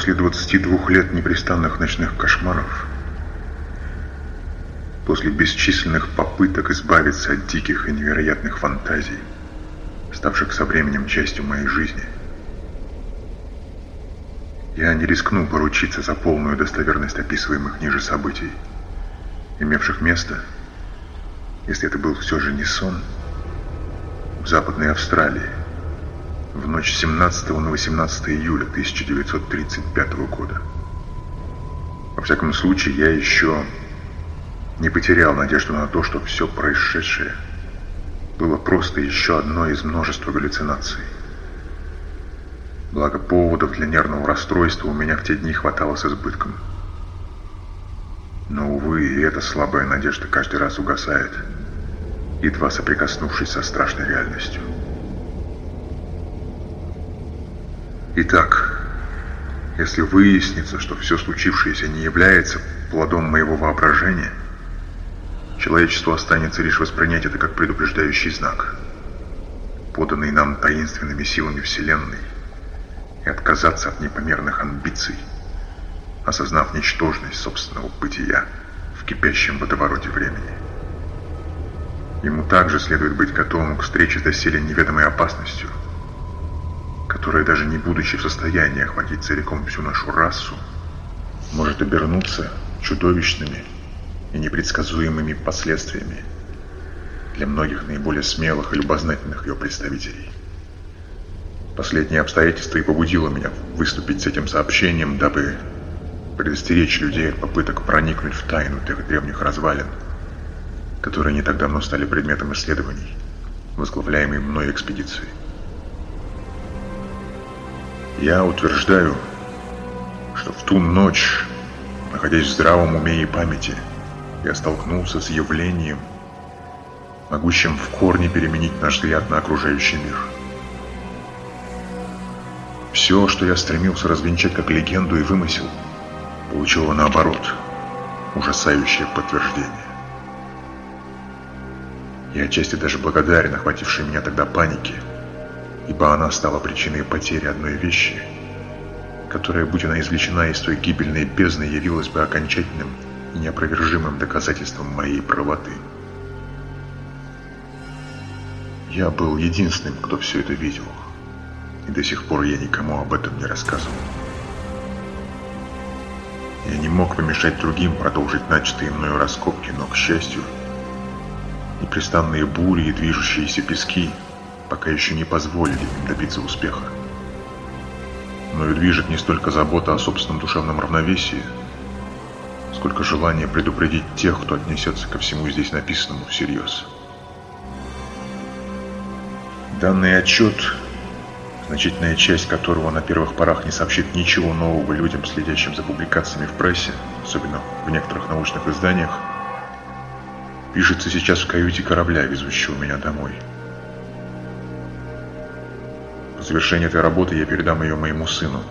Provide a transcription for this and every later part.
После 22 лет непрестанных ночных кошмаров, после бесчисленных попыток избавиться от диких и невероятных фантазий, ставших со временем частью моей жизни, я не рискну поручиться за полную достоверность описываемых ниже событий, имевших место, если это был все же не сон, в Западной Австралии, в ночь 17 на 18 июля 1935 года. Во всяком случае, я еще не потерял надежду на то, что все происшедшее было просто еще одной из множества галлюцинаций. Благо поводов для нервного расстройства у меня в те дни хватало с избытком. Но, увы, и эта слабая надежда каждый раз угасает, едва соприкоснувшись со страшной реальностью. Итак, если выяснится, что все случившееся не является плодом моего воображения, человечеству останется лишь воспринять это как предупреждающий знак, поданный нам таинственными силами Вселенной, и отказаться от непомерных амбиций, осознав ничтожность собственного бытия в кипящем водовороте времени. Ему также следует быть готовым к встрече с доселе неведомой опасностью – которая, даже не будучи в состоянии охватить целиком всю нашу расу, может обернуться чудовищными и непредсказуемыми последствиями для многих наиболее смелых и любознательных ее представителей. Последнее обстоятельство и побудило меня выступить с этим сообщением, дабы предостеречь людей от попыток проникнуть в тайну тех древних развалин, которые не так давно стали предметом исследований, возглавляемой мной экспедицией. Я утверждаю, что в ту ночь, находясь в здравом уме и памяти, я столкнулся с явлением, могущим в корне переменить наш взгляд на окружающий мир. Все, что я стремился развенчать как легенду и вымысел, получило наоборот ужасающее подтверждение. Я отчасти даже благодарен охватившей меня тогда панике – ибо она стала причиной потери одной вещи, которая, будь она извлечена из той гибельной бездны, явилась бы окончательным и неопровержимым доказательством моей правоты. Я был единственным, кто все это видел, и до сих пор я никому об этом не рассказывал. Я не мог помешать другим продолжить начатые мною раскопки, но, к счастью, непрестанные бури и движущиеся пески – пока еще не позволили им добиться успеха. Но и движет не столько забота о собственном душевном равновесии, сколько желание предупредить тех, кто отнесется ко всему здесь написанному всерьез. Данный отчет, значительная часть которого на первых порах не сообщит ничего нового людям, следящим за публикациями в прессе, особенно в некоторых научных изданиях, пишется сейчас в каюте корабля, везущего меня домой. По завершении этой работы я передам ее моему сыну,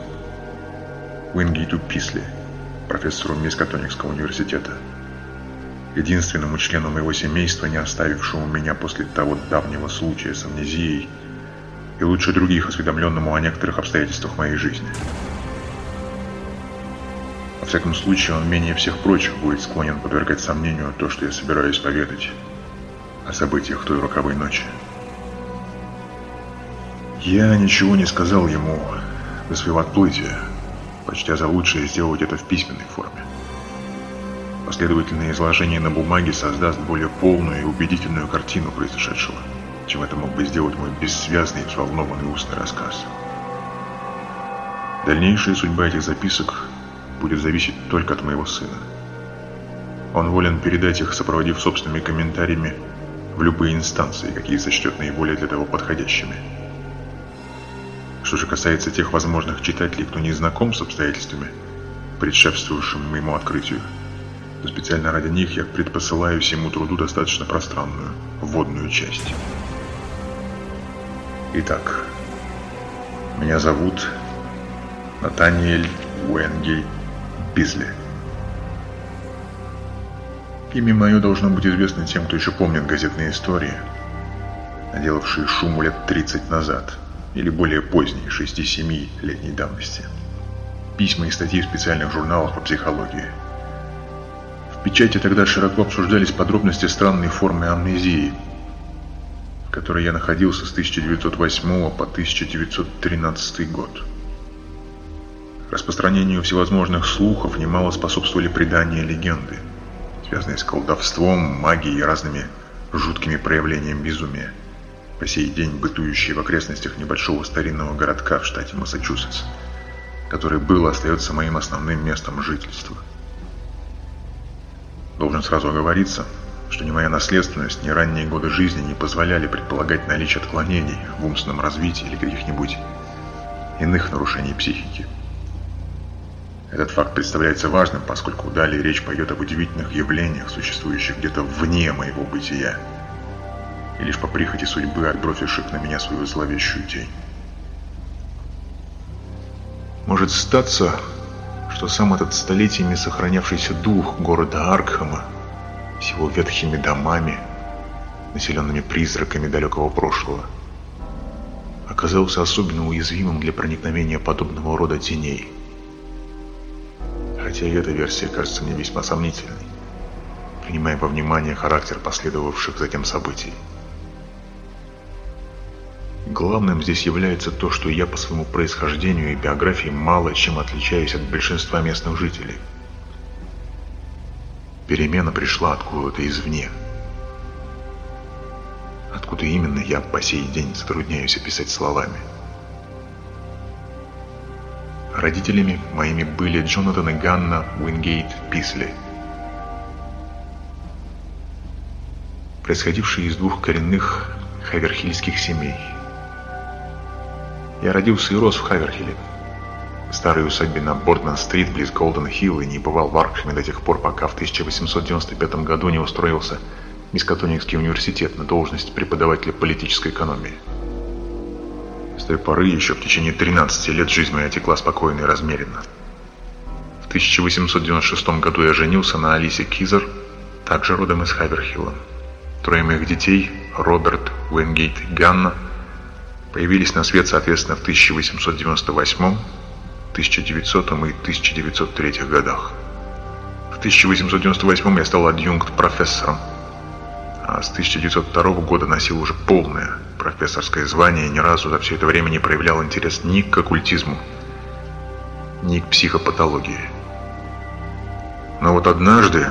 Уингейту Писли, профессору Мискатоникского университета, единственному члену моего семейства, не оставившему меня после того давнего случая с амнезией и лучше других осведомленному о некоторых обстоятельствах моей жизни. Во всяком случае, он менее всех прочих будет склонен подвергать сомнению то, что я собираюсь поведать о событиях той роковой ночи. Я ничего не сказал ему до своего отплытия, почтя за лучшее сделать это в письменной форме. Последовательное изложение на бумаге создаст более полную и убедительную картину произошедшего, чем это мог бы сделать мой бессвязный и взволнованный устный рассказ. Дальнейшая судьба этих записок будет зависеть только от моего сына. Он волен передать их, сопроводив собственными комментариями в любые инстанции, какие сочтет наиболее для того подходящими. Что же касается тех возможных читателей, кто не знаком с обстоятельствами, предшествующими моему открытию, то специально ради них я предпосылаю всему труду достаточно пространную, вводную часть. Итак, меня зовут Натаниэль Уэнгей Бизли. Имя мое должно быть известно тем, кто еще помнит газетные истории, наделавшие шуму лет 30 назад – или более поздней, 6-7 летней давности. письма и статьи в специальных журналах по психологии. В печати тогда широко обсуждались подробности странной формы амнезии, в которой я находился с 1908 по 1913 год. Распространению всевозможных слухов немало способствовали предания легенды, связанные с колдовством, магией и разными жуткими проявлениями безумия, по сей день бытующие в окрестностях небольшого старинного городка в штате Массачусетс, который был и остается моим основным местом жительства. Должен сразу оговориться, что ни моя наследственность, ни ранние годы жизни не позволяли предполагать наличие отклонений в умственном развитии или каких-нибудь иных нарушений психики. Этот факт представляется важным, поскольку далее речь пойдет об удивительных явлениях, существующих где-то вне моего бытия, и лишь по прихоти судьбы отбросивших на меня свою зловещую тень. Может статься, что сам этот столетиями сохранявшийся дух города Аркхема с его ветхими домами, населенными призраками далекого прошлого, оказался особенно уязвимым для проникновения подобного рода теней – хотя и эта версия кажется мне весьма сомнительной, принимая во внимание характер последовавших затем событий. Главным здесь является то, что я по своему происхождению и биографии мало чем отличаюсь от большинства местных жителей. Перемена пришла откуда-то извне. Откуда именно, я по сей день затрудняюсь описать словами. Родителями моими были Джонатан и Ганна Уингейт Писли, происходившие из двух коренных хаверхильских семей. Я родился и рос в Хаверхилле, старой усадьбе на Бордман-стрит близ Голден-Хилл и не бывал в Аркхаме до тех пор, пока в 1895 году не устроился в Мискатоникский университет на должность преподавателя политической экономии. С той поры еще в течение 13 лет жизнь моя текла спокойно и размеренно. В 1896 году я женился на Алисе Кизер, также родом из Хаверхилла. Трое моих детей, Роберт, Уэнгейт и Ганна, появились на свет, соответственно, в 1898, 1900 и 1903 годах. В 1898 я стал адъюнкт-профессором, а с 1902 года носил уже полное профессорское звание и ни разу за все это время не проявлял интерес ни к оккультизму, ни к психопатологии. Но вот однажды,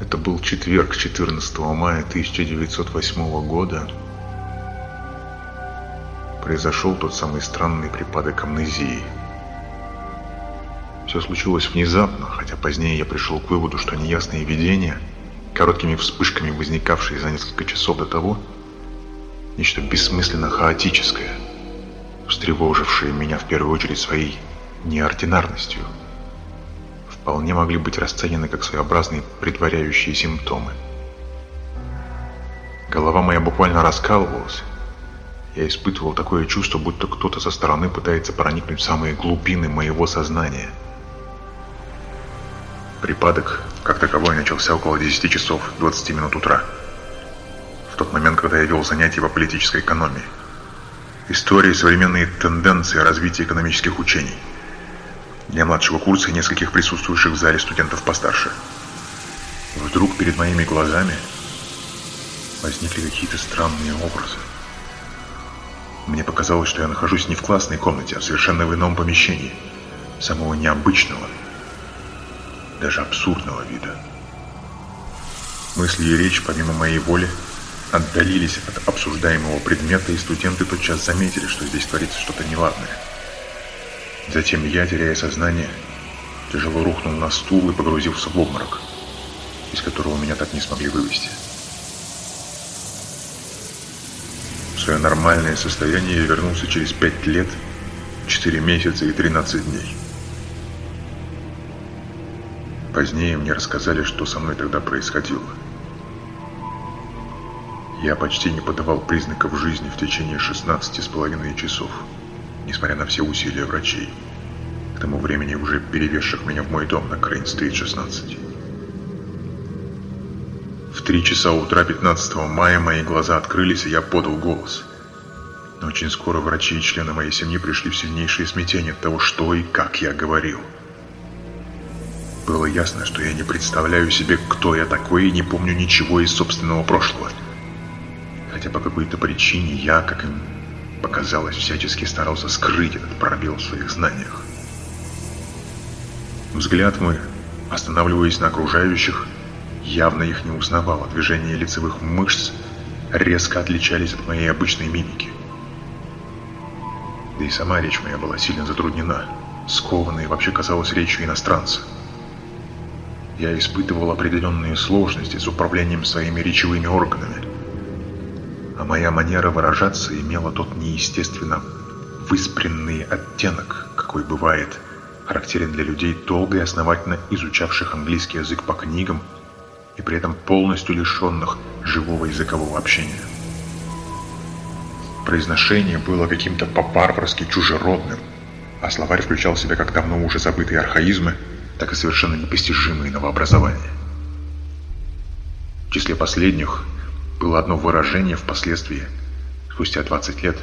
это был четверг 14 мая 1908 года, произошел тот самый странный припадок амнезии. Все случилось внезапно, хотя позднее я пришел к выводу, что неясные видения, короткими вспышками возникавшие за несколько часов до того, нечто бессмысленно хаотическое, встревожившее меня в первую очередь своей неординарностью, вполне могли быть расценены как своеобразные предваряющие симптомы. Голова моя буквально раскалывалась. Я испытывал такое чувство, будто кто-то со стороны пытается проникнуть в самые глубины моего сознания. Припадок, как таковой, начался около 10 часов 20 минут утра тот момент, когда я вел занятия по политической экономии. Истории, современные тенденции развития экономических учений. Для младшего курса и нескольких присутствующих в зале студентов постарше. Вдруг перед моими глазами возникли какие-то странные образы. Мне показалось, что я нахожусь не в классной комнате, а совершенно в ином помещении, самого необычного, даже абсурдного вида. Мысли и речь, помимо моей воли, отдалились от обсуждаемого предмета, и студенты тотчас заметили, что здесь творится что-то неладное. Затем я, теряя сознание, тяжело рухнул на стул и погрузился в обморок, из которого меня так не смогли вывести. В свое нормальное состояние я вернулся через 5 лет, 4 месяца и 13 дней. Позднее мне рассказали, что со мной тогда происходило – я почти не подавал признаков жизни в течение 16 с половиной часов, несмотря на все усилия врачей, к тому времени уже перевезших меня в мой дом на Крейн-стрит 16. В 3 часа утра 15 мая мои глаза открылись, и я подал голос. Но очень скоро врачи и члены моей семьи пришли в сильнейшее смятение от того, что и как я говорил. Было ясно, что я не представляю себе, кто я такой, и не помню ничего из собственного прошлого. Хотя по какой-то причине я, как им показалось, всячески старался скрыть этот пробел в своих знаниях. Взгляд мой, останавливаясь на окружающих, явно их не узнавал, а движения лицевых мышц резко отличались от моей обычной мимики. Да и сама речь моя была сильно затруднена, скованной и вообще казалась речью иностранца я испытывал определенные сложности с управлением своими речевыми органами. А моя манера выражаться имела тот неестественно выспренный оттенок, какой бывает характерен для людей, долго и основательно изучавших английский язык по книгам и при этом полностью лишенных живого языкового общения. Произношение было каким-то по-варварски чужеродным, а словарь включал в себя как давно уже забытые архаизмы – так и совершенно непостижимые новообразования. В числе последних было одно выражение впоследствии, спустя 20 лет,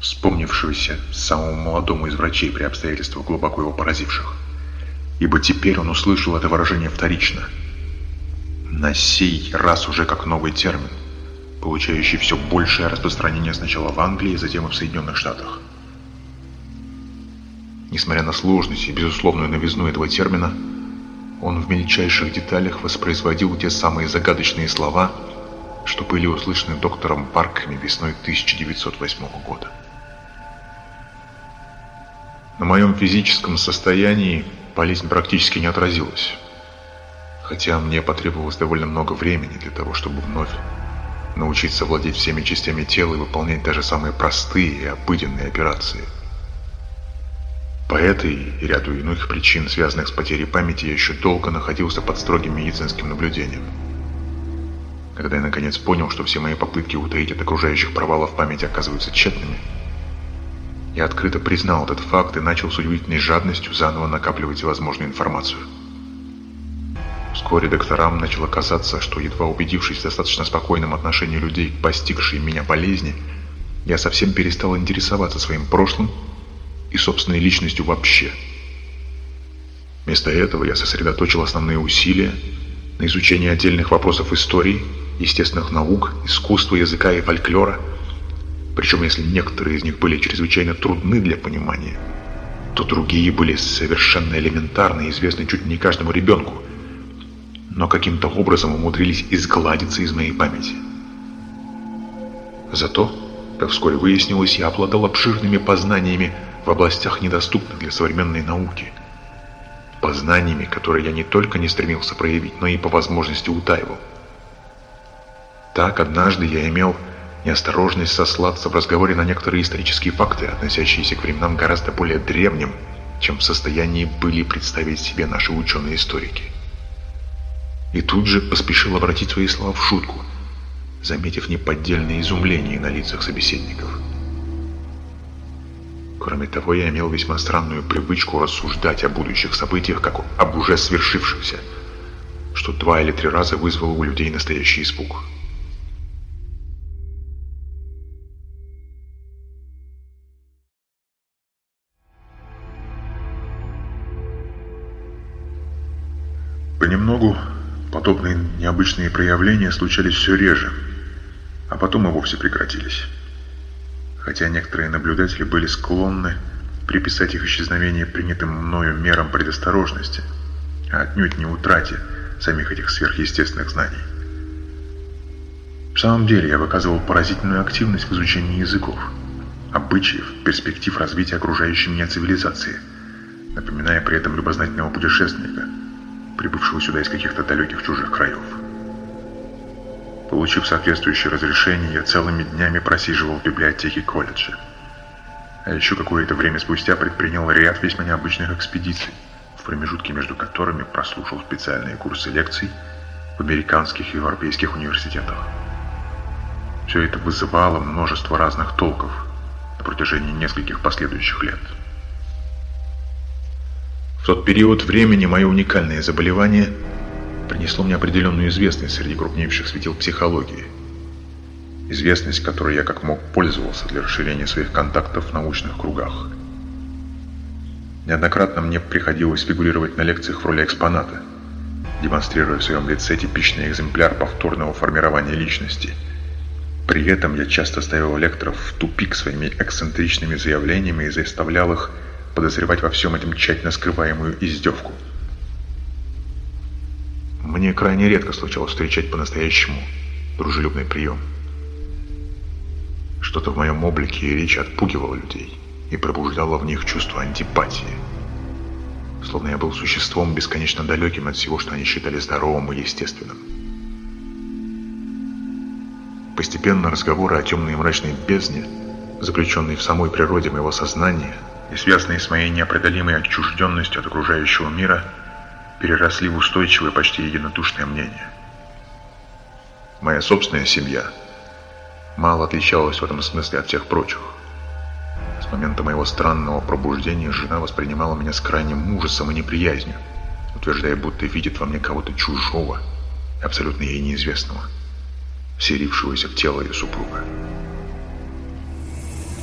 вспомнившегося самому молодому из врачей при обстоятельствах, глубоко его поразивших. Ибо теперь он услышал это выражение вторично. На сей раз уже как новый термин, получающий все большее распространение сначала в Англии, затем и в Соединенных Штатах. Несмотря на сложность и безусловную новизну этого термина, он в мельчайших деталях воспроизводил те самые загадочные слова, что были услышаны доктором Парками весной 1908 года. На моем физическом состоянии болезнь практически не отразилась, хотя мне потребовалось довольно много времени для того, чтобы вновь научиться владеть всеми частями тела и выполнять даже самые простые и обыденные операции – по этой и ряду иных причин, связанных с потерей памяти, я еще долго находился под строгим медицинским наблюдением. Когда я наконец понял, что все мои попытки утаить от окружающих провалов памяти оказываются тщетными, я открыто признал этот факт и начал с удивительной жадностью заново накапливать всевозможную информацию. Вскоре докторам начало казаться, что едва убедившись в достаточно спокойном отношении людей к постигшей меня болезни, я совсем перестал интересоваться своим прошлым и собственной личностью вообще. Вместо этого я сосредоточил основные усилия на изучении отдельных вопросов истории, естественных наук, искусства, языка и фольклора. Причем, если некоторые из них были чрезвычайно трудны для понимания, то другие были совершенно элементарны и известны чуть не каждому ребенку, но каким-то образом умудрились изгладиться из моей памяти. Зато, как вскоре выяснилось, я обладал обширными познаниями в областях, недоступных для современной науки. Познаниями, которые я не только не стремился проявить, но и по возможности утаивал. Так, однажды я имел неосторожность сослаться в разговоре на некоторые исторические факты, относящиеся к временам гораздо более древним, чем в состоянии были представить себе наши ученые-историки. И тут же поспешил обратить свои слова в шутку, заметив неподдельное изумление на лицах собеседников. Кроме того, я имел весьма странную привычку рассуждать о будущих событиях, как об уже свершившихся, что два или три раза вызвало у людей настоящий испуг. Понемногу подобные необычные проявления случались все реже, а потом и вовсе прекратились хотя некоторые наблюдатели были склонны приписать их исчезновение принятым мною мерам предосторожности, а отнюдь не утрате самих этих сверхъестественных знаний. В самом деле я выказывал поразительную активность в изучении языков, обычаев, перспектив развития окружающей меня цивилизации, напоминая при этом любознательного путешественника, прибывшего сюда из каких-то далеких чужих краев. Получив соответствующее разрешение, я целыми днями просиживал в библиотеке колледжа. А еще какое-то время спустя предпринял ряд весьма необычных экспедиций, в промежутке между которыми прослушал специальные курсы лекций в американских и европейских университетах. Все это вызывало множество разных толков на протяжении нескольких последующих лет. В тот период времени мое уникальное заболевание – принесло мне определенную известность среди крупнейших светил психологии. известность, которой я как мог пользовался для расширения своих контактов в научных кругах. Неоднократно мне приходилось фигурировать на лекциях в роли экспоната, демонстрируя в своем лице типичный экземпляр повторного формирования личности. При этом я часто ставил лекторов в тупик своими эксцентричными заявлениями и заставлял их подозревать во всем этом тщательно скрываемую издевку. Мне крайне редко случалось встречать по-настоящему дружелюбный прием. Что-то в моем облике и речи отпугивало людей и пробуждало в них чувство антипатии. Словно я был существом бесконечно далеким от всего, что они считали здоровым и естественным. Постепенно разговоры о темной и мрачной бездне, заключенной в самой природе моего сознания и связанные с моей неопределимой отчужденностью от окружающего мира, переросли в устойчивое, почти единодушное мнение. Моя собственная семья – мало отличалась в этом смысле от всех прочих. С момента моего странного пробуждения жена воспринимала меня с крайним ужасом и неприязнью, утверждая, будто видит во мне кого-то чужого, абсолютно ей неизвестного, вселившегося в тело ее супруга.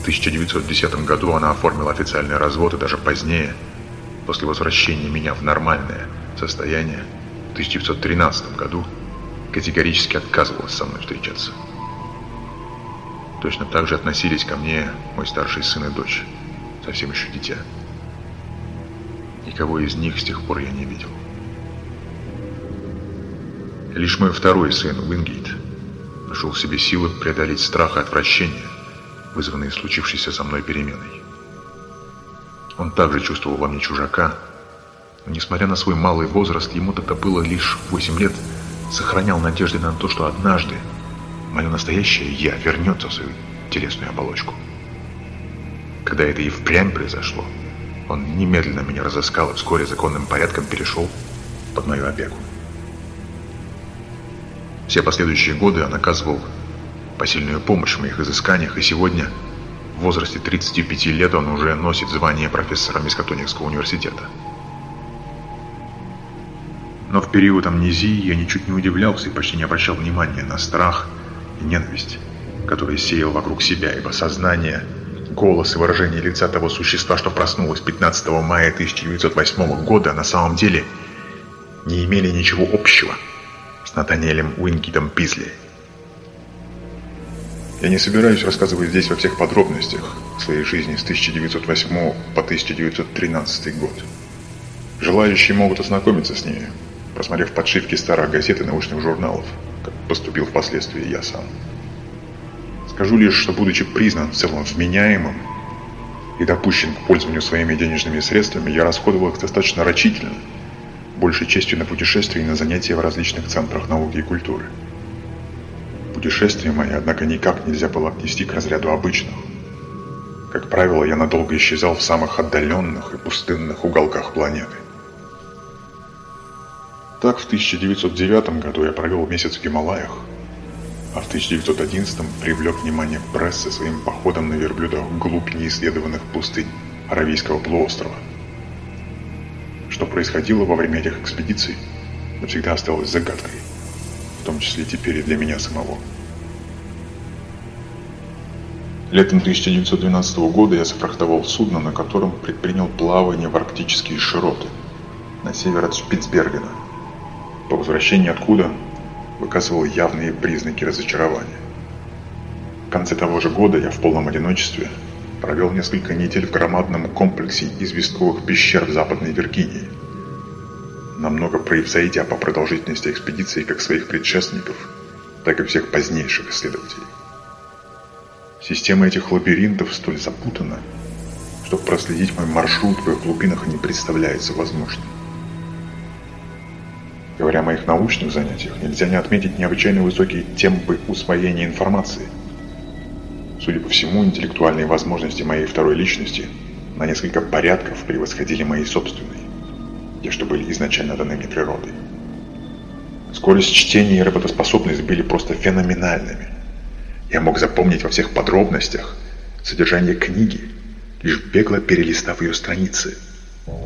В 1910 году она оформила официальный развод и даже позднее, после возвращения меня в нормальное состояние, в 1913 году категорически отказывалась со мной встречаться. Точно так же относились ко мне мой старший сын и дочь, совсем еще дитя. Никого из них с тех пор я не видел. Лишь мой второй сын, Уингейт, нашел в себе силы преодолеть страх и отвращение, вызванные случившейся со мной переменой. Он также чувствовал во мне чужака, но, несмотря на свой малый возраст, ему тогда было лишь 8 лет, сохранял надежды на то, что однажды мое настоящее «я» вернется в свою телесную оболочку. Когда это и впрямь произошло, он немедленно меня разыскал и вскоре законным порядком перешел под мою опеку. Все последующие годы он оказывал посильную помощь в моих изысканиях, и сегодня, в возрасте 35 лет, он уже носит звание профессора Мискатоникского университета. Но в период амнезии я ничуть не удивлялся и почти не обращал внимания на страх, и ненависть, которые сеял вокруг себя, ибо сознание, голос и выражение лица того существа, что проснулось 15 мая 1908 года, на самом деле не имели ничего общего с Натаниэлем Уингидом Пизли. Я не собираюсь рассказывать здесь во всех подробностях своей жизни с 1908 по 1913 год. Желающие могут ознакомиться с ней, просмотрев подшивки старых газет и научных журналов – как поступил впоследствии я сам. Скажу лишь, что будучи признан в целом вменяемым и допущен к пользованию своими денежными средствами, я расходовал их достаточно рачительно, большей частью на путешествия и на занятия в различных центрах науки и культуры. Путешествия мои, однако, никак нельзя было отнести к разряду обычных. Как правило, я надолго исчезал в самых отдаленных и пустынных уголках планеты. Так, в 1909 году я провел месяц в Гималаях, а в 1911 привлек внимание прессы своим походом на верблюдах вглубь неисследованных пустынь Аравийского полуострова. Что происходило во время этих экспедиций, навсегда осталось загадкой, в том числе теперь и для меня самого. Летом 1912 года я зафрахтовал судно, на котором предпринял плавание в арктические широты на север от Шпицбергена – по возвращении откуда выказывал явные признаки разочарования. В конце того же года я в полном одиночестве провел несколько недель в громадном комплексе известковых пещер в Западной Виргинии, намного превзойдя по продолжительности экспедиции как своих предшественников, так и всех позднейших исследователей. Система этих лабиринтов столь запутана, что проследить мой маршрут в их глубинах не представляется возможным. Говоря о моих научных занятиях, нельзя не отметить необычайно высокие темпы усвоения информации. Судя по всему, интеллектуальные возможности моей второй личности на несколько порядков превосходили мои собственные, те, что были изначально даны мне природой. Скорость чтения и работоспособность были просто феноменальными. Я мог запомнить во всех подробностях содержание книги, лишь бегло перелистав ее страницы –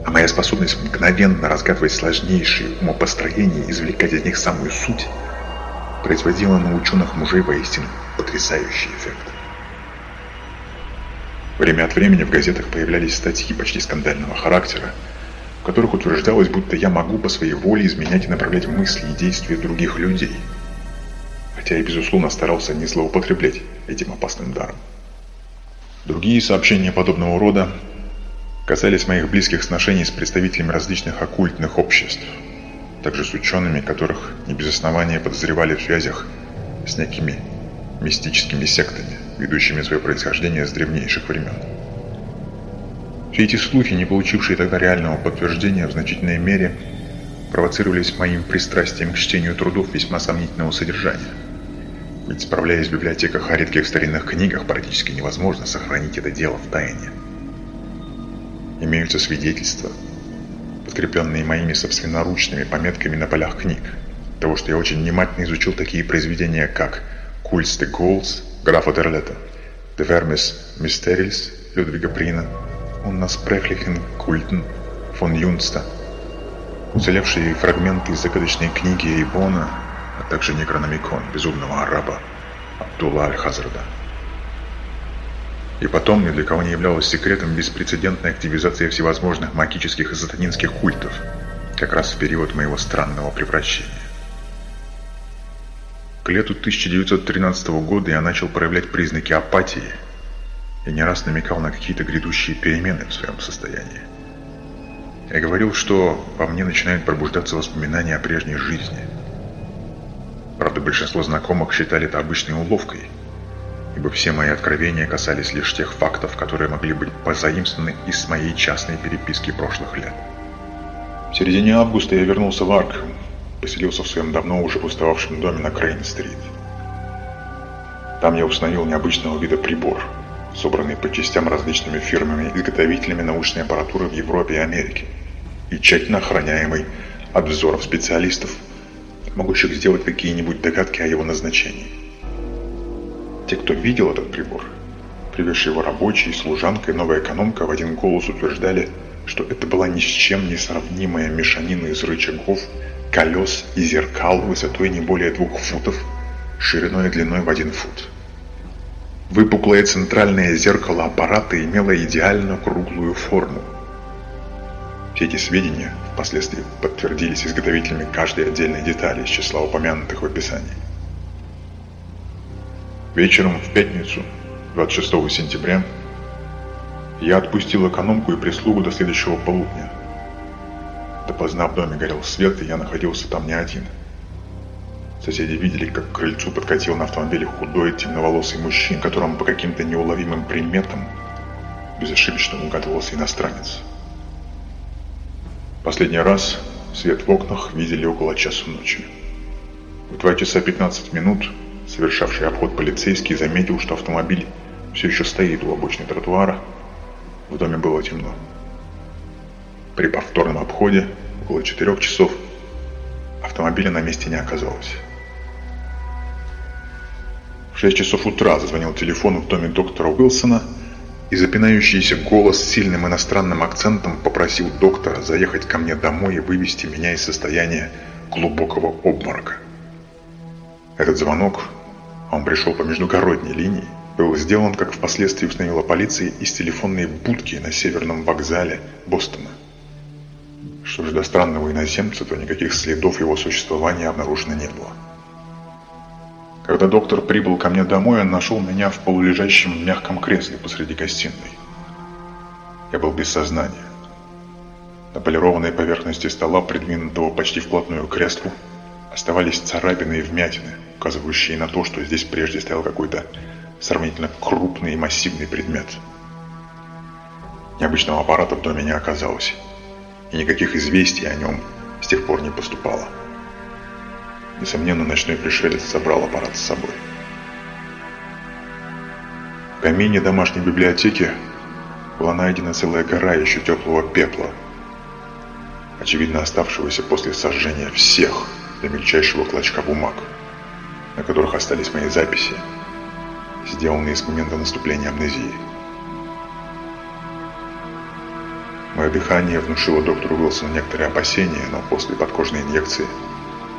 а моя способность мгновенно разгадывать сложнейшие умопостроения и извлекать из них самую суть производила на ученых мужей воистину потрясающий эффект. Время от времени в газетах появлялись статьи почти скандального характера, в которых утверждалось, будто я могу по своей воле изменять и направлять мысли и действия других людей. Хотя я, безусловно, старался не злоупотреблять этим опасным даром. Другие сообщения подобного рода касались моих близких сношений с представителями различных оккультных обществ, также с учеными, которых не без основания подозревали в связях с некими мистическими сектами, ведущими свое происхождение с древнейших времен. Все эти слухи, не получившие тогда реального подтверждения, в значительной мере провоцировались моим пристрастием к чтению трудов весьма сомнительного содержания. Ведь справляясь в библиотеках о редких старинных книгах, практически невозможно сохранить это дело в тайне. Имеются свидетельства, подкрепленные моими собственноручными пометками на полях книг, того, что я очень внимательно изучил такие произведения, как «Кульс де Голс» графа Терлета, «De Vermis Mysteries» Людвига Прина, «Un Sprechlichen Kulten» фон Юнста, уцелевшие фрагменты из загадочной книги Эйбона, а также Некрономикон безумного араба Абдулла Аль-Хазрада. И потом ни для кого не являлось секретом беспрецедентная активизация всевозможных магических и сатанинских культов, как раз в период моего странного превращения. К лету 1913 года я начал проявлять признаки апатии и не раз намекал на какие-то грядущие перемены в своем состоянии. Я говорил, что во мне начинают пробуждаться воспоминания о прежней жизни. Правда, большинство знакомых считали это обычной уловкой – ибо все мои откровения касались лишь тех фактов, которые могли быть позаимствованы из моей частной переписки прошлых лет. В середине августа я вернулся в Аркхем, поселился в своем давно уже пустовавшем доме на Крейн-стрит. Там я установил необычного вида прибор, собранный по частям различными фирмами-изготовителями научной аппаратуры в Европе и Америке, и тщательно охраняемый от взоров специалистов, могущих сделать какие-нибудь догадки о его назначении. Те, кто видел этот прибор, привезший его рабочий, служанка и новая экономка в один голос утверждали, что это была ни с чем не сравнимая мешанина из рычагов, колес и зеркал высотой не более двух футов, шириной и длиной в один фут. Выпуклое центральное зеркало аппарата имело идеально круглую форму. Все эти сведения впоследствии подтвердились изготовителями каждой отдельной детали из числа упомянутых в описании. Вечером в пятницу, 26 сентября, я отпустил экономку и прислугу до следующего полудня. Допоздна в доме горел свет, и я находился там не один. Соседи видели, как к крыльцу подкатил на автомобиле худой, темноволосый мужчина, которому по каким-то неуловимым приметам безошибочно угадывался иностранец. Последний раз свет в окнах видели около часу ночи. В 2 часа 15 минут Совершавший обход полицейский заметил, что автомобиль все еще стоит у обочины тротуара. В доме было темно. При повторном обходе, около четырех часов, автомобиля на месте не оказалось. В 6 часов утра зазвонил телефон в доме доктора Уилсона, и запинающийся голос с сильным иностранным акцентом попросил доктора заехать ко мне домой и вывести меня из состояния глубокого обморока. Этот звонок он пришел по междугородней линии, был сделан, как впоследствии установила полиция, из телефонной будки на северном вокзале Бостона. Что же до странного иноземца, то никаких следов его существования обнаружено не было. Когда доктор прибыл ко мне домой, он нашел меня в полулежащем мягком кресле посреди гостиной. Я был без сознания. На полированной поверхности стола, придвинутого почти вплотную к креслу, оставались царапины и вмятины – указывающие на то, что здесь прежде стоял какой-то сравнительно крупный и массивный предмет. Необычного аппарата в доме не оказалось, и никаких известий о нем с тех пор не поступало. Несомненно, ночной пришелец собрал аппарат с собой. В камине домашней библиотеки была найдена целая гора еще теплого пепла, очевидно оставшегося после сожжения всех до мельчайшего клочка бумаг на которых остались мои записи, сделанные с момента наступления амнезии. Мое дыхание внушило доктору Уилсону некоторые опасения, но после подкожной инъекции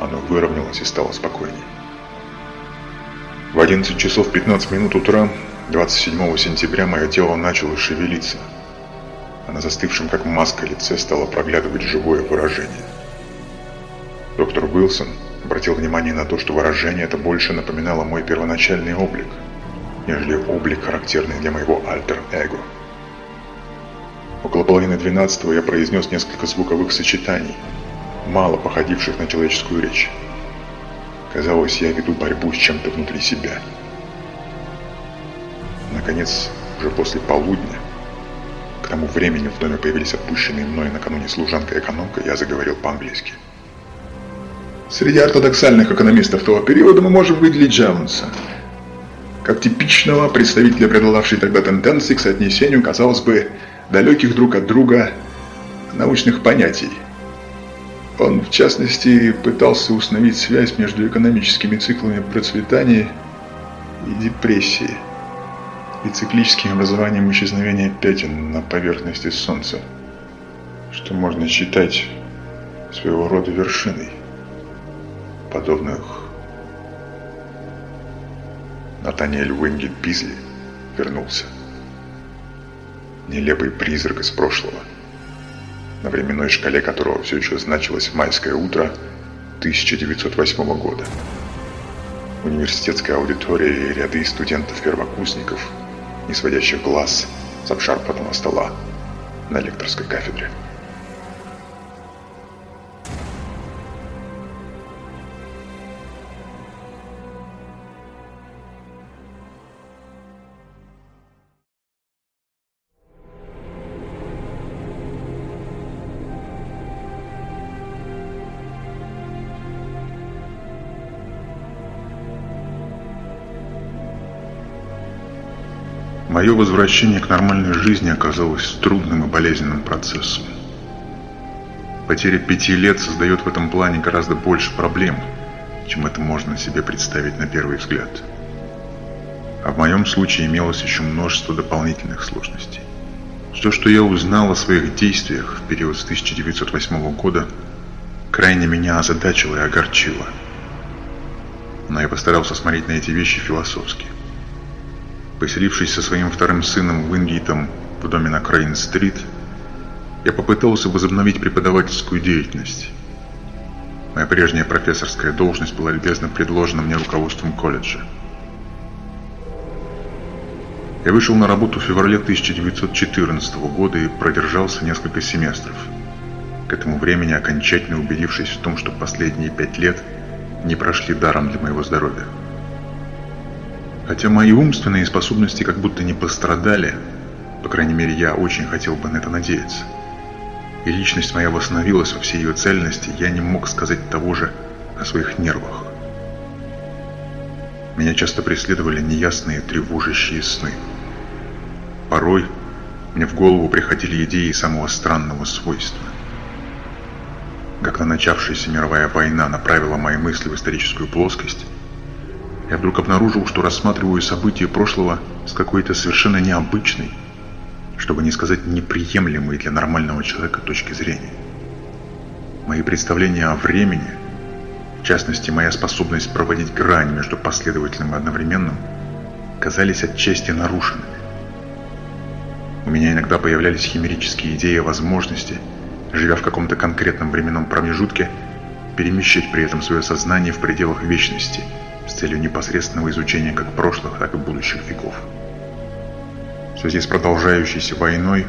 оно выровнялось и стало спокойнее. В 11 часов 15 минут утра 27 сентября мое тело начало шевелиться, а на застывшем как маска лице стало проглядывать живое выражение. Доктор Уилсон обратил внимание на то, что выражение это больше напоминало мой первоначальный облик, нежели облик, характерный для моего альтер-эго. Около половины двенадцатого я произнес несколько звуковых сочетаний, мало походивших на человеческую речь. Казалось, я веду борьбу с чем-то внутри себя. Наконец, уже после полудня, к тому времени в доме появились отпущенные мной накануне служанка и экономка, я заговорил по-английски. Среди ортодоксальных экономистов того периода мы можем выделить Джонса, как типичного представителя преодолевшей тогда тенденции к соотнесению, казалось бы, далеких друг от друга научных понятий – он, в частности, пытался установить связь между экономическими циклами процветания и депрессии и циклическим образованием исчезновения пятен на поверхности Солнца, что можно считать своего рода вершиной подобных Натаниэль Уингет Бизли вернулся. Нелепый призрак из прошлого – на временной шкале которого все еще значилось майское утро 1908 года. Университетская аудитория и ряды студентов-первокурсников, не сводящих глаз с обшарпанного стола на лекторской кафедре. Мое возвращение к нормальной жизни оказалось трудным и болезненным процессом. Потеря пяти лет создает в этом плане гораздо больше проблем, чем это можно себе представить на первый взгляд. А в моем случае имелось еще множество дополнительных сложностей. Все, что я узнал о своих действиях в период с 1908 года, крайне меня озадачило и огорчило. Но я постарался смотреть на эти вещи философски. Поселившись со своим вторым сыном Уингейтом в доме на Крейн-стрит, я попытался возобновить преподавательскую деятельность. Моя прежняя профессорская должность была любезно предложена мне руководством колледжа. Я вышел на работу в феврале 1914 года и продержался несколько семестров, к этому времени окончательно убедившись в том, что последние пять лет не прошли даром для моего здоровья. Хотя мои умственные способности как будто не пострадали, по крайней мере, я очень хотел бы на это надеяться. И личность моя восстановилась во всей ее цельности, я не мог сказать того же о своих нервах. Меня часто преследовали неясные тревожащие сны. Порой мне в голову приходили идеи самого странного свойства. Когда начавшаяся мировая война направила мои мысли в историческую плоскость, я вдруг обнаружил, что рассматриваю события прошлого с какой-то совершенно необычной, чтобы не сказать неприемлемой для нормального человека точки зрения. Мои представления о времени, в частности, моя способность проводить грань между последовательным и одновременным, казались отчасти нарушенными. У меня иногда появлялись химерические идеи о возможности, живя в каком-то конкретном временном промежутке, перемещать при этом свое сознание в пределах вечности – с целью непосредственного изучения как прошлых, так и будущих веков. В связи с продолжающейся войной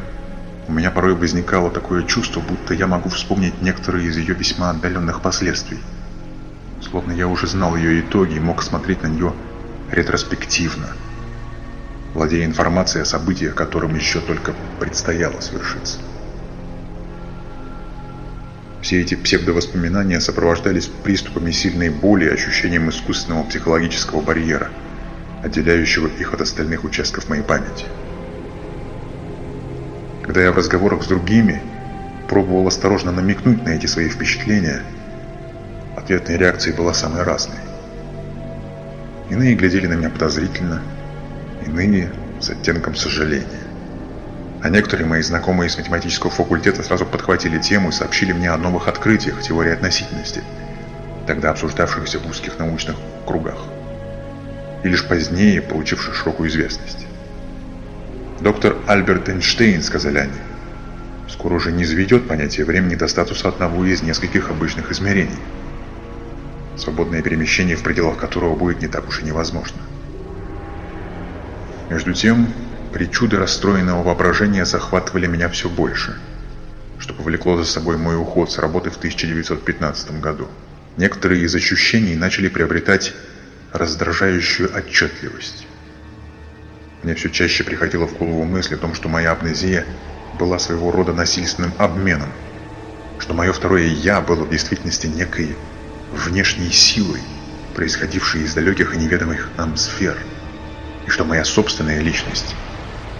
у меня порой возникало такое чувство, будто я могу вспомнить некоторые из ее весьма отдаленных последствий. Словно я уже знал ее итоги и мог смотреть на нее ретроспективно, владея информацией о событиях, которым еще только предстояло свершиться. Все эти псевдовоспоминания сопровождались приступами сильной боли и ощущением искусственного психологического барьера, отделяющего их от остальных участков моей памяти. Когда я в разговорах с другими пробовал осторожно намекнуть на эти свои впечатления, ответная реакция была самой разной. Иные глядели на меня подозрительно, иные с оттенком сожаления. А некоторые мои знакомые с математического факультета сразу подхватили тему и сообщили мне о новых открытиях теории относительности, тогда обсуждавшихся в узких научных кругах. и лишь позднее получивших широкую известность. Доктор Альберт Эйнштейн, сказали они, скоро уже не заведет понятие времени до статуса одного из нескольких обычных измерений, свободное перемещение в пределах которого будет не так уж и невозможно. Между тем, причуды расстроенного воображения захватывали меня все больше, что повлекло за собой мой уход с работы в 1915 году. Некоторые из ощущений начали приобретать раздражающую отчетливость. Мне все чаще приходило в голову мысль о том, что моя амнезия была своего рода насильственным обменом, что мое второе «я» было в действительности некой внешней силой, происходившей из далеких и неведомых нам сфер, и что моя собственная личность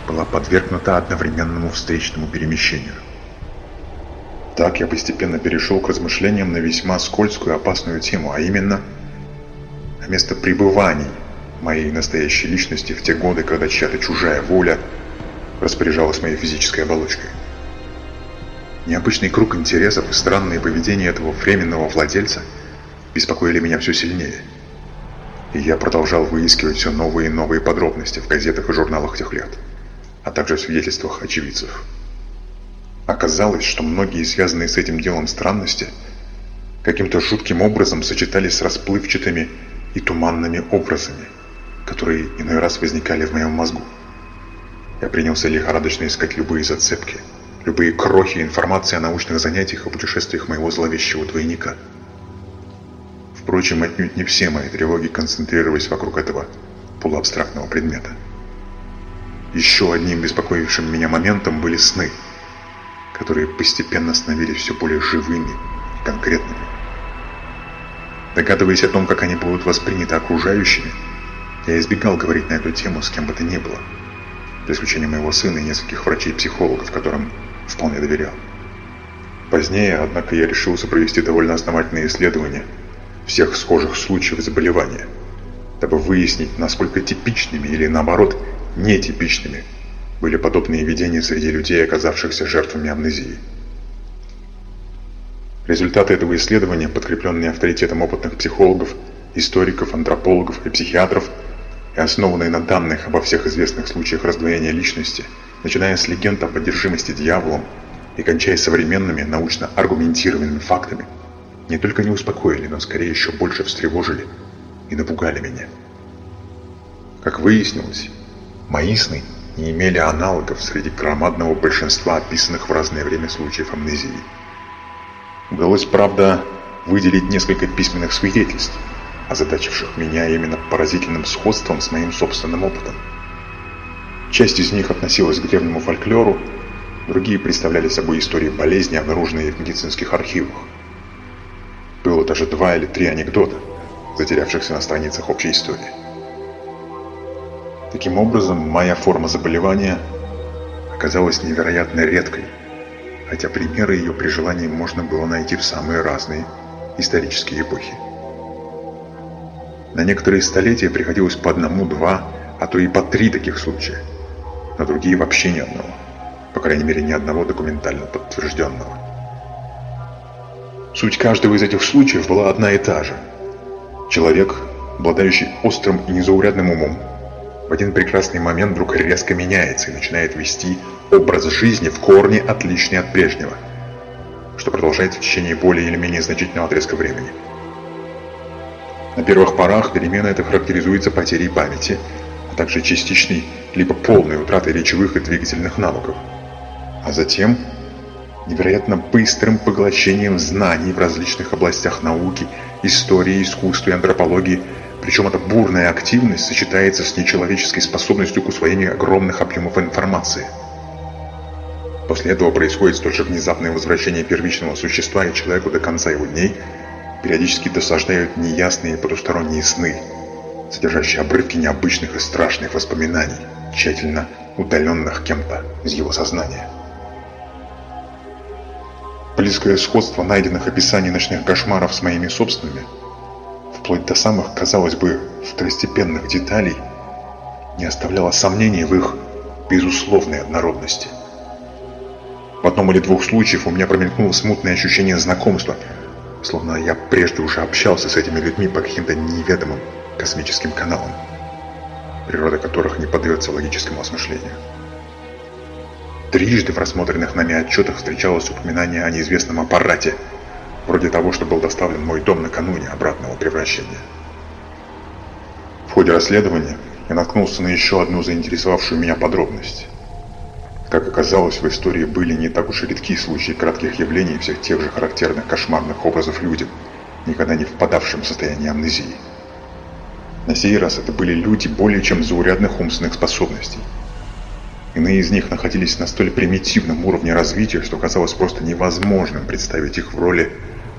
была подвергнута одновременному встречному перемещению. Так я постепенно перешел к размышлениям на весьма скользкую и опасную тему, а именно о место пребываний моей настоящей личности в те годы, когда чья-то чужая воля распоряжалась моей физической оболочкой. Необычный круг интересов и странное поведение этого временного владельца беспокоили меня все сильнее. И я продолжал выискивать все новые и новые подробности в газетах и журналах тех лет, а также свидетельствах очевидцев. Оказалось, что многие связанные с этим делом странности каким-то жутким образом сочетались с расплывчатыми и туманными образами – которые иной раз возникали в моем мозгу. Я принялся лихорадочно искать любые зацепки, любые крохи информации о научных занятиях и путешествиях моего зловещего двойника. Впрочем, отнюдь не все мои тревоги концентрировались вокруг этого полуабстрактного предмета. Еще одним беспокоившим меня моментом были сны, которые постепенно становились все более живыми и конкретными. Догадываясь о том, как они будут восприняты окружающими, я избегал говорить на эту тему с кем бы то ни было, за исключением моего сына и нескольких врачей-психологов, которым вполне доверял. Позднее, однако, я решился провести довольно основательные исследования всех схожих случаев заболевания, дабы выяснить, насколько типичными или, наоборот, нетипичными были подобные видения среди людей, оказавшихся жертвами амнезии. Результаты этого исследования, подкрепленные авторитетом опытных психологов, историков, антропологов и психиатров – и основанные на данных обо всех известных случаях раздвоения личности, начиная с легенд о поддержимости дьяволом и кончая современными научно аргументированными фактами, не только не успокоили, но скорее еще больше встревожили и напугали меня. Как выяснилось, мои сны не имели аналогов среди громадного большинства описанных в разное время случаев амнезии. Удалось, правда, выделить несколько письменных свидетельств, озадачивших меня именно поразительным сходством с моим собственным опытом. Часть из них относилась к древнему фольклору, другие представляли собой истории болезни, обнаруженные в медицинских архивах. Было даже два или три анекдота, затерявшихся на страницах общей истории. Таким образом, моя форма заболевания оказалась невероятно редкой, хотя примеры ее при желании можно было найти в самые разные исторические эпохи. На некоторые столетия приходилось по одному, два, а то и по три таких случая. На другие вообще ни одного. По крайней мере, ни одного документально подтвержденного. Суть каждого из этих случаев была одна и та же. Человек, обладающий острым и незаурядным умом, в один прекрасный момент вдруг резко меняется и начинает вести образ жизни в корне отличный от прежнего, что продолжается в течение более или менее значительного отрезка времени. На первых порах перемена эта характеризуется потерей памяти, а также частичной либо полной утратой речевых и двигательных навыков. А затем невероятно быстрым поглощением знаний в различных областях науки, истории, искусства и антропологии, причем эта бурная активность сочетается с нечеловеческой способностью к усвоению огромных объемов информации. После этого происходит столь же внезапное возвращение первичного существа и человеку до конца его дней – периодически досаждают неясные потусторонние сны, содержащие обрывки необычных и страшных воспоминаний, тщательно удаленных кем-то из его сознания. Близкое сходство найденных описаний ночных кошмаров с моими собственными, вплоть до самых, казалось бы, второстепенных деталей, не оставляло сомнений в их безусловной однородности. В одном или двух случаях у меня промелькнуло смутное ощущение знакомства – словно я прежде уже общался с этими людьми по каким-то неведомым космическим каналам. природа которых не поддается логическому осмышлению. Трижды в рассмотренных нами отчетах встречалось упоминание о неизвестном аппарате, вроде того, что был доставлен мой дом накануне обратного превращения. В ходе расследования я наткнулся на еще одну заинтересовавшую меня подробность. Как оказалось, в истории были не так уж и редкие случаи кратких явлений всех тех же характерных кошмарных образов людям, никогда не впадавшим в состояние амнезии. На сей раз это были люди более чем заурядных умственных способностей. Иные из них находились на столь примитивном уровне развития, что казалось просто невозможным представить их в роли,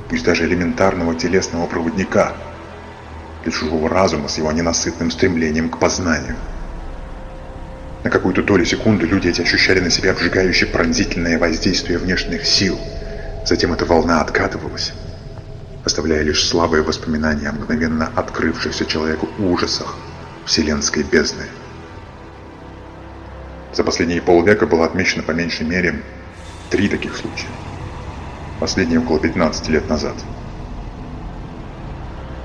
пусть даже элементарного телесного проводника, для чужого разума с его ненасытным стремлением к познанию. На какую-то долю секунды люди эти ощущали на себе обжигающее пронзительное воздействие внешних сил. Затем эта волна откатывалась, оставляя лишь слабые воспоминания о мгновенно открывшихся человеку ужасах вселенской бездны. За последние полвека было отмечено по меньшей мере три таких случая. Последние около 15 лет назад.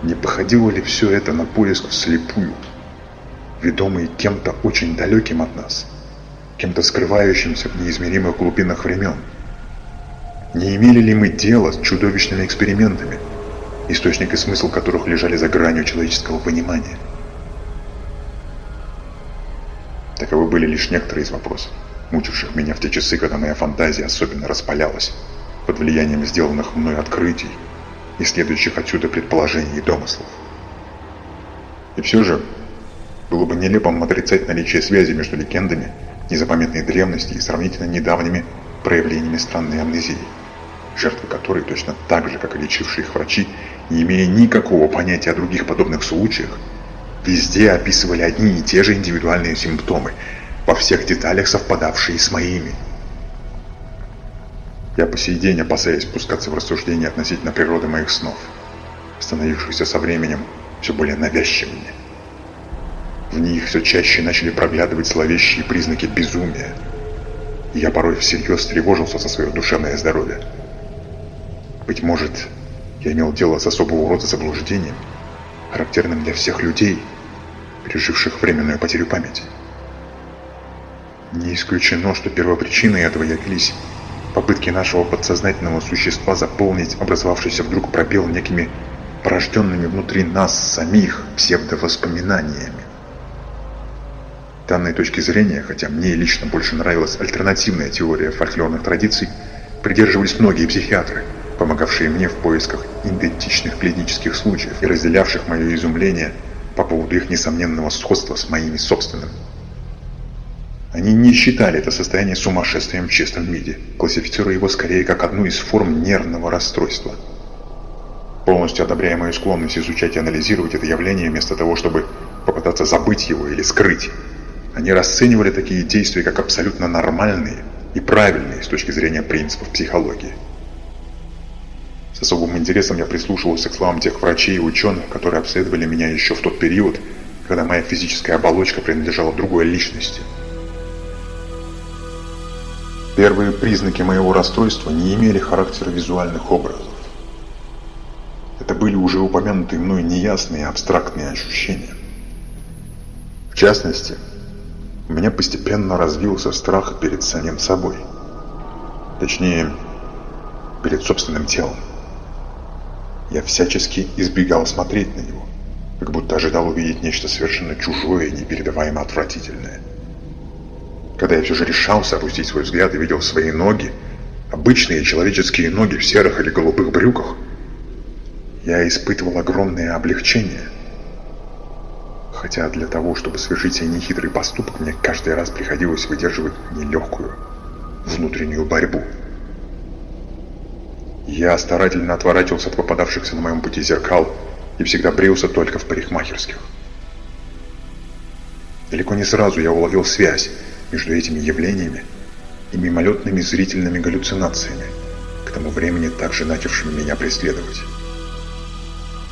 Не походило ли все это на поиск вслепую, ведомый кем-то очень далеким от нас, кем-то скрывающимся в неизмеримых глубинах времен? Не имели ли мы дело с чудовищными экспериментами, источник и смысл которых лежали за гранью человеческого понимания? Таковы были лишь некоторые из вопросов, мучивших меня в те часы, когда моя фантазия особенно распалялась под влиянием сделанных мной открытий и следующих отсюда предположений и домыслов. И все же, было бы нелепым отрицать наличие связи между легендами незапамятной древности и сравнительно недавними проявлениями странной амнезии жертвы которой точно так же, как и лечившие их врачи, не имея никакого понятия о других подобных случаях, везде описывали одни и те же индивидуальные симптомы, во всех деталях совпадавшие с моими. Я по сей день опасаюсь спускаться в рассуждения относительно природы моих снов, становившихся со временем все более навязчивыми. В них все чаще начали проглядывать зловещие признаки безумия, и я порой всерьез тревожился за свое душевное здоровье. Быть может, я имел дело с особого рода заблуждением, характерным для всех людей, переживших временную потерю памяти. Не исключено, что первопричиной этого явились попытки нашего подсознательного существа заполнить образовавшийся вдруг пробел некими порожденными внутри нас самих псевдовоспоминаниями. Данной точки зрения, хотя мне лично больше нравилась альтернативная теория фольклорных традиций, придерживались многие психиатры – помогавшие мне в поисках идентичных клинических случаев и разделявших мое изумление по поводу их несомненного сходства с моими собственными. Они не считали это состояние сумасшествием в чистом виде, классифицируя его скорее как одну из форм нервного расстройства. Полностью одобряя мою склонность изучать и анализировать это явление вместо того, чтобы попытаться забыть его или скрыть, они расценивали такие действия как абсолютно нормальные и правильные с точки зрения принципов психологии. С особым интересом я прислушивался к словам тех врачей и ученых, которые обследовали меня еще в тот период, когда моя физическая оболочка принадлежала другой личности. Первые признаки моего расстройства не имели характера визуальных образов. Это были уже упомянутые мной неясные абстрактные ощущения. В частности, у меня постепенно развился страх перед самим собой. Точнее, перед собственным телом. Я всячески избегал смотреть на него, как будто ожидал увидеть нечто совершенно чужое и непередаваемо отвратительное. Когда я все же решался опустить свой взгляд и видел свои ноги, обычные человеческие ноги в серых или голубых брюках, я испытывал огромное облегчение. Хотя для того, чтобы совершить сей нехитрый поступок, мне каждый раз приходилось выдерживать нелегкую внутреннюю борьбу. Я старательно отворачивался от попадавшихся на моем пути зеркал и всегда брился только в парикмахерских. Далеко не сразу я уловил связь между этими явлениями и мимолетными зрительными галлюцинациями, к тому времени также начавшими меня преследовать.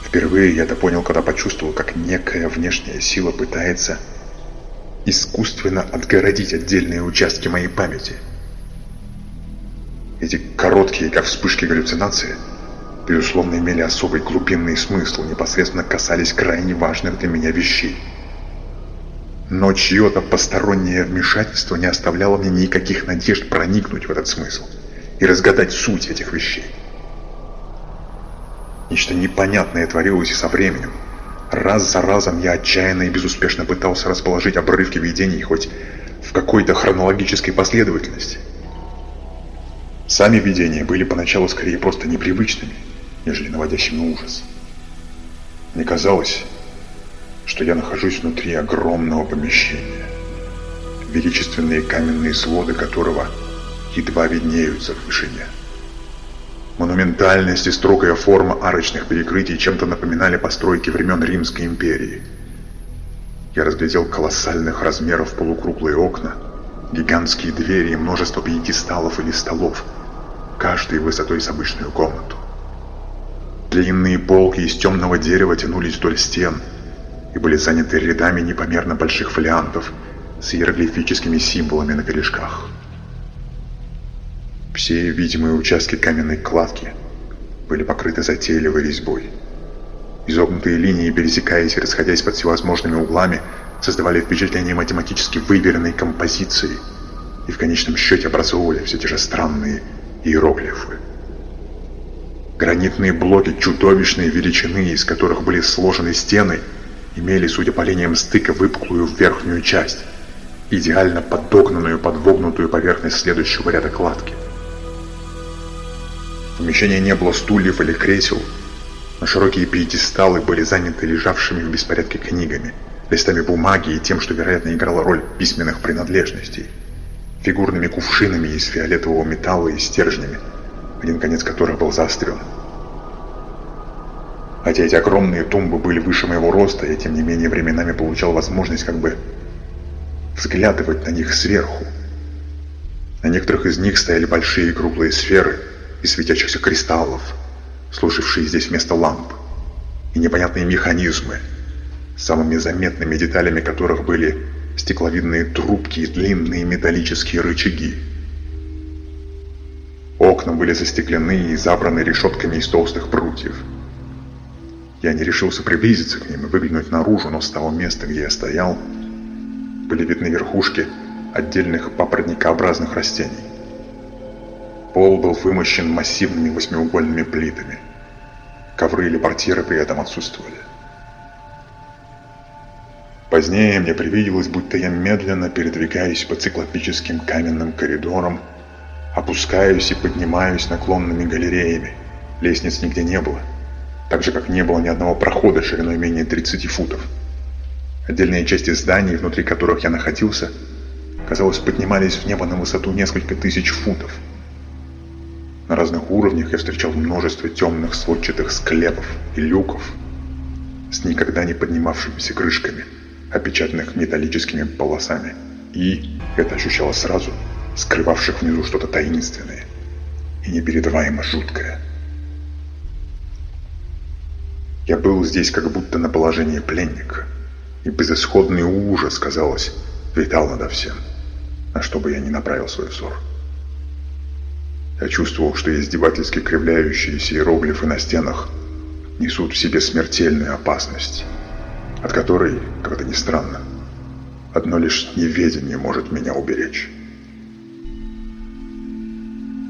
Впервые я это понял, когда почувствовал, как некая внешняя сила пытается искусственно отгородить отдельные участки моей памяти – эти короткие, как вспышки галлюцинации, безусловно, имели особый глубинный смысл, непосредственно касались крайне важных для меня вещей. Но чье-то постороннее вмешательство не оставляло мне никаких надежд проникнуть в этот смысл и разгадать суть этих вещей. Нечто непонятное творилось и со временем. Раз за разом я отчаянно и безуспешно пытался расположить обрывки видений хоть в какой-то хронологической последовательности. Сами видения были поначалу скорее просто непривычными, нежели наводящими на ужас. Мне казалось, что я нахожусь внутри огромного помещения, величественные каменные своды которого едва виднеются в вышине. Монументальность и строгая форма арочных перекрытий чем-то напоминали постройки времен Римской империи. Я разглядел колоссальных размеров полукруглые окна, гигантские двери и множество пьедесталов или столов, каждый высотой с обычную комнату. Длинные полки из темного дерева тянулись вдоль стен и были заняты рядами непомерно больших фолиантов с иероглифическими символами на корешках. Все видимые участки каменной кладки были покрыты затейливой резьбой. Изогнутые линии, пересекаясь и расходясь под всевозможными углами, создавали впечатление математически выверенной композиции и в конечном счете образовывали все те же странные иероглифы. Гранитные блоки чудовищной величины, из которых были сложены стены, имели, судя по линиям стыка, выпуклую верхнюю часть, идеально подогнанную под вогнутую поверхность следующего ряда кладки. В помещении не было стульев или кресел, но широкие пьедесталы были заняты лежавшими в беспорядке книгами, листами бумаги и тем, что, вероятно, играло роль письменных принадлежностей, фигурными кувшинами из фиолетового металла и стержнями, один конец которых был заострен. Хотя эти огромные тумбы были выше моего роста, я тем не менее временами получал возможность как бы взглядывать на них сверху. На некоторых из них стояли большие круглые сферы – и светящихся кристаллов, служившие здесь вместо ламп, и непонятные механизмы, самыми заметными деталями которых были стекловидные трубки и длинные металлические рычаги. Окна были застеклены и забраны решетками из толстых прутьев. Я не решился приблизиться к ним и выглянуть наружу, но с того места, где я стоял, были видны верхушки отдельных папоротникообразных растений. Пол был вымощен массивными восьмиугольными плитами. Ковры или портьеры при этом отсутствовали. Позднее мне привиделось, будто я медленно передвигаюсь по циклопическим каменным коридорам, опускаюсь и поднимаюсь наклонными галереями. Лестниц нигде не было, так же, как не было ни одного прохода шириной менее 30 футов. Отдельные части зданий, внутри которых я находился, казалось, поднимались в небо на высоту несколько тысяч футов – на разных уровнях я встречал множество темных сводчатых склепов и люков с никогда не поднимавшимися крышками, опечатанных металлическими полосами. И, это ощущалось сразу, скрывавших внизу что-то таинственное и непередаваемо жуткое. Я был здесь как будто на положении пленника, и безысходный ужас, казалось, витал надо всем, на что бы я ни направил свой взор. Я чувствовал, что издевательски кривляющиеся иероглифы на стенах несут в себе смертельную опасность, от которой, как это ни странно, одно лишь неведение может меня уберечь.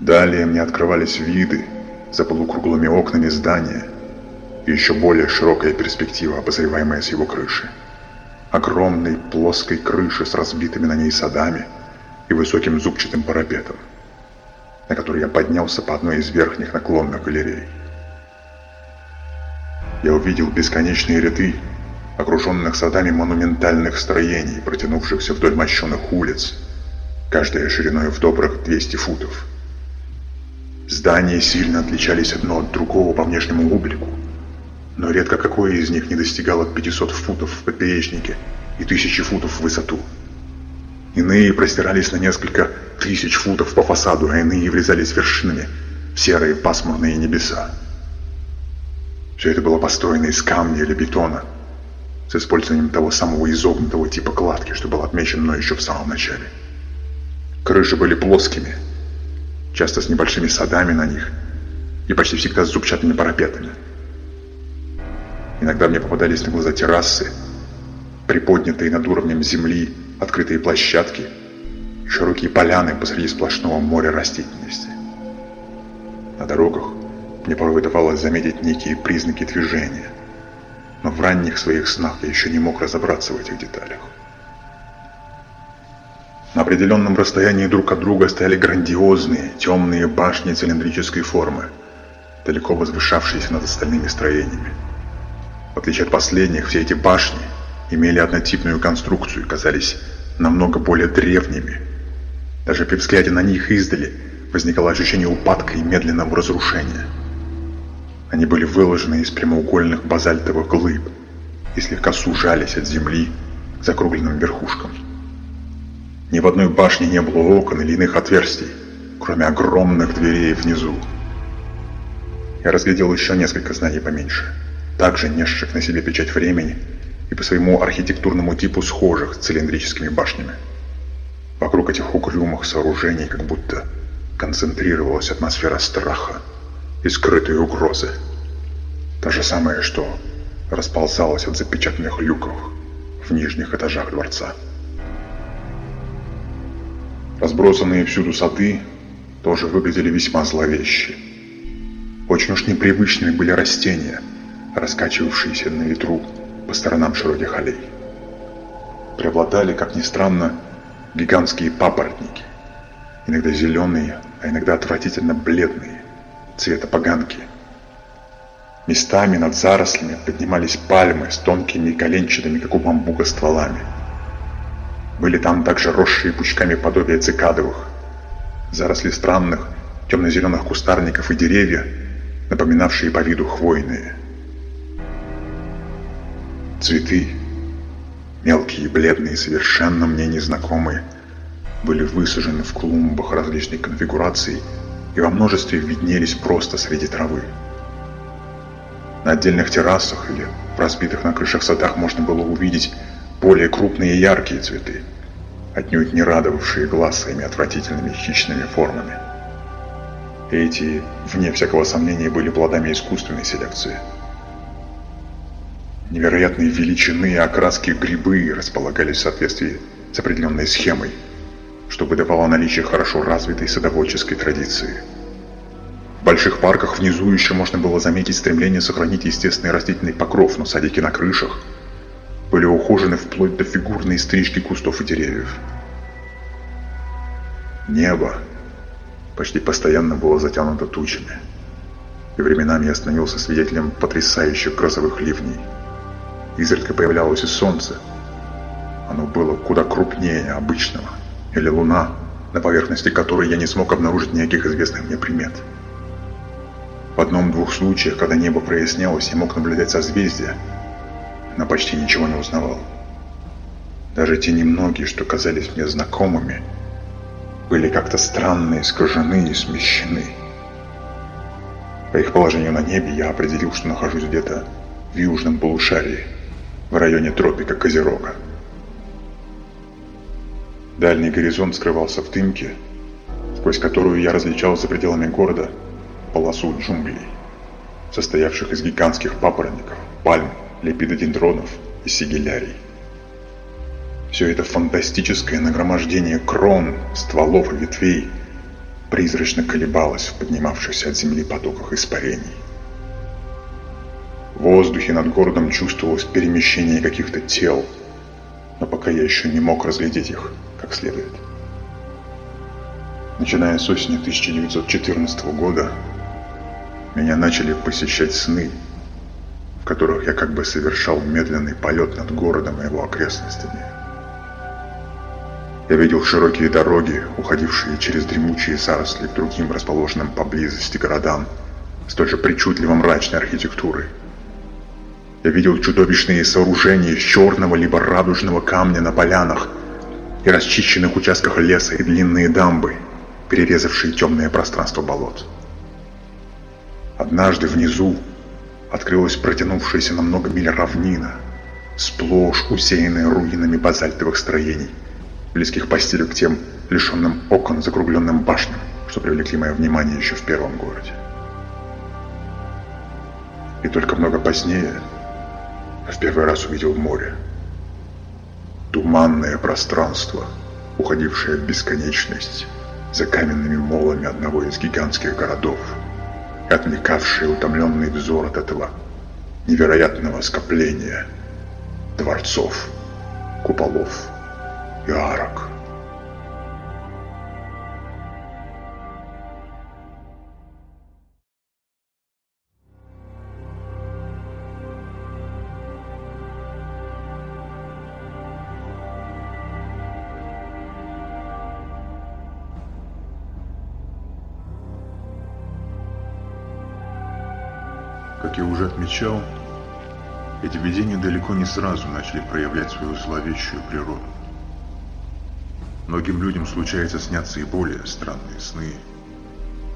Далее мне открывались виды за полукруглыми окнами здания и еще более широкая перспектива, обозреваемая с его крыши. Огромной плоской крыши с разбитыми на ней садами и высоким зубчатым парапетом на который я поднялся по одной из верхних наклонных галерей. Я увидел бесконечные ряды, окруженных садами монументальных строений, протянувшихся вдоль мощенных улиц, каждая шириной в добрых 200 футов. Здания сильно отличались одно от другого по внешнему облику, но редко какое из них не достигало 500 футов в поперечнике и тысячи футов в высоту. Иные простирались на несколько тысяч футов по фасаду, а иные врезались вершинами в серые пасмурные небеса. Все это было построено из камня или бетона, с использованием того самого изогнутого типа кладки, что был отмечен мной еще в самом начале. Крыши были плоскими, часто с небольшими садами на них и почти всегда с зубчатыми парапетами. Иногда мне попадались на глаза террасы, приподнятые над уровнем земли открытые площадки, широкие поляны посреди сплошного моря растительности. На дорогах мне порой удавалось заметить некие признаки движения, но в ранних своих снах я еще не мог разобраться в этих деталях. На определенном расстоянии друг от друга стояли грандиозные темные башни цилиндрической формы, далеко возвышавшиеся над остальными строениями. В отличие от последних, все эти башни имели однотипную конструкцию и казались намного более древними. Даже при взгляде на них издали возникало ощущение упадка и медленного разрушения. Они были выложены из прямоугольных базальтовых глыб и слегка сужались от земли к закругленным верхушкам. Ни в одной башне не было окон или иных отверстий, кроме огромных дверей внизу. Я разглядел еще несколько знаний поменьше, также несших на себе печать времени и по своему архитектурному типу схожих с цилиндрическими башнями. Вокруг этих угрюмых сооружений как будто концентрировалась атмосфера страха и скрытой угрозы. Та же самая, что расползалась от запечатанных люков в нижних этажах дворца. Разбросанные всюду сады тоже выглядели весьма зловеще. Очень уж непривычными были растения, раскачивавшиеся на ветру по сторонам широких аллей. Преобладали, как ни странно, гигантские папоротники, иногда зеленые, а иногда отвратительно бледные, цвета поганки. Местами над зарослями поднимались пальмы с тонкими коленчатыми, как у бамбука, стволами – были там также росшие пучками подобия цикадовых, заросли странных темно-зеленых кустарников и деревья, напоминавшие по виду хвойные. Цветы, мелкие и бледные, совершенно мне незнакомые, были высажены в клумбах различной конфигурации и во множестве виднелись просто среди травы. На отдельных террасах или в разбитых на крышах садах можно было увидеть более крупные и яркие цветы, отнюдь не радовавшие глаз своими отвратительными хищными формами. Эти, вне всякого сомнения, были плодами искусственной селекции. Невероятные величины и окраски грибы располагались в соответствии с определенной схемой, что выдавало наличие хорошо развитой садоводческой традиции. В больших парках внизу еще можно было заметить стремление сохранить естественный растительный покров, но садики на крышах – были ухожены вплоть до фигурной стрижки кустов и деревьев. Небо почти постоянно было затянуто тучами, и временами я становился свидетелем потрясающих грозовых ливней. Изредка появлялось и солнце. Оно было куда крупнее обычного, или луна, на поверхности которой я не смог обнаружить никаких известных мне примет. В одном-двух случаях, когда небо прояснялось, я мог наблюдать созвездия, но почти ничего не узнавал. Даже те немногие, что казались мне знакомыми, были как-то странно искажены и смещены. По их положению на небе я определил, что нахожусь где-то в южном полушарии, в районе тропика Козерога. Дальний горизонт скрывался в дымке, сквозь которую я различал за пределами города полосу джунглей, состоявших из гигантских папоротников, пальм лепидодендронов и сигелярий. Все это фантастическое нагромождение крон, стволов и ветвей призрачно колебалось в поднимавшихся от земли потоках испарений. В воздухе над городом чувствовалось перемещение каких-то тел, но пока я еще не мог разглядеть их как следует. Начиная с осени 1914 года, меня начали посещать сны – которых я как бы совершал медленный полет над городом и его окрестностями. Я видел широкие дороги, уходившие через дремучие заросли к другим расположенным поблизости городам, столь же причудливо мрачной архитектурой. Я видел чудовищные сооружения из черного либо радужного камня на полянах и расчищенных участках леса и длинные дамбы, перерезавшие темное пространство болот. Однажды внизу, открылась протянувшаяся на много миль равнина, сплошь усеянная руинами базальтовых строений, близких по стилю к тем лишенным окон закругленным башням, что привлекли мое внимание еще в первом городе. И только много позднее в первый раз увидел море. Туманное пространство, уходившее в бесконечность, за каменными молами одного из гигантских городов, отвлекавшее утомленный взор от этого невероятного скопления дворцов, куполов и арок. Я уже отмечал, эти видения далеко не сразу начали проявлять свою зловещую природу. Многим людям случается сняться и более странные сны,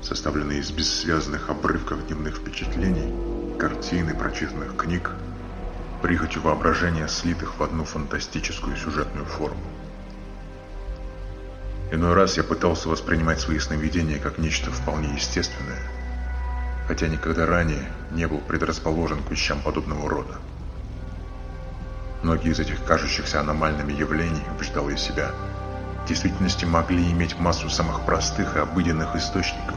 составленные из бессвязных обрывков дневных впечатлений, картин и прочитанных книг, прихотью воображения, слитых в одну фантастическую сюжетную форму. Иной раз я пытался воспринимать свои сновидения как нечто вполне естественное – хотя никогда ранее не был предрасположен к вещам подобного рода. Многие из этих кажущихся аномальными явлений, убеждал я себя, в действительности могли иметь массу самых простых и обыденных источников,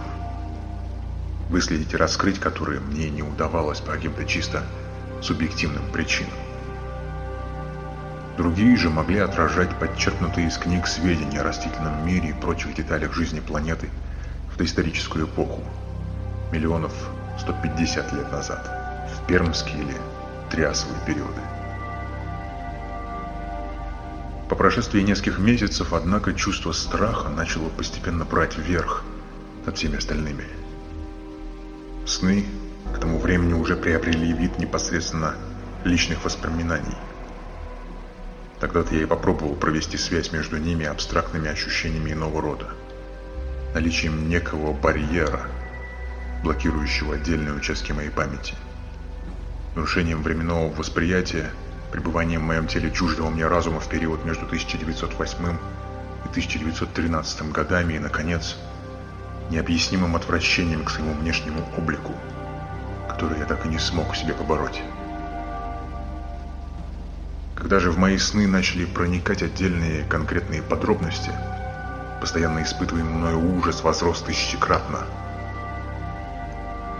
выследить и раскрыть которые мне не удавалось по каким-то чисто субъективным причинам. Другие же могли отражать подчеркнутые из книг сведения о растительном мире и прочих деталях жизни планеты в доисторическую эпоху, миллионов 150 лет назад, в пермские или триасовые периоды. По прошествии нескольких месяцев, однако, чувство страха начало постепенно брать вверх над всеми остальными. Сны к тому времени уже приобрели вид непосредственно личных воспоминаний. Тогда-то я и попробовал провести связь между ними абстрактными ощущениями иного рода, наличием некого барьера – блокирующего отдельные участки моей памяти. Нарушением временного восприятия, пребыванием в моем теле чуждого мне разума в период между 1908 и 1913 годами и, наконец, необъяснимым отвращением к своему внешнему облику, который я так и не смог себе побороть. Когда же в мои сны начали проникать отдельные конкретные подробности, постоянно испытываемый мною ужас возрос тысячекратно –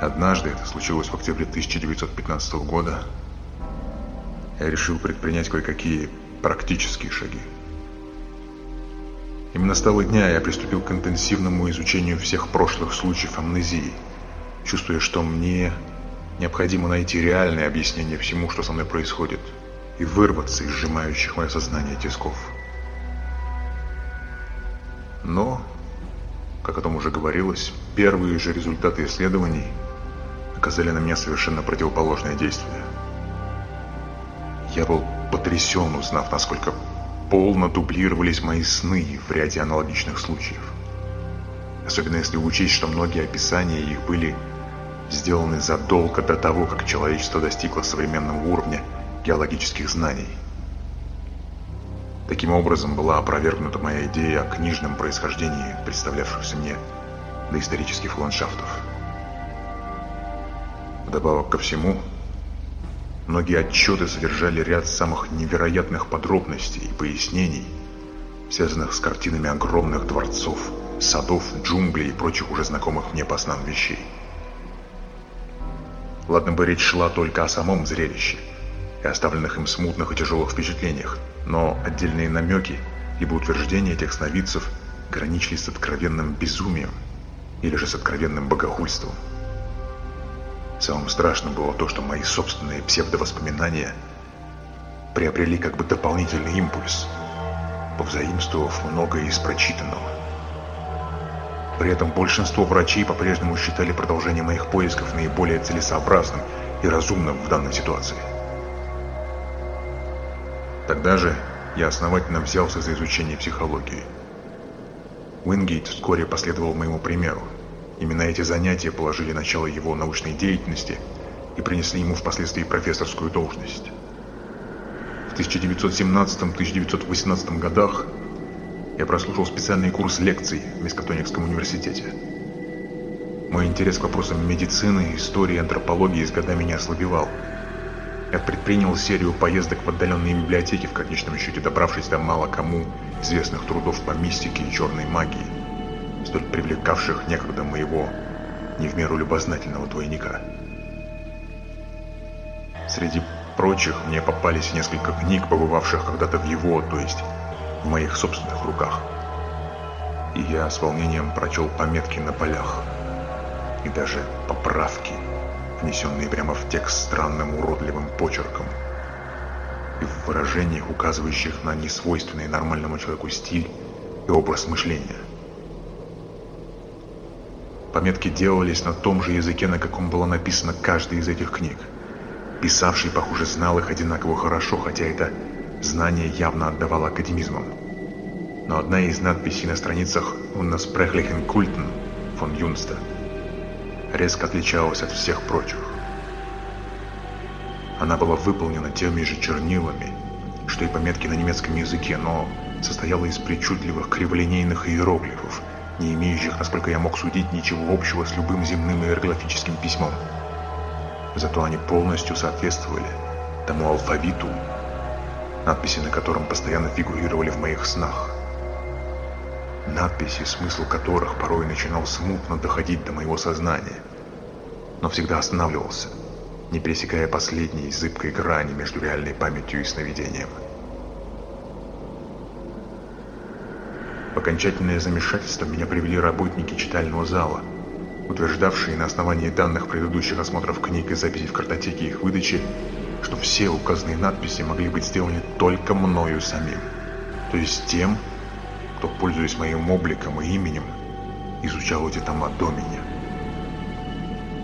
Однажды, это случилось в октябре 1915 года, я решил предпринять кое-какие практические шаги. Именно с того дня я приступил к интенсивному изучению всех прошлых случаев амнезии, чувствуя, что мне необходимо найти реальное объяснение всему, что со мной происходит, и вырваться из сжимающих мое сознание тисков. Но, как о том уже говорилось, первые же результаты исследований – оказали на меня совершенно противоположное действие. Я был потрясен, узнав, насколько полно дублировались мои сны в ряде аналогичных случаев. Особенно если учесть, что многие описания их были сделаны задолго до того, как человечество достигло современного уровня геологических знаний. Таким образом была опровергнута моя идея о книжном происхождении представлявшихся мне доисторических ландшафтов. Вдобавок ко всему, многие отчеты содержали ряд самых невероятных подробностей и пояснений, связанных с картинами огромных дворцов, садов, джунглей и прочих уже знакомых мне по снам вещей. Ладно бы речь шла только о самом зрелище и оставленных им смутных и тяжелых впечатлениях, но отдельные намеки либо утверждения этих сновидцев граничили с откровенным безумием или же с откровенным богохульством. Самым страшным было то, что мои собственные псевдовоспоминания приобрели как бы дополнительный импульс, повзаимствовав многое из прочитанного. При этом большинство врачей по-прежнему считали продолжение моих поисков наиболее целесообразным и разумным в данной ситуации. Тогда же я основательно взялся за изучение психологии. Уингейт вскоре последовал моему примеру. Именно эти занятия положили начало его научной деятельности и принесли ему впоследствии профессорскую должность. В 1917-1918 годах я прослушал специальный курс лекций в Мискатоникском университете. Мой интерес к вопросам медицины, истории антропологии с годами не ослабевал. я предпринял серию поездок в отдаленные библиотеки, в конечном счете добравшись до мало кому известных трудов по мистике и черной магии, столь привлекавших некогда моего не в меру любознательного двойника. Среди прочих мне попались несколько книг, побывавших когда-то в его, то есть в моих собственных руках. И я с волнением прочел пометки на полях и даже поправки – внесенные прямо в текст странным уродливым почерком, и в выражениях, указывающих на несвойственный нормальному человеку стиль и образ мышления. Пометки делались на том же языке, на каком было написано каждая из этих книг. Писавший, похоже, знал их одинаково хорошо, хотя это знание явно отдавало академизмом. Но одна из надписей на страницах «Unnasprechlichen Kulten» фон Юнста – резко отличалась от всех прочих. Она была выполнена теми же чернилами, что и пометки на немецком языке, но состояла из причудливых криволинейных иероглифов, не имеющих, насколько я мог судить, ничего общего с любым земным иероглифическим письмом. Зато они полностью соответствовали тому алфавиту, надписи на котором постоянно фигурировали в моих снах. Надписи, смысл которых порой начинал смутно доходить до моего сознания, но всегда останавливался, не пересекая последней зыбкой грани между реальной памятью и сновидением. В окончательное замешательство меня привели работники читального зала, утверждавшие на основании данных предыдущих осмотров книг и записей в картотеке их выдачи, что все указанные надписи могли быть сделаны только мною самим, то есть тем, кто, пользуясь моим обликом и именем, изучал эти тома до меня.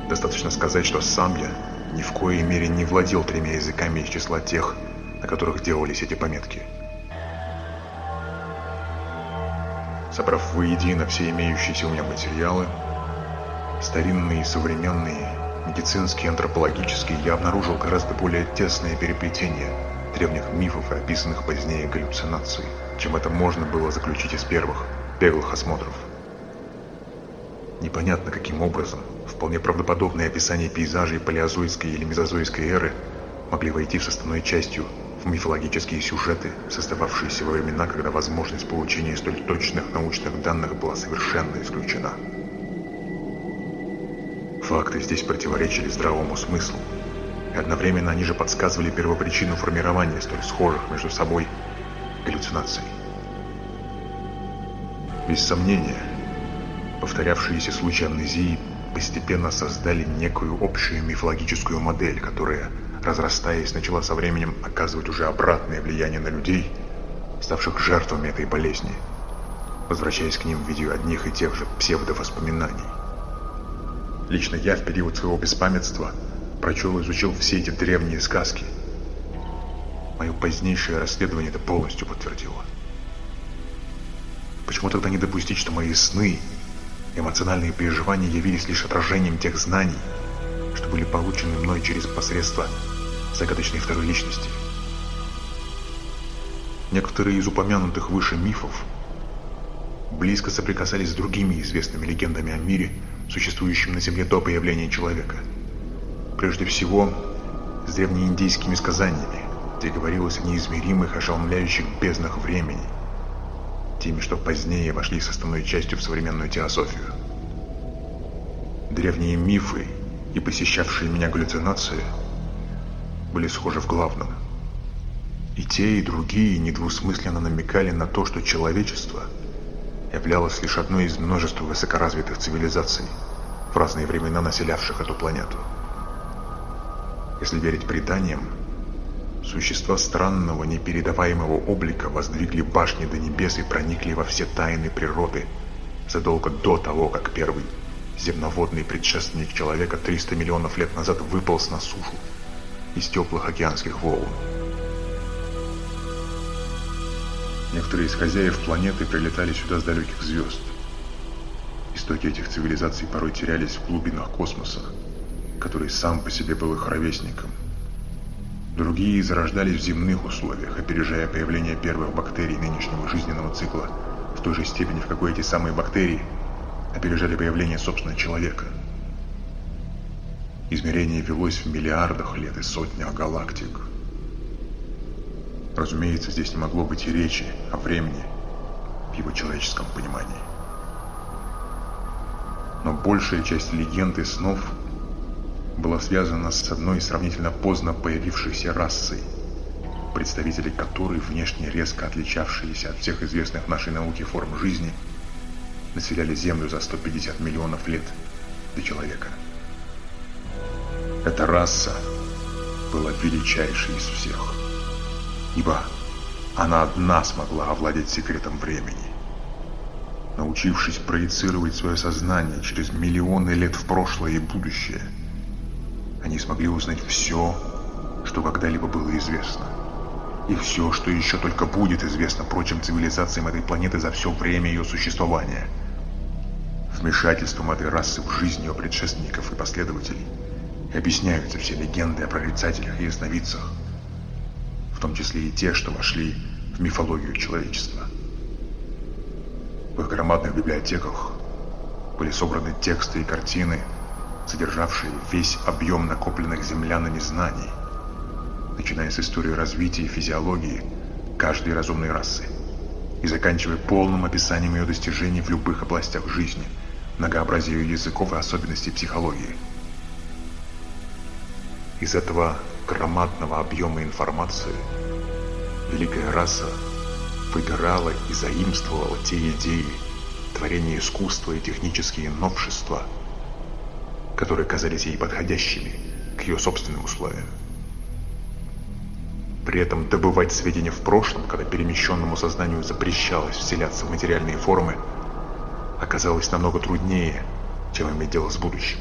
Достаточно сказать, что сам я ни в коей мере не владел тремя языками из числа тех, на которых делались эти пометки. Собрав воедино все имеющиеся у меня материалы, старинные и современные, медицинские, антропологические, я обнаружил гораздо более тесное переплетение древних мифов и описанных позднее галлюцинаций чем это можно было заключить из первых беглых осмотров. Непонятно каким образом вполне правдоподобные описания пейзажей палеозойской или мезозойской эры могли войти в составной частью в мифологические сюжеты, создававшиеся во времена, когда возможность получения столь точных научных данных была совершенно исключена. Факты здесь противоречили здравому смыслу, и одновременно они же подсказывали первопричину формирования столь схожих между собой галлюцинаций. Без сомнения, повторявшиеся случаи амнезии постепенно создали некую общую мифологическую модель, которая, разрастаясь, начала со временем оказывать уже обратное влияние на людей, ставших жертвами этой болезни, возвращаясь к ним в виде одних и тех же псевдовоспоминаний. Лично я в период своего беспамятства прочел и изучил все эти древние сказки – Мое позднейшее расследование это полностью подтвердило. Почему тогда не допустить, что мои сны, эмоциональные переживания явились лишь отражением тех знаний, что были получены мной через посредство загадочной второй личности? Некоторые из упомянутых выше мифов близко соприкасались с другими известными легендами о мире, существующем на Земле до появления человека. Прежде всего, с древнеиндийскими сказаниями, где говорилось о неизмеримых, ошеломляющих безднах времени, теми, что позднее вошли составной частью в современную теософию. Древние мифы и посещавшие меня галлюцинации были схожи в главном. И те, и другие недвусмысленно намекали на то, что человечество являлось лишь одной из множества высокоразвитых цивилизаций, в разные времена населявших эту планету. Если верить преданиям, Существа странного, непередаваемого облика воздвигли башни до небес и проникли во все тайны природы задолго до того, как первый земноводный предшественник человека 300 миллионов лет назад выполз на сушу из теплых океанских волн. Некоторые из хозяев планеты прилетали сюда с далеких звезд. Истоки этих цивилизаций порой терялись в глубинах космоса, который сам по себе был их ровесником – Другие зарождались в земных условиях, опережая появление первых бактерий нынешнего жизненного цикла в той же степени, в какой эти самые бактерии опережали появление собственного человека. Измерение велось в миллиардах лет и сотнях галактик. Разумеется, здесь не могло быть и речи о времени в его человеческом понимании. Но большая часть легенд и снов была связана с одной сравнительно поздно появившейся расой, представители которой, внешне резко отличавшиеся от всех известных нашей науке форм жизни, населяли Землю за 150 миллионов лет до человека. Эта раса была величайшей из всех, ибо она одна смогла овладеть секретом времени. Научившись проецировать свое сознание через миллионы лет в прошлое и будущее, они смогли узнать все, что когда-либо было известно. И все, что еще только будет известно прочим цивилизациям этой планеты за все время ее существования. Вмешательством этой расы в жизнь ее предшественников и последователей и объясняются все легенды о прорицателях и ясновидцах, в том числе и те, что вошли в мифологию человечества. В их громадных библиотеках были собраны тексты и картины, содержавшие весь объем накопленных землянами знаний, начиная с истории развития и физиологии каждой разумной расы и заканчивая полным описанием ее достижений в любых областях жизни, многообразия ее языков и особенностей психологии. Из этого громадного объема информации великая раса выбирала и заимствовала те идеи, творения искусства и технические новшества, которые казались ей подходящими к ее собственным условиям. При этом добывать сведения в прошлом, когда перемещенному сознанию запрещалось вселяться в материальные формы, оказалось намного труднее, чем иметь дело с будущим.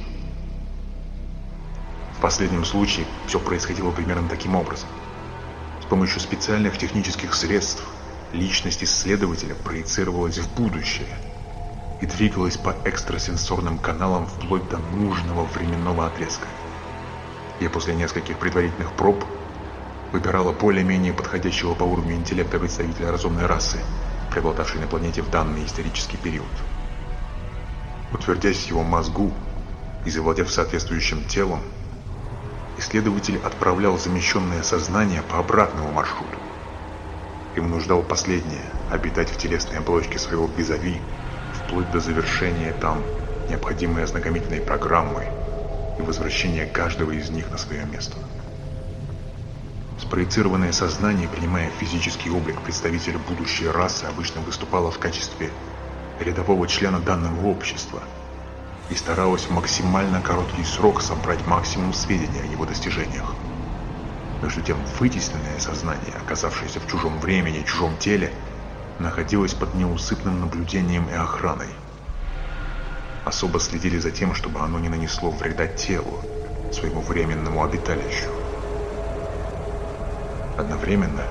В последнем случае все происходило примерно таким образом. С помощью специальных технических средств личность исследователя проецировалась в будущее и двигалась по экстрасенсорным каналам вплоть до нужного временного отрезка. И после нескольких предварительных проб выбирала более-менее подходящего по уровню интеллекта представителя разумной расы, преобладавшей на планете в данный исторический период. Утвердясь в его мозгу и завладев соответствующим телом, исследователь отправлял замещенное сознание по обратному маршруту и вынуждал последнее обитать в телесной оболочке своего визави вплоть до завершения там необходимой ознакомительной программы и возвращения каждого из них на свое место. Спроецированное сознание, принимая физический облик представителя будущей расы, обычно выступало в качестве рядового члена данного общества и старалось в максимально короткий срок собрать максимум сведений о его достижениях. Между тем, вытесненное сознание, оказавшееся в чужом времени чужом теле, находилось под неусыпным наблюдением и охраной. Особо следили за тем, чтобы оно не нанесло вреда телу, своему временному обиталищу. Одновременно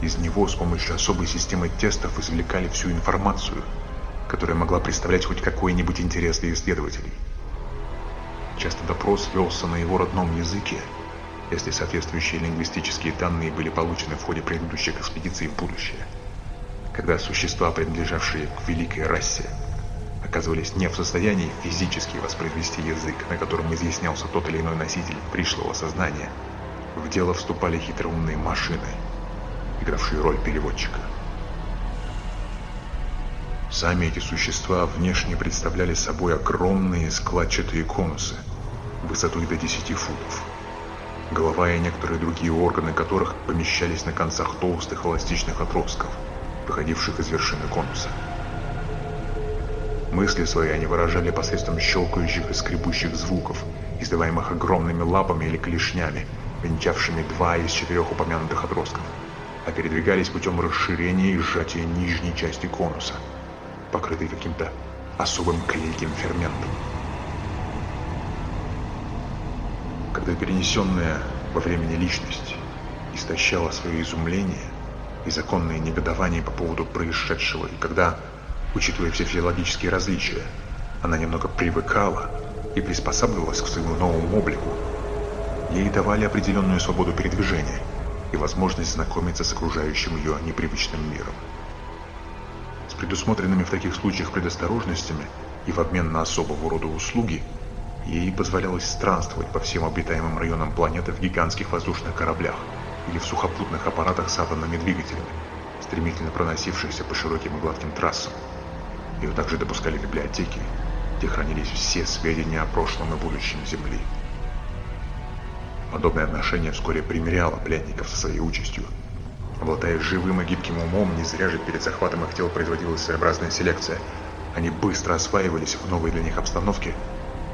из него с помощью особой системы тестов извлекали всю информацию, которая могла представлять хоть какой-нибудь интерес для исследователей. Часто допрос велся на его родном языке, если соответствующие лингвистические данные были получены в ходе предыдущих экспедиций в будущее, когда существа, принадлежавшие к великой расе, оказывались не в состоянии физически воспроизвести язык, на котором изъяснялся тот или иной носитель пришлого сознания – в дело вступали хитроумные машины, игравшие роль переводчика. Сами эти существа внешне представляли собой огромные складчатые конусы, высотой до 10 футов, голова и некоторые другие органы которых помещались на концах толстых эластичных отростков, выходивших из вершины конуса. Мысли свои они выражали посредством щелкающих и скребущих звуков, издаваемых огромными лапами или клешнями, венчавшими два из четырех упомянутых отростков, а передвигались путем расширения и сжатия нижней части конуса, покрытой каким-то особым клейким ферментом. Когда перенесенная во времени личность истощала свое изумление и законное негодование по поводу происшедшего, и когда, учитывая все физиологические различия, она немного привыкала и приспосабливалась к своему новому облику, Ей давали определенную свободу передвижения и возможность знакомиться с окружающим ее непривычным миром. Предусмотренными в таких случаях предосторожностями и в обмен на особого рода услуги, Ей позволялось странствовать по всем обитаемым районам планеты в гигантских воздушных кораблях или в сухопутных аппаратах с атомными двигателями, стремительно проносившихся по широким и гладким трассам. Ее также допускали библиотеки, где хранились все сведения о прошлом и будущем Земли. Подобное отношение вскоре примиряло пленников со своей участью. Обладая живым и гибким умом, не зря же перед захватом их тел производилась своеобразная селекция. Они быстро осваивались в новой для них обстановке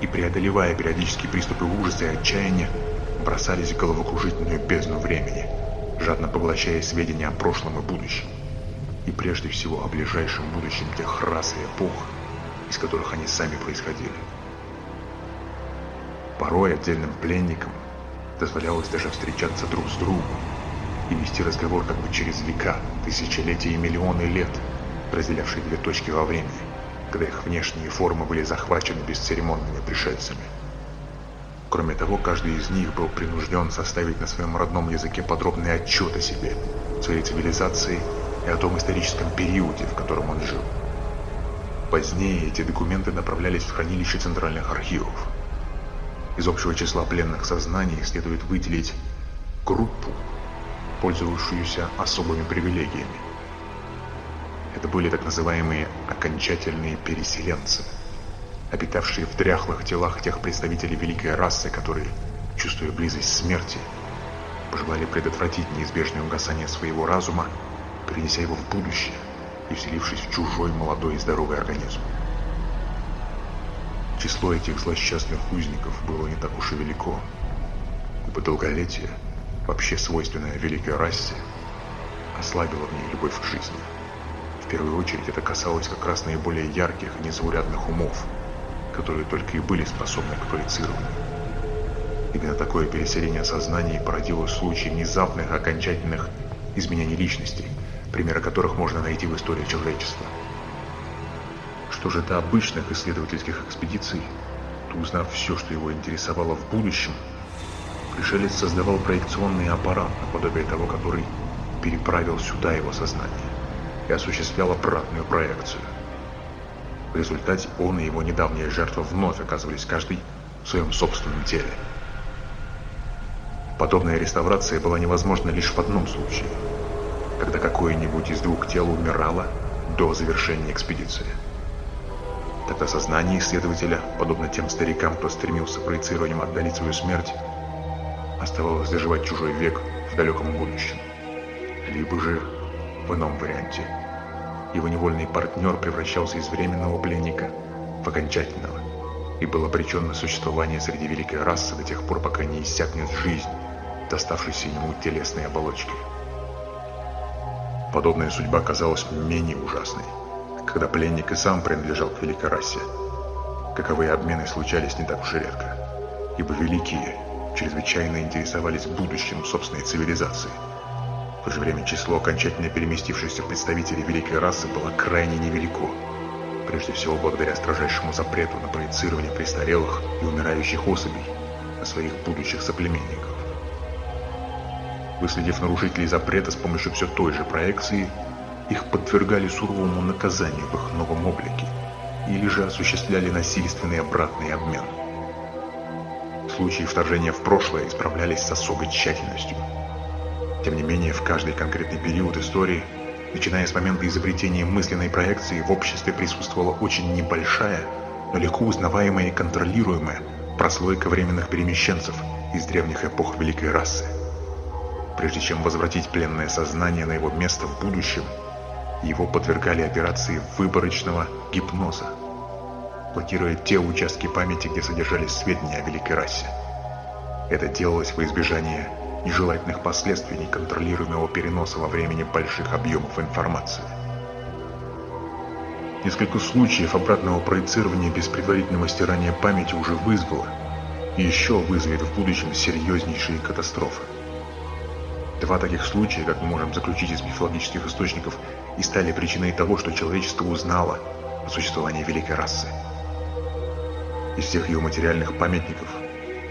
и, преодолевая периодические приступы ужаса и отчаяния, бросались в головокружительную бездну времени, жадно поглощая сведения о прошлом и будущем, и прежде всего о ближайшем будущем тех рас и эпох, из которых они сами происходили. Порой отдельным пленникам дозволялось даже встречаться друг с другом и вести разговор как бы через века, тысячелетия и миллионы лет, разделявшие две точки во времени, когда их внешние формы были захвачены бесцеремонными пришельцами. Кроме того, каждый из них был принужден составить на своем родном языке подробный отчет о себе, своей цивилизации и о том историческом периоде, в котором он жил. Позднее эти документы направлялись в хранилище центральных архивов. Из общего числа пленных сознаний следует выделить группу, пользовавшуюся особыми привилегиями. Это были так называемые окончательные переселенцы, обитавшие в дряхлых телах тех представителей великой расы, которые, чувствуя близость смерти, пожелали предотвратить неизбежное угасание своего разума, перенеся его в будущее и вселившись в чужой молодой и здоровый организм. Число этих злосчастных узников было не так уж и велико, ибо долголетие, вообще свойственное великой расе, ослабило в ней любовь к жизни. В первую очередь это касалось как раз наиболее ярких и незаурядных умов, которые только и были способны к проецированию. Именно такое переселение сознания породило случаи внезапных окончательных изменений личностей, примеры которых можно найти в истории человечества. Что же до обычных исследовательских экспедиций, то узнав все, что его интересовало в будущем, пришелец создавал проекционный аппарат, наподобие того, который переправил сюда его сознание и осуществлял обратную проекцию. В результате он и его недавняя жертва вновь оказывались каждый в своем собственном теле. Подобная реставрация была невозможна лишь в одном случае – когда какое-нибудь из двух тел умирало до завершения экспедиции. Тогда сознание исследователя, подобно тем старикам, кто стремился проецированием отдалить свою смерть, оставалось доживать чужой век в далеком будущем. Либо же в ином варианте. Его невольный партнер превращался из временного пленника в окончательного и был обречен на существование среди великой расы до тех пор, пока не иссякнет жизнь, доставшейся ему телесной оболочкой. Подобная судьба казалась менее ужасной, когда пленник и сам принадлежал к великой расе. Каковые обмены случались не так уж и редко, ибо великие чрезвычайно интересовались будущим собственной цивилизации. В то же время число окончательно переместившихся представителей великой расы было крайне невелико, прежде всего благодаря строжайшему запрету на проецирование престарелых и умирающих особей на своих будущих соплеменников. Выследив нарушителей запрета с помощью все той же проекции, их подвергали суровому наказанию в их новом облике или же осуществляли насильственный обратный обмен. Случаи вторжения в прошлое исправлялись с особой тщательностью. Тем не менее, в каждый конкретный период истории, начиная с момента изобретения мысленной проекции, в обществе присутствовала очень небольшая, но легко узнаваемая и контролируемая прослойка временных перемещенцев из древних эпох Великой расы. Прежде чем возвратить пленное сознание на его место в будущем, его подвергали операции выборочного гипноза, блокируя те участки памяти, где содержались сведения о великой расе. Это делалось во избежание нежелательных последствий неконтролируемого переноса во времени больших объемов информации. Несколько случаев обратного проецирования без предварительного стирания памяти уже вызвало и еще вызовет в будущем серьезнейшие катастрофы. Два таких случая, как мы можем заключить из мифологических источников, и стали причиной того, что человечество узнало о существовании великой расы. Из всех ее материальных памятников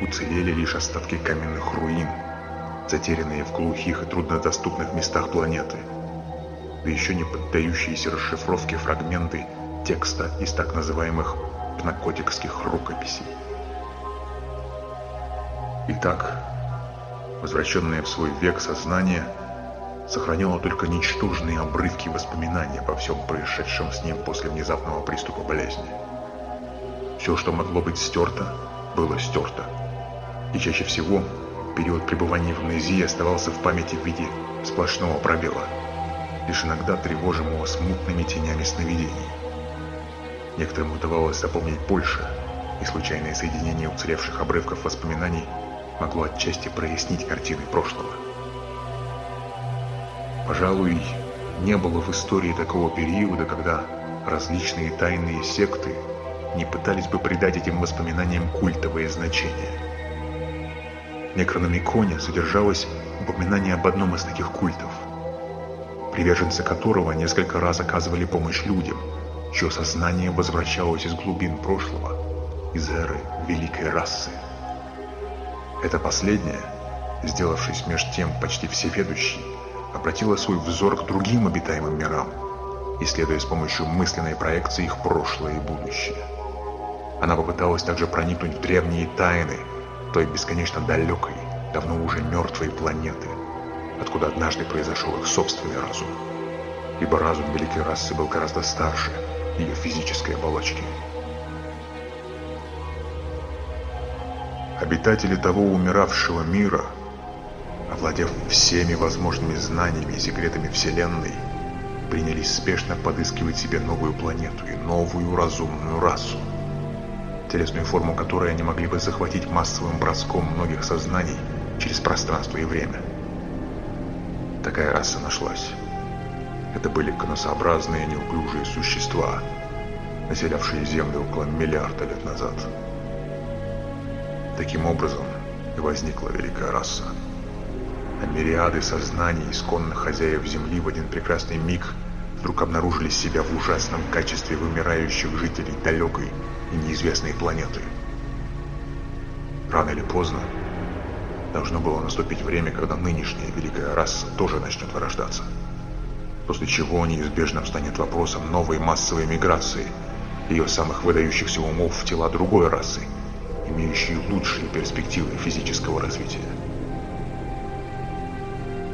уцелели лишь остатки каменных руин, затерянные в глухих и труднодоступных местах планеты, да еще не поддающиеся расшифровке фрагменты текста из так называемых пнакотикских рукописей. Итак, возвращенное в свой век сознание сохраняло только ничтожные обрывки воспоминаний обо всем происшедшем с ним после внезапного приступа болезни. Все, что могло быть стерто, было стерто. И чаще всего период пребывания в амнезии оставался в памяти в виде сплошного пробела, лишь иногда тревожимого смутными тенями сновидений. Некоторым удавалось запомнить больше, и случайное соединение уцелевших обрывков воспоминаний могло отчасти прояснить картины прошлого. Пожалуй, не было в истории такого периода, когда различные тайные секты не пытались бы придать этим воспоминаниям культовое значение. В Некрономиконе содержалось упоминание об одном из таких культов, приверженцы которого несколько раз оказывали помощь людям, чье сознание возвращалось из глубин прошлого, из эры великой расы. Это последнее, сделавшись меж тем почти всеведущей, обратила свой взор к другим обитаемым мирам, исследуя с помощью мысленной проекции их прошлое и будущее. Она попыталась также проникнуть в древние тайны той бесконечно далекой, давно уже мертвой планеты, откуда однажды произошел их собственный разум. Ибо разум великой расы был гораздо старше ее физической оболочки. Обитатели того умиравшего мира, овладев всеми возможными знаниями и секретами Вселенной, принялись спешно подыскивать себе новую планету и новую разумную расу телесную форму которой они могли бы захватить массовым броском многих сознаний через пространство и время. Такая раса нашлась. Это были конусообразные неуклюжие существа, населявшие Землю около миллиарда лет назад. Таким образом и возникла великая раса. А мириады сознаний исконных хозяев Земли в один прекрасный миг вдруг обнаружили себя в ужасном качестве вымирающих жителей далекой и неизвестной планеты. Рано или поздно должно было наступить время, когда нынешняя великая раса тоже начнет вырождаться. После чего неизбежно встанет вопросом новой массовой миграции ее самых выдающихся умов в тела другой расы, имеющие лучшие перспективы физического развития.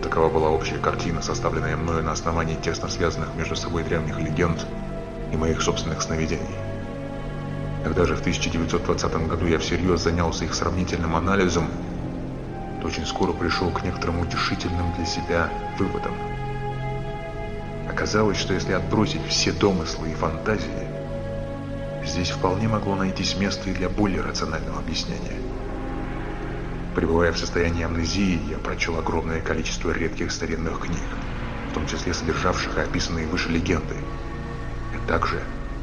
Такова была общая картина, составленная мною на основании тесно связанных между собой древних легенд и моих собственных сновидений. Когда же в 1920 году я всерьез занялся их сравнительным анализом, то очень скоро пришел к некоторым утешительным для себя выводам. Оказалось, что если отбросить все домыслы и фантазии, здесь вполне могло найтись место и для более рационального объяснения. Пребывая в состоянии амнезии, я прочел огромное количество редких старинных книг, в том числе содержавших описанные выше легенды. И также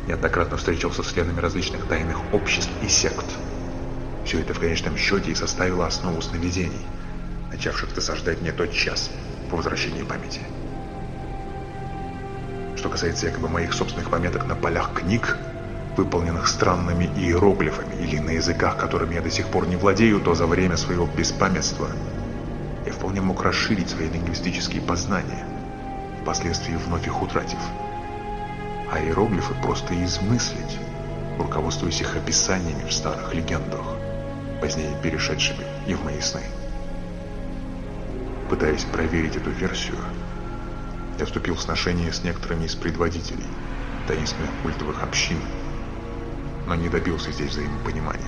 неоднократно встречался с членами различных тайных обществ и сект. Все это в конечном счете и составило основу сновидений, начавших досаждать мне тот час по возвращении памяти. Что касается якобы моих собственных пометок на полях книг, выполненных странными иероглифами или на языках, которыми я до сих пор не владею, то за время своего беспамятства я вполне мог расширить свои лингвистические познания, впоследствии вновь их утратив а иероглифы просто измыслить, руководствуясь их описаниями в старых легендах, позднее перешедшими и в мои сны. Пытаясь проверить эту версию, я вступил в сношение с некоторыми из предводителей таинственных культовых общин, но не добился здесь взаимопонимания.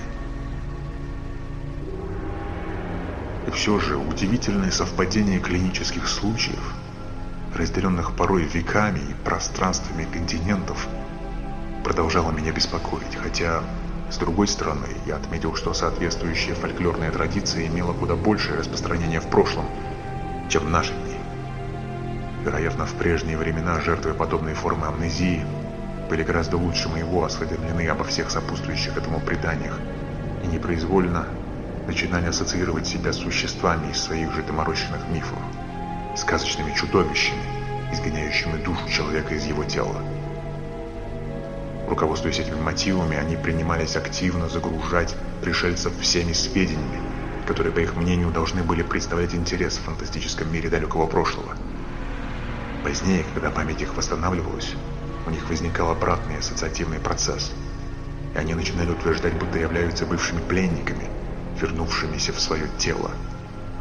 И все же удивительное совпадение клинических случаев – разделенных порой веками и пространствами континентов, продолжало меня беспокоить, хотя, с другой стороны, я отметил, что соответствующая фольклорная традиция имела куда большее распространение в прошлом, чем в наши дни. Вероятно, в прежние времена жертвы подобной формы амнезии были гораздо лучше моего осведомлены обо всех сопутствующих этому преданиях и непроизвольно начинали ассоциировать себя с существами из своих же доморощенных мифов сказочными чудовищами, изгоняющими душу человека из его тела. Руководствуясь этими мотивами, они принимались активно загружать пришельцев всеми сведениями, которые, по их мнению, должны были представлять интерес в фантастическом мире далекого прошлого. Позднее, когда память их восстанавливалась, у них возникал обратный ассоциативный процесс, и они начинали утверждать, будто являются бывшими пленниками, вернувшимися в свое тело,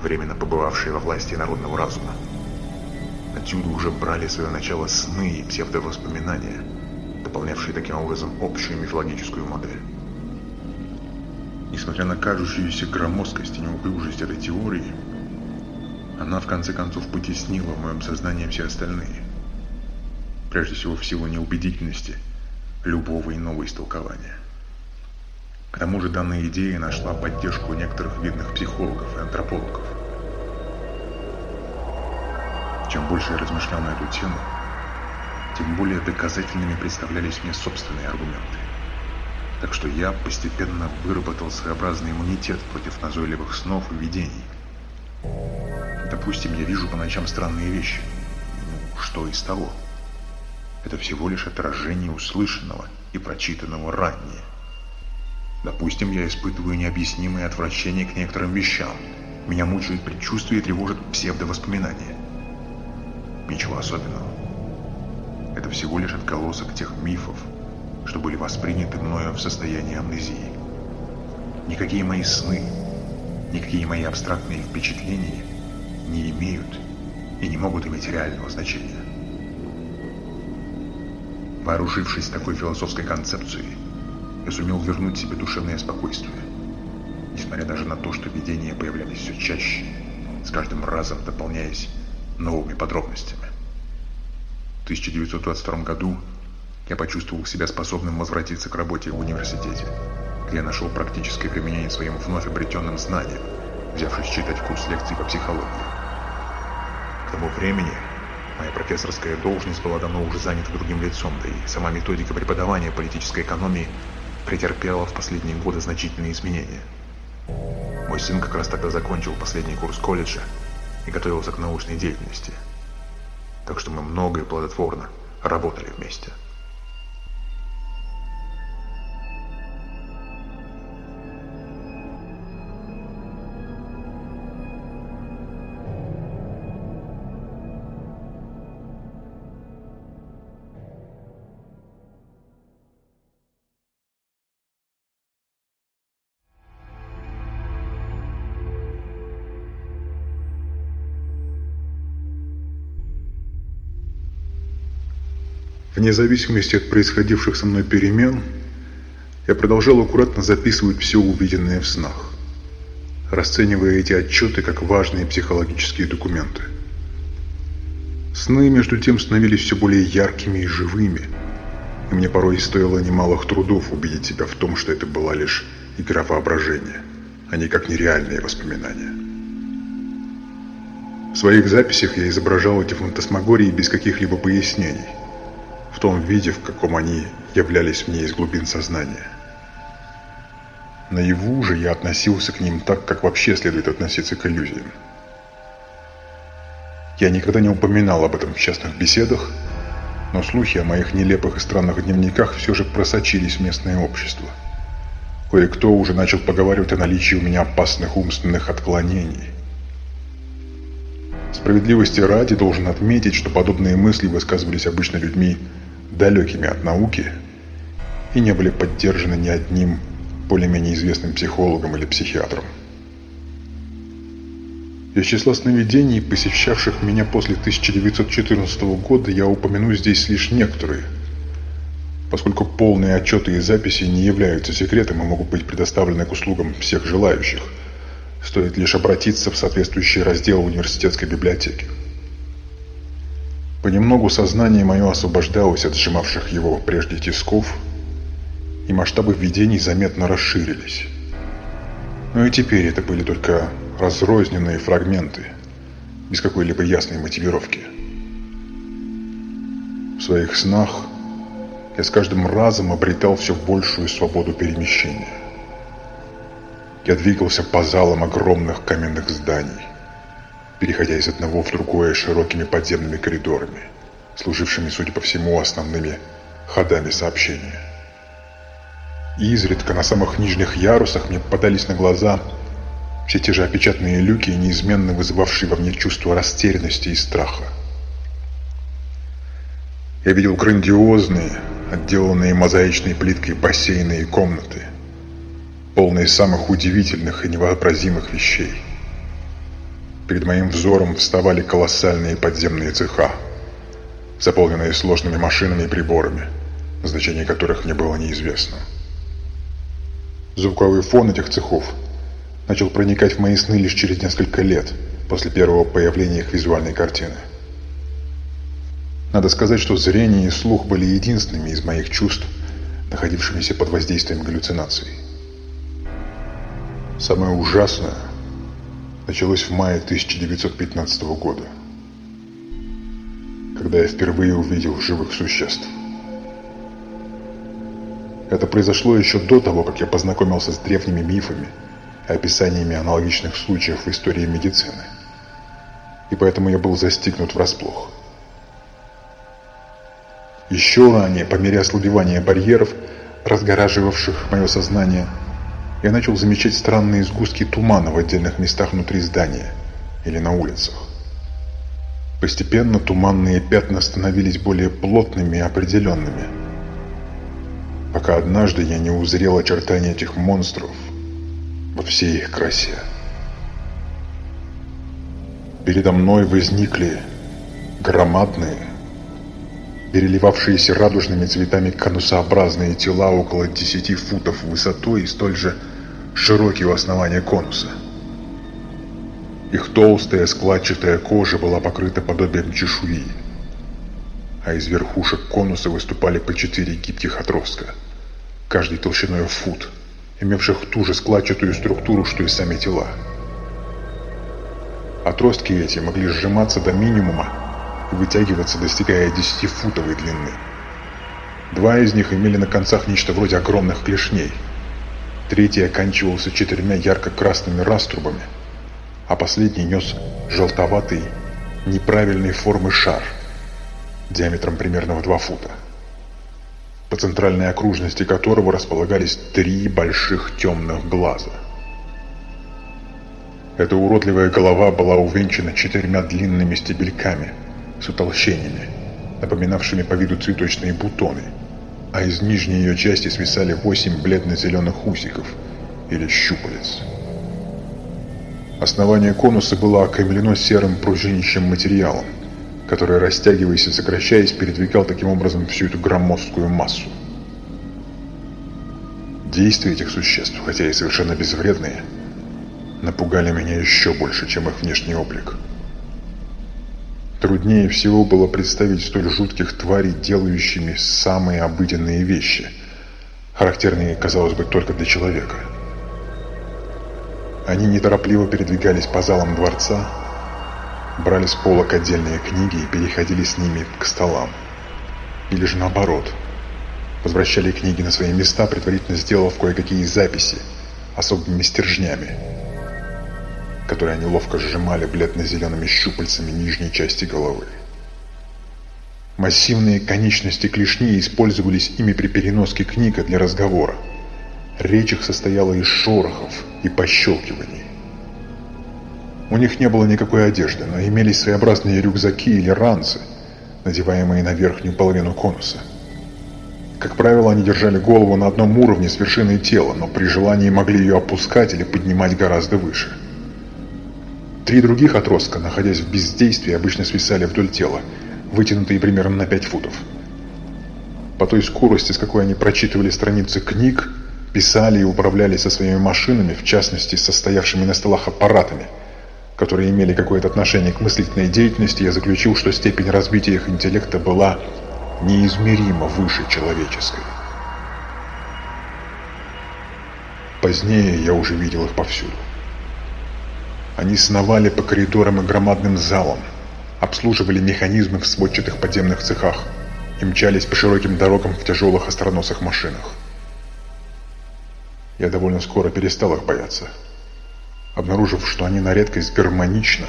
временно побывавшие во власти народного разума. Отсюда уже брали свое начало сны и псевдовоспоминания, дополнявшие таким образом общую мифологическую модель. Несмотря на кажущуюся громоздкость и неуклюжесть этой теории, она в конце концов потеснила в моем сознании все остальные. Прежде всего в силу неубедительности любого иного истолкования. К тому же данная идея нашла поддержку некоторых видных психологов и антропологов. Чем больше я размышлял на эту тему, тем более доказательными представлялись мне собственные аргументы. Так что я постепенно выработал своеобразный иммунитет против назойливых снов и видений. Допустим, я вижу по ночам странные вещи. Ну, что из того? Это всего лишь отражение услышанного и прочитанного ранее. Допустим, я испытываю необъяснимое отвращение к некоторым вещам. Меня мучают предчувствия и тревожат псевдовоспоминания. Ничего особенного. Это всего лишь отголосок тех мифов, что были восприняты мною в состоянии амнезии. Никакие мои сны, никакие мои абстрактные впечатления не имеют и не могут иметь реального значения. Вооружившись такой философской концепцией, я сумел вернуть себе душевное спокойствие, несмотря даже на то, что видения появлялись все чаще, с каждым разом дополняясь новыми подробностями. В 1922 году я почувствовал себя способным возвратиться к работе в университете, где я нашел практическое применение своим вновь обретенным знаниям, взявшись читать курс лекций по психологии. К тому времени моя профессорская должность была давно уже занята другим лицом, да и сама методика преподавания политической экономии претерпела в последние годы значительные изменения. Мой сын как раз тогда закончил последний курс колледжа и готовился к научной деятельности. Так что мы много и плодотворно работали вместе. Вне зависимости от происходивших со мной перемен, я продолжал аккуратно записывать все увиденное в снах, расценивая эти отчеты как важные психологические документы. Сны, между тем, становились все более яркими и живыми, и мне порой стоило немалых трудов убедить себя в том, что это была лишь игра воображения, а никак нереальные воспоминания. В своих записях я изображал эти фантасмагории без каких-либо пояснений – в том виде, в каком они являлись мне из глубин сознания. Наяву же я относился к ним так, как вообще следует относиться к иллюзиям. Я никогда не упоминал об этом в частных беседах, но слухи о моих нелепых и странных дневниках все же просочились в местное общество. Кое-кто уже начал поговаривать о наличии у меня опасных умственных отклонений. Справедливости ради должен отметить, что подобные мысли высказывались обычно людьми далекими от науки и не были поддержаны ни одним более-менее известным психологом или психиатром. Из числа сновидений, посещавших меня после 1914 года, я упомяну здесь лишь некоторые, поскольку полные отчеты и записи не являются секретом и могут быть предоставлены к услугам всех желающих. Стоит лишь обратиться в соответствующий раздел университетской библиотеки. Понемногу сознание мое освобождалось от сжимавших его прежде тисков, и масштабы видений заметно расширились. Но и теперь это были только разрозненные фрагменты, без какой-либо ясной мотивировки. В своих снах я с каждым разом обретал все большую свободу перемещения. Я двигался по залам огромных каменных зданий, переходя из одного в другое широкими подземными коридорами, служившими, судя по всему, основными ходами сообщения. И изредка на самых нижних ярусах мне попадались на глаза все те же опечатанные люки, неизменно вызывавшие во мне чувство растерянности и страха. Я видел грандиозные, отделанные мозаичной плиткой бассейны и комнаты, полные самых удивительных и невообразимых вещей. Перед моим взором вставали колоссальные подземные цеха, заполненные сложными машинами и приборами, значение которых мне было неизвестно. Звуковой фон этих цехов начал проникать в мои сны лишь через несколько лет после первого появления их визуальной картины. Надо сказать, что зрение и слух были единственными из моих чувств, находившимися под воздействием галлюцинаций. Самое ужасное началось в мае 1915 года, когда я впервые увидел живых существ. Это произошло еще до того, как я познакомился с древними мифами и описаниями аналогичных случаев в истории медицины. И поэтому я был застигнут врасплох. Еще ранее, по мере ослабевания барьеров, разгораживавших мое сознание, я начал замечать странные сгустки тумана в отдельных местах внутри здания или на улицах. Постепенно туманные пятна становились более плотными и определенными – пока однажды я не узрел очертания этих монстров во всей их красе. Передо мной возникли громадные, переливавшиеся радужными цветами конусообразные тела около 10 футов высотой и столь же широкие у основания конуса. Их толстая складчатая кожа была покрыта подобием чешуи, а из верхушек конуса выступали по четыре гибких отростка, каждый толщиной в фут, имевших ту же складчатую структуру, что и сами тела. Отростки эти могли сжиматься до минимума и вытягиваться, достигая 10-футовой длины. Два из них имели на концах нечто вроде огромных клешней. Третий оканчивался четырьмя ярко-красными раструбами, а последний нес желтоватый, неправильной формы шар – диаметром примерно в 2 фута, по центральной окружности которого располагались три больших темных глаза. Эта уродливая голова была увенчана четырьмя длинными стебельками с утолщениями, напоминавшими по виду цветочные бутоны, а из нижней ее части свисали восемь бледно-зеленых усиков или щупалец. Основание конуса было окаймлено серым пружинищим материалом, который, растягиваясь и сокращаясь, передвигал таким образом всю эту громоздкую массу. Действия этих существ, хотя и совершенно безвредные, напугали меня еще больше, чем их внешний облик. Труднее всего было представить столь жутких тварей, делающими самые обыденные вещи, характерные, казалось бы, только для человека. Они неторопливо передвигались по залам дворца, брали с полок отдельные книги и переходили с ними к столам. Или же наоборот, возвращали книги на свои места, предварительно сделав кое-какие записи особыми стержнями, которые они ловко сжимали бледно-зелеными щупальцами нижней части головы. Массивные конечности клешни использовались ими при переноске книг для разговора. Речь их состояла из шорохов и пощелкиваний. У них не было никакой одежды, но имелись своеобразные рюкзаки или ранцы, надеваемые на верхнюю половину конуса. Как правило, они держали голову на одном уровне с вершиной тела, но при желании могли ее опускать или поднимать гораздо выше. Три других отростка, находясь в бездействии, обычно свисали вдоль тела, вытянутые примерно на 5 футов. По той скорости, с какой они прочитывали страницы книг, писали и управляли со своими машинами, в частности, состоявшими на столах аппаратами – которые имели какое-то отношение к мыслительной деятельности, я заключил, что степень развития их интеллекта была неизмеримо выше человеческой. Позднее я уже видел их повсюду. Они сновали по коридорам и громадным залам, обслуживали механизмы в сводчатых подземных цехах и мчались по широким дорогам в тяжелых остроносых машинах. Я довольно скоро перестал их бояться – обнаружив, что они на редкость гармонично,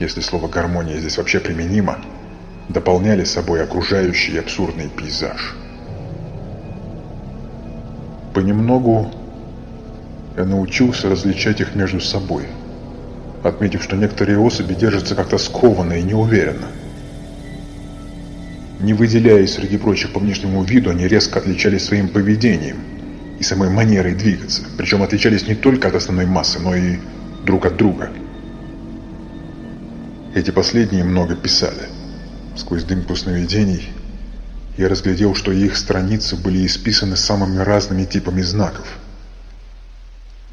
если слово «гармония» здесь вообще применимо, дополняли собой окружающий абсурдный пейзаж. Понемногу я научился различать их между собой, отметив, что некоторые особи держатся как-то скованно и неуверенно. Не выделяясь среди прочих по внешнему виду, они резко отличались своим поведением и самой манерой двигаться, причем отличались не только от основной массы, но и друг от друга. Эти последние много писали. Сквозь дымку сновидений я разглядел, что их страницы были исписаны самыми разными типами знаков.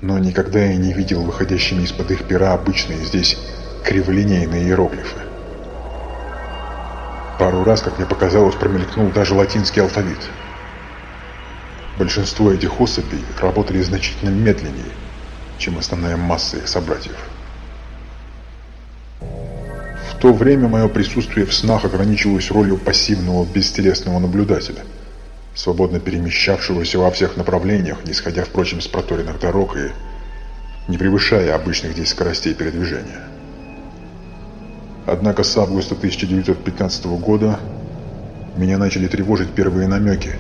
Но никогда я не видел выходящими из-под их пера обычные здесь криволинейные иероглифы. Пару раз, как мне показалось, промелькнул даже латинский алфавит. Большинство этих особей работали значительно медленнее, чем основная масса их собратьев. В то время мое присутствие в снах ограничивалось ролью пассивного бестелесного наблюдателя, свободно перемещавшегося во всех направлениях, не сходя, впрочем, с проторенных дорог и не превышая обычных здесь скоростей передвижения. Однако с августа 1915 года меня начали тревожить первые намеки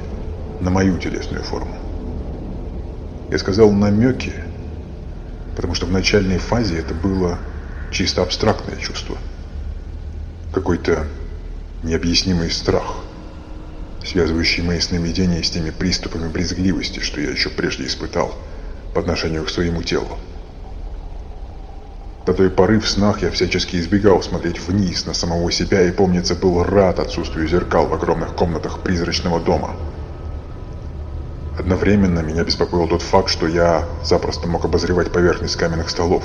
на мою телесную форму. Я сказал «намеки», потому что в начальной фазе это было чисто абстрактное чувство – какой-то необъяснимый страх, связывающий мои сновидения с теми приступами брезгливости, что я еще прежде испытал по отношению к своему телу. До той поры в снах я всячески избегал смотреть вниз на самого себя и, помнится, был рад отсутствию зеркал в огромных комнатах призрачного дома. Одновременно меня беспокоил тот факт, что я запросто мог обозревать поверхность каменных столов,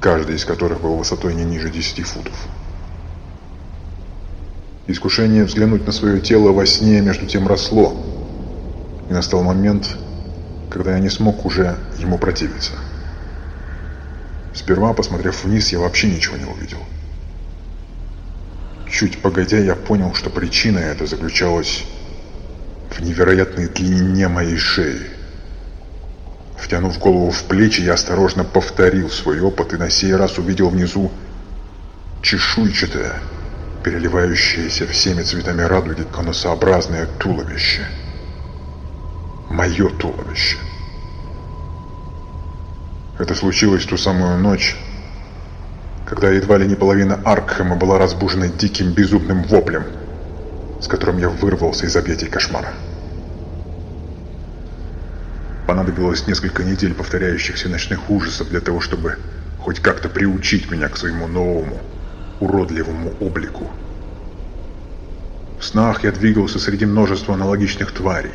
каждый из которых был высотой не ниже 10 футов. Искушение взглянуть на свое тело во сне между тем росло. И настал момент, когда я не смог уже ему противиться. Сперва, посмотрев вниз, я вообще ничего не увидел. Чуть погодя, я понял, что причина эта заключалась в невероятной длине моей шеи. Втянув голову в плечи, я осторожно повторил свой опыт и на сей раз увидел внизу чешуйчатое, переливающееся всеми цветами радуги конусообразное туловище. Мое туловище. Это случилось ту самую ночь, когда едва ли не половина Аркхема была разбужена диким безумным воплем, с которым я вырвался из объятий кошмара. Понадобилось несколько недель повторяющихся ночных ужасов для того, чтобы хоть как-то приучить меня к своему новому, уродливому облику. В снах я двигался среди множества аналогичных тварей,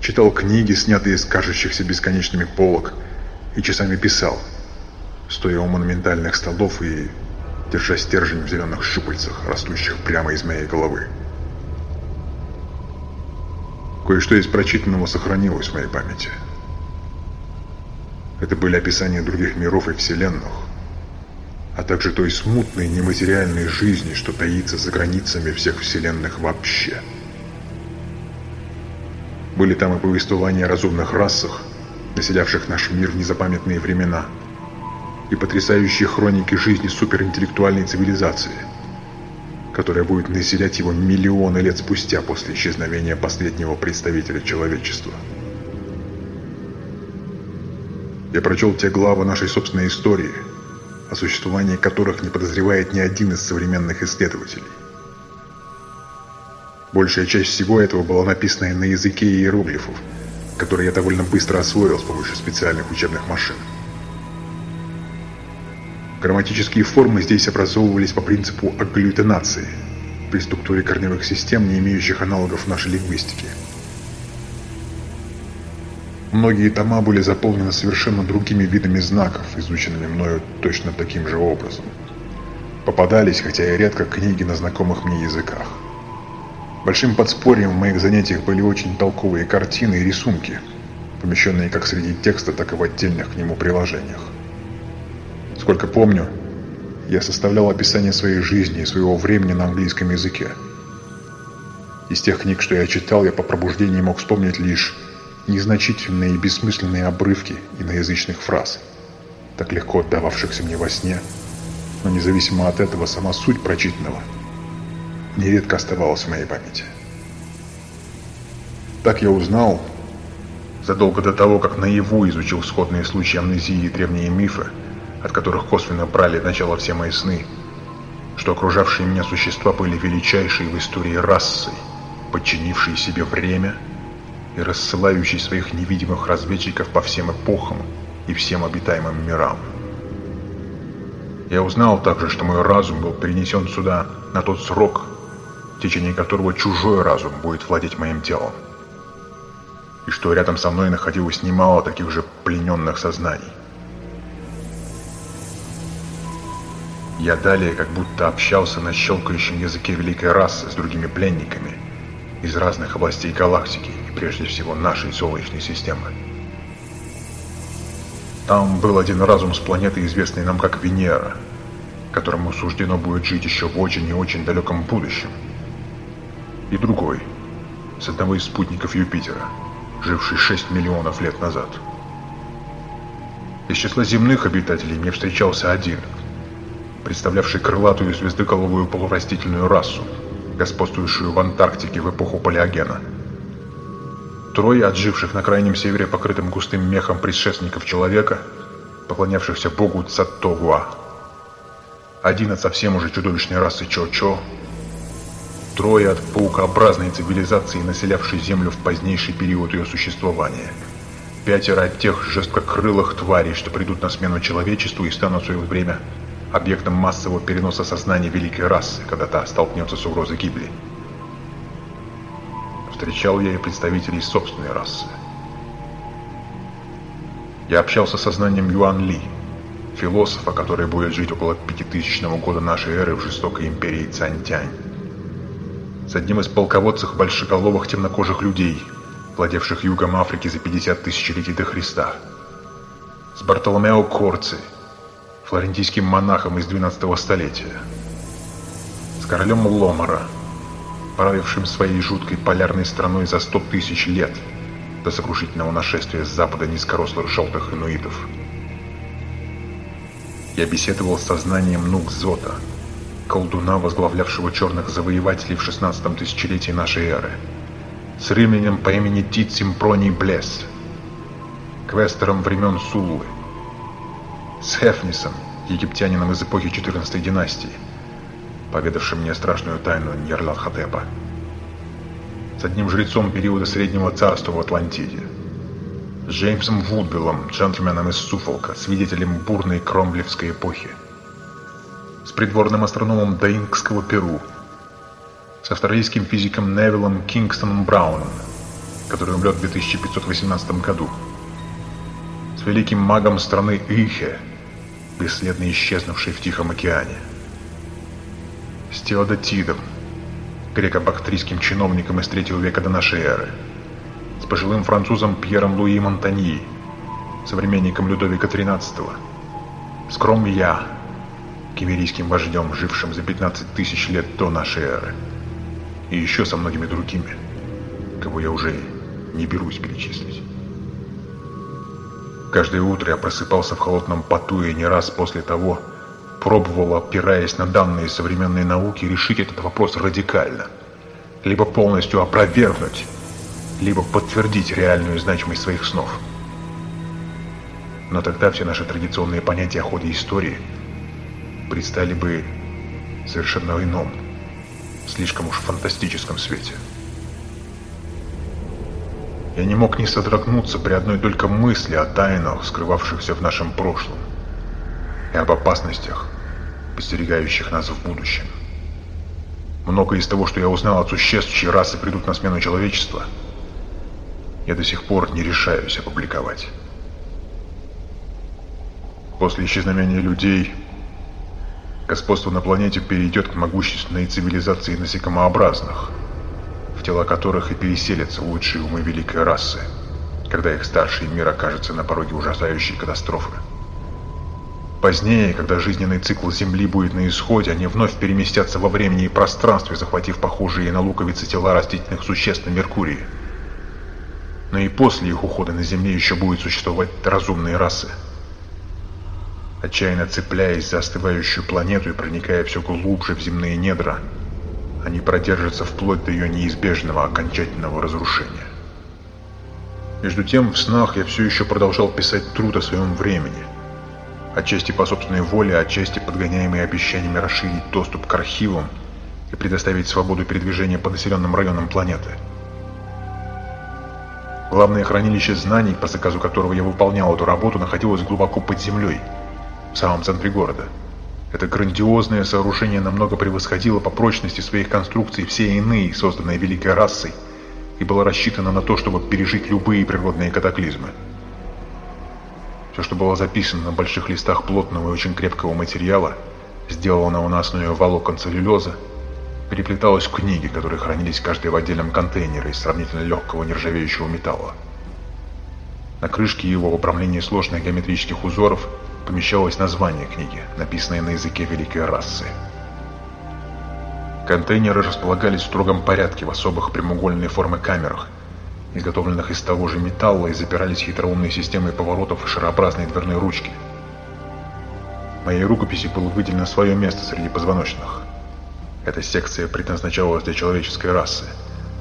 читал книги, снятые из кажущихся бесконечными полок, и часами писал, стоя у монументальных столов и держа стержень в зеленых щупальцах, растущих прямо из моей головы. Кое-что из прочитанного сохранилось в моей памяти. Это были описания других миров и вселенных, а также той смутной нематериальной жизни, что таится за границами всех вселенных вообще. Были там и повествования о разумных расах, населявших наш мир в незапамятные времена, и потрясающие хроники жизни суперинтеллектуальной цивилизации, которая будет населять его миллионы лет спустя после исчезновения последнего представителя человечества. Я прочел те главы нашей собственной истории – о существовании которых не подозревает ни один из современных исследователей. Большая часть всего этого была написана на языке иероглифов, который я довольно быстро освоил с помощью специальных учебных машин. Грамматические формы здесь образовывались по принципу агглютинации при структуре корневых систем, не имеющих аналогов в нашей лингвистике – Многие тома были заполнены совершенно другими видами знаков, изученными мною точно таким же образом. Попадались, хотя и редко, книги на знакомых мне языках. Большим подспорьем в моих занятиях были очень толковые картины и рисунки, помещенные как среди текста, так и в отдельных к нему приложениях. Сколько помню, я составлял описание своей жизни и своего времени на английском языке. Из тех книг, что я читал, я по пробуждении мог вспомнить лишь незначительные и бессмысленные обрывки иноязычных фраз, так легко отдававшихся мне во сне, но независимо от этого сама суть прочитанного нередко оставалась в моей памяти. Так я узнал, задолго до того, как наяву изучил сходные случаи амнезии и древние мифы, от которых косвенно брали начало все мои сны, что окружавшие меня существа были величайшей в истории расой, подчинившие себе время – и рассылающий своих невидимых разведчиков по всем эпохам и всем обитаемым мирам. Я узнал также, что мой разум был перенесен сюда на тот срок, в течение которого чужой разум будет владеть моим телом. И что рядом со мной находилось немало таких же плененных сознаний. Я далее как будто общался на щелкающем языке великой расы с другими пленниками из разных областей галактики и прежде всего нашей Солнечной системы. Там был один разум с планеты, известной нам как Венера, которому суждено будет жить еще в очень и очень далеком будущем. И другой, с одного из спутников Юпитера, живший 6 миллионов лет назад. Из числа земных обитателей мне встречался один, представлявший крылатую звездоколовую полурастительную расу, господствующую в Антарктике в эпоху Палеогена. Трое отживших на крайнем севере покрытым густым мехом предшественников человека, поклонявшихся богу Цаттогуа. Один от совсем уже чудовищной расы Чо-Чо, трое от паукообразной цивилизации, населявшей Землю в позднейший период ее существования. Пятеро от тех жесткокрылых тварей, что придут на смену человечеству и станут в свое время объектом массового переноса сознания великой расы, когда та столкнется с угрозой гибели. Встречал я и представителей собственной расы. Я общался с сознанием Юан Ли, философа, который будет жить около 5000 года нашей эры в жестокой империи Цаньтянь. С одним из полководцев большеголовых темнокожих людей, владевших югом Африки за 50 тысячелетий до Христа. С Бартоломео Корци, флорентийским монахом из 12 столетия, с королем Ломара, правившим своей жуткой полярной страной за 100 тысяч лет до сокрушительного нашествия с запада низкорослых желтых инуитов. Я беседовал с сознанием Нукзота, колдуна, возглавлявшего черных завоевателей в 16 тысячелетии нашей эры, с римлянем по имени Тит Симпроний Блесс, квестером времен Суллы, с Хефнисом, египтянином из эпохи 14 династии, поведавшим мне страшную тайну Ньерлат-Хатепа, с одним жрецом периода Среднего Царства в Атлантиде, с Джеймсом Вудбиллом, джентльменом из Суфолка, свидетелем бурной кромблевской эпохи, с придворным астрономом Даингского Перу, с австралийским физиком Невиллом Кингстоном Брауном, который умрет в 2518 году, с великим магом страны Ихе, бесследно исчезнувшей в Тихом океане, с Теодотидом, греко-бактрийским чиновником из третьего века до нашей эры, с пожилым французом Пьером Луи Монтаньи, современником Людовика XIII, с Кромья, кемерийским вождем, жившим за 15 тысяч лет до нашей эры, и еще со многими другими, кого я уже не берусь перечислить. Каждое утро я просыпался в холодном поту и не раз после того пробовал, опираясь на данные современной науки, решить этот вопрос радикально. Либо полностью опровергнуть, либо подтвердить реальную значимость своих снов. Но тогда все наши традиционные понятия о ходе истории предстали бы совершенно ином, слишком уж фантастическом свете. Я не мог не содрогнуться при одной только мысли о тайнах, скрывавшихся в нашем прошлом, и об опасностях, подстерегающих нас в будущем. Многое из того, что я узнал от существ, чьи расы придут на смену человечества, я до сих пор не решаюсь опубликовать. После исчезновения людей, господство на планете перейдет к могущественной цивилизации насекомообразных – тела которых и переселятся лучшие умы великой расы, когда их старший мир окажется на пороге ужасающей катастрофы. Позднее, когда жизненный цикл Земли будет на исходе, они вновь переместятся во времени и пространстве, захватив похожие на луковицы тела растительных существ на Меркурии. Но и после их ухода на Земле еще будут существовать разумные расы. Отчаянно цепляясь за остывающую планету и проникая все глубже в земные недра, они продержатся вплоть до ее неизбежного окончательного разрушения. Между тем, в снах я все еще продолжал писать труд о своем времени. Отчасти по собственной воле, отчасти подгоняемые обещаниями расширить доступ к архивам и предоставить свободу передвижения по населенным районам планеты. Главное хранилище знаний, по заказу которого я выполнял эту работу, находилось глубоко под землей, в самом центре города. Это грандиозное сооружение намного превосходило по прочности своих конструкций все иные, созданные великой расой, и было рассчитано на то, чтобы пережить любые природные катаклизмы. Все, что было записано на больших листах плотного и очень крепкого материала, сделанного на основе волокон целлюлеза, переплеталось в книги, которые хранились каждый в отдельном контейнере из сравнительно легкого нержавеющего металла. На крышке его в сложных геометрических узоров помещалось название книги, написанное на языке великой расы. Контейнеры располагались в строгом порядке в особых прямоугольной формы камерах, изготовленных из того же металла и запирались хитроумной системой поворотов шарообразной дверной ручки. Моей рукописи было выделено свое место среди позвоночных. Эта секция предназначалась для человеческой расы,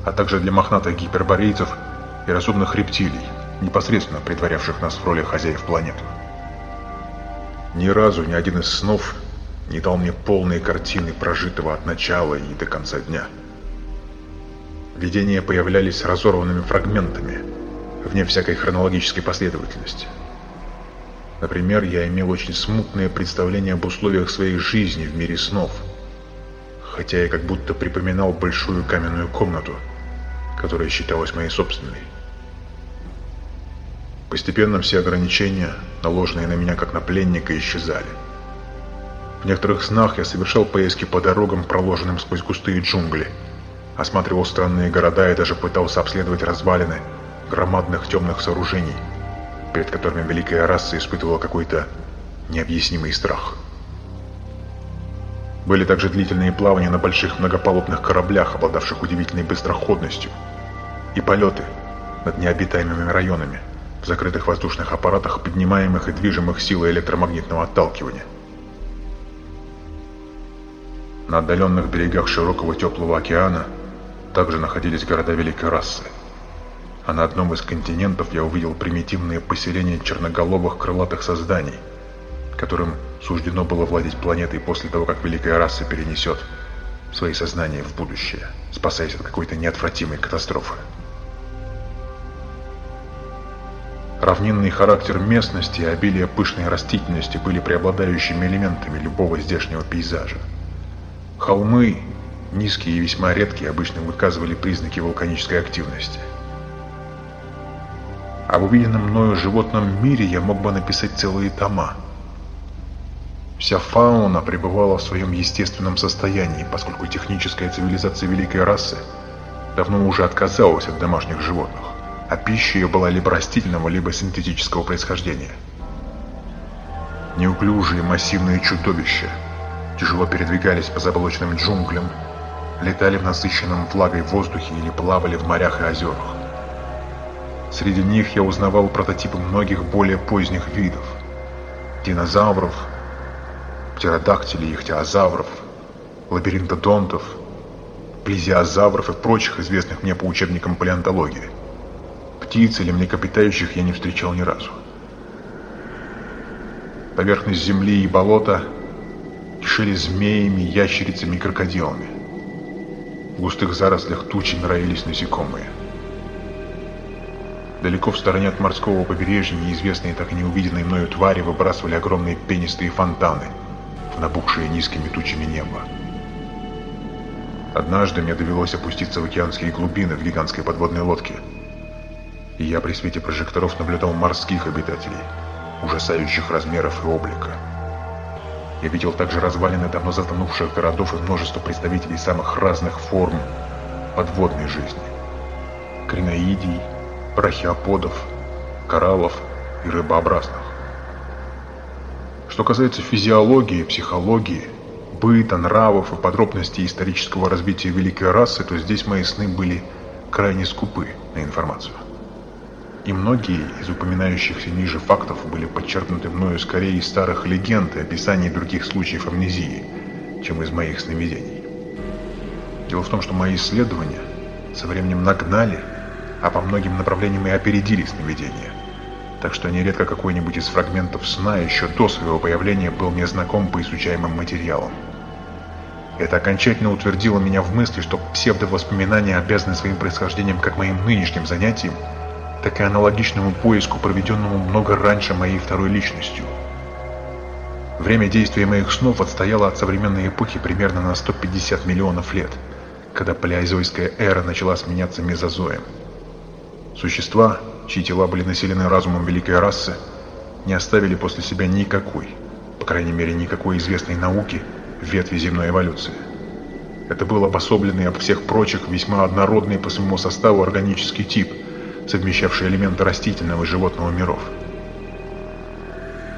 а также для мохнатых гиперборейцев и разумных рептилий, непосредственно предварявших нас в роли хозяев планеты. Ни разу ни один из снов не дал мне полной картины прожитого от начала и до конца дня. Видения появлялись разорванными фрагментами, вне всякой хронологической последовательности. Например, я имел очень смутное представление об условиях своей жизни в мире снов, хотя я как будто припоминал большую каменную комнату, которая считалась моей собственной. Постепенно все ограничения, наложенные на меня как на пленника, исчезали. В некоторых снах я совершал поездки по дорогам, проложенным сквозь густые джунгли, осматривал странные города и даже пытался обследовать развалины громадных темных сооружений, перед которыми великая раса испытывала какой-то необъяснимый страх. Были также длительные плавания на больших многопалубных кораблях, обладавших удивительной быстроходностью, и полеты над необитаемыми районами – в закрытых воздушных аппаратах, поднимаемых и движимых силой электромагнитного отталкивания. На отдаленных берегах широкого теплого океана также находились города Великой Расы. А на одном из континентов я увидел примитивные поселения черноголовых крылатых созданий, которым суждено было владеть планетой после того, как Великая Раса перенесет свои сознания в будущее, спасаясь от какой-то неотвратимой катастрофы. Равнинный характер местности и обилие пышной растительности были преобладающими элементами любого здешнего пейзажа. Холмы, низкие и весьма редкие, обычно выказывали признаки вулканической активности. Об увиденном мною животном мире я мог бы написать целые тома. Вся фауна пребывала в своем естественном состоянии, поскольку техническая цивилизация великой расы давно уже отказалась от домашних животных а пища ее была либо растительного, либо синтетического происхождения. Неуклюжие массивные чудовища тяжело передвигались по заболоченным джунглям, летали в насыщенном влагой воздухе или плавали в морях и озерах. Среди них я узнавал прототипы многих более поздних видов – динозавров, птеродактилей, ихтиозавров, лабиринтодонтов, плезиозавров и прочих известных мне по учебникам палеонтологии – птиц или млекопитающих я не встречал ни разу. Поверхность земли и болота кишели змеями, ящерицами и крокодилами. В густых зарослях тучами роились насекомые. Далеко в стороне от морского побережья неизвестные так и не увиденные мною твари выбрасывали огромные пенистые фонтаны в набухшие низкими тучами небо. Однажды мне довелось опуститься в океанские глубины в гигантской подводной лодке – я при свете прожекторов наблюдал морских обитателей, ужасающих размеров и облика. Я видел также развалины давно затонувших городов и множество представителей самых разных форм подводной жизни. Криноидий, брахиоподов, кораллов и рыбообразных. Что касается физиологии, психологии, быта, нравов и подробностей исторического развития великой расы, то здесь мои сны были крайне скупы на информацию и многие из упоминающихся ниже фактов были подчеркнуты мною скорее из старых легенд и описаний других случаев амнезии, чем из моих сновидений. Дело в том, что мои исследования со временем нагнали, а по многим направлениям и опередили сновидения, так что нередко какой-нибудь из фрагментов сна еще до своего появления был мне знаком по изучаемым материалам. Это окончательно утвердило меня в мысли, что псевдовоспоминания обязаны своим происхождением как моим нынешним занятиям, так и аналогичному поиску, проведенному много раньше моей второй личностью. Время действия моих снов отстояло от современной эпохи примерно на 150 миллионов лет, когда палеозойская эра начала сменяться мезозоем. Существа, чьи тела были населены разумом великой расы, не оставили после себя никакой, по крайней мере никакой известной науки, ветви земной эволюции. Это был обособленный от всех прочих весьма однородный по своему составу органический тип, совмещавший элементы растительного и животного миров.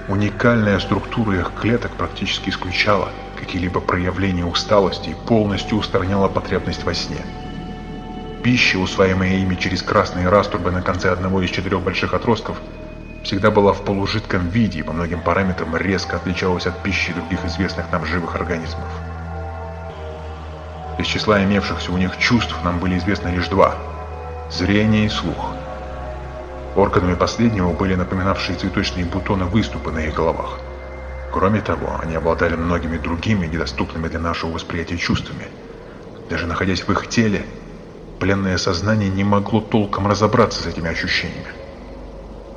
Уникальная структура их клеток практически исключала какие-либо проявления усталости и полностью устраняла потребность во сне. Пища, усваиваемая ими через красные раструбы на конце одного из четырех больших отростков, всегда была в полужидком виде и по многим параметрам резко отличалась от пищи других известных нам живых организмов. Из числа имевшихся у них чувств нам были известны лишь два – зрение и слух. Органами последнего были напоминавшие цветочные бутоны выступы на их головах. Кроме того, они обладали многими другими, недоступными для нашего восприятия чувствами. Даже находясь в их теле, пленное сознание не могло толком разобраться с этими ощущениями.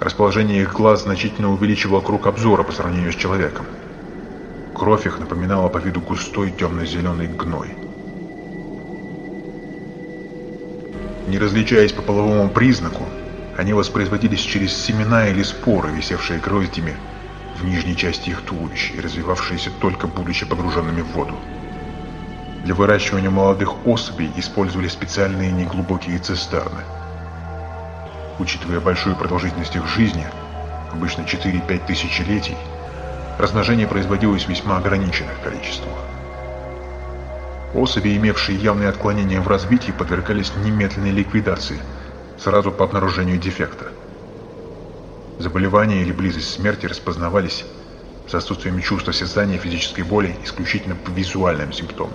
Расположение их глаз значительно увеличивало круг обзора по сравнению с человеком. Кровь их напоминала по виду густой темно-зеленый гной – Не различаясь по половому признаку, они воспроизводились через семена или споры, висевшие гроздями в нижней части их туловища и развивавшиеся только будучи погруженными в воду. Для выращивания молодых особей использовали специальные неглубокие цистерны. Учитывая большую продолжительность их жизни, обычно 4-5 тысячелетий, размножение производилось в весьма ограниченных количествах. Особи, имевшие явные отклонения в развитии, подвергались немедленной ликвидации, сразу по обнаружению дефекта. Заболевания или близость смерти распознавались с отсутствием чувства осязания физической боли исключительно по визуальным симптомам.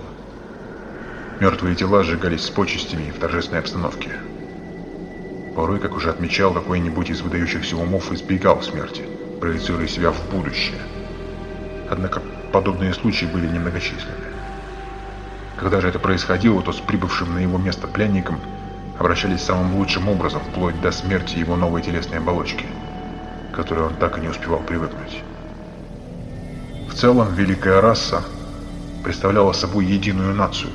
Мертвые тела сжигались с почестями в торжественной обстановке. Порой, как уже отмечал, какой-нибудь из выдающихся умов избегал смерти, проецируя себя в будущее. Однако подобные случаи были немногочисленны. Когда же это происходило, то с прибывшим на его место пленником обращались самым лучшим образом, вплоть до смерти его новой телесной оболочки, к которой он так и не успевал привыкнуть. В целом, великая раса представляла собой единую нацию,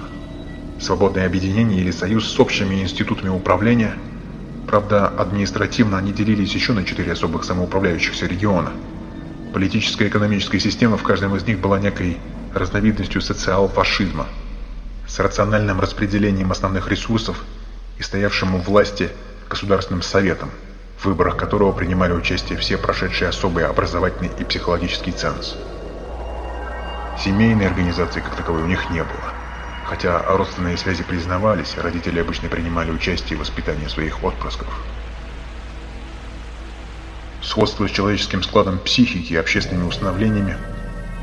свободное объединение или союз с общими институтами управления. Правда, административно они делились еще на четыре особых самоуправляющихся региона. Политическая и экономическая система в каждом из них была некой разновидностью социал-фашизма – с рациональным распределением основных ресурсов и стоявшим у власти Государственным Советом, в выборах которого принимали участие все прошедшие особые образовательный и психологический ценз. Семейной организации как таковой у них не было. Хотя родственные связи признавались, родители обычно принимали участие в воспитании своих отпрысков. Сходство с человеческим складом психики и общественными установлениями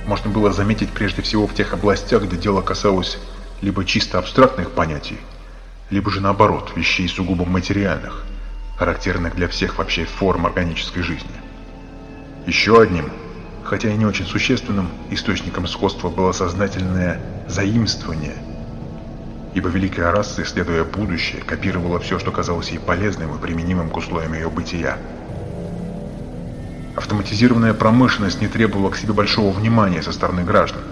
можно было заметить прежде всего в тех областях, где дело касалось либо чисто абстрактных понятий, либо же наоборот, вещей сугубо материальных, характерных для всех вообще форм органической жизни. Еще одним, хотя и не очень существенным, источником сходства было сознательное заимствование, ибо великая раса, исследуя будущее, копировала все, что казалось ей полезным и применимым к условиям ее бытия. Автоматизированная промышленность не требовала к себе большого внимания со стороны граждан,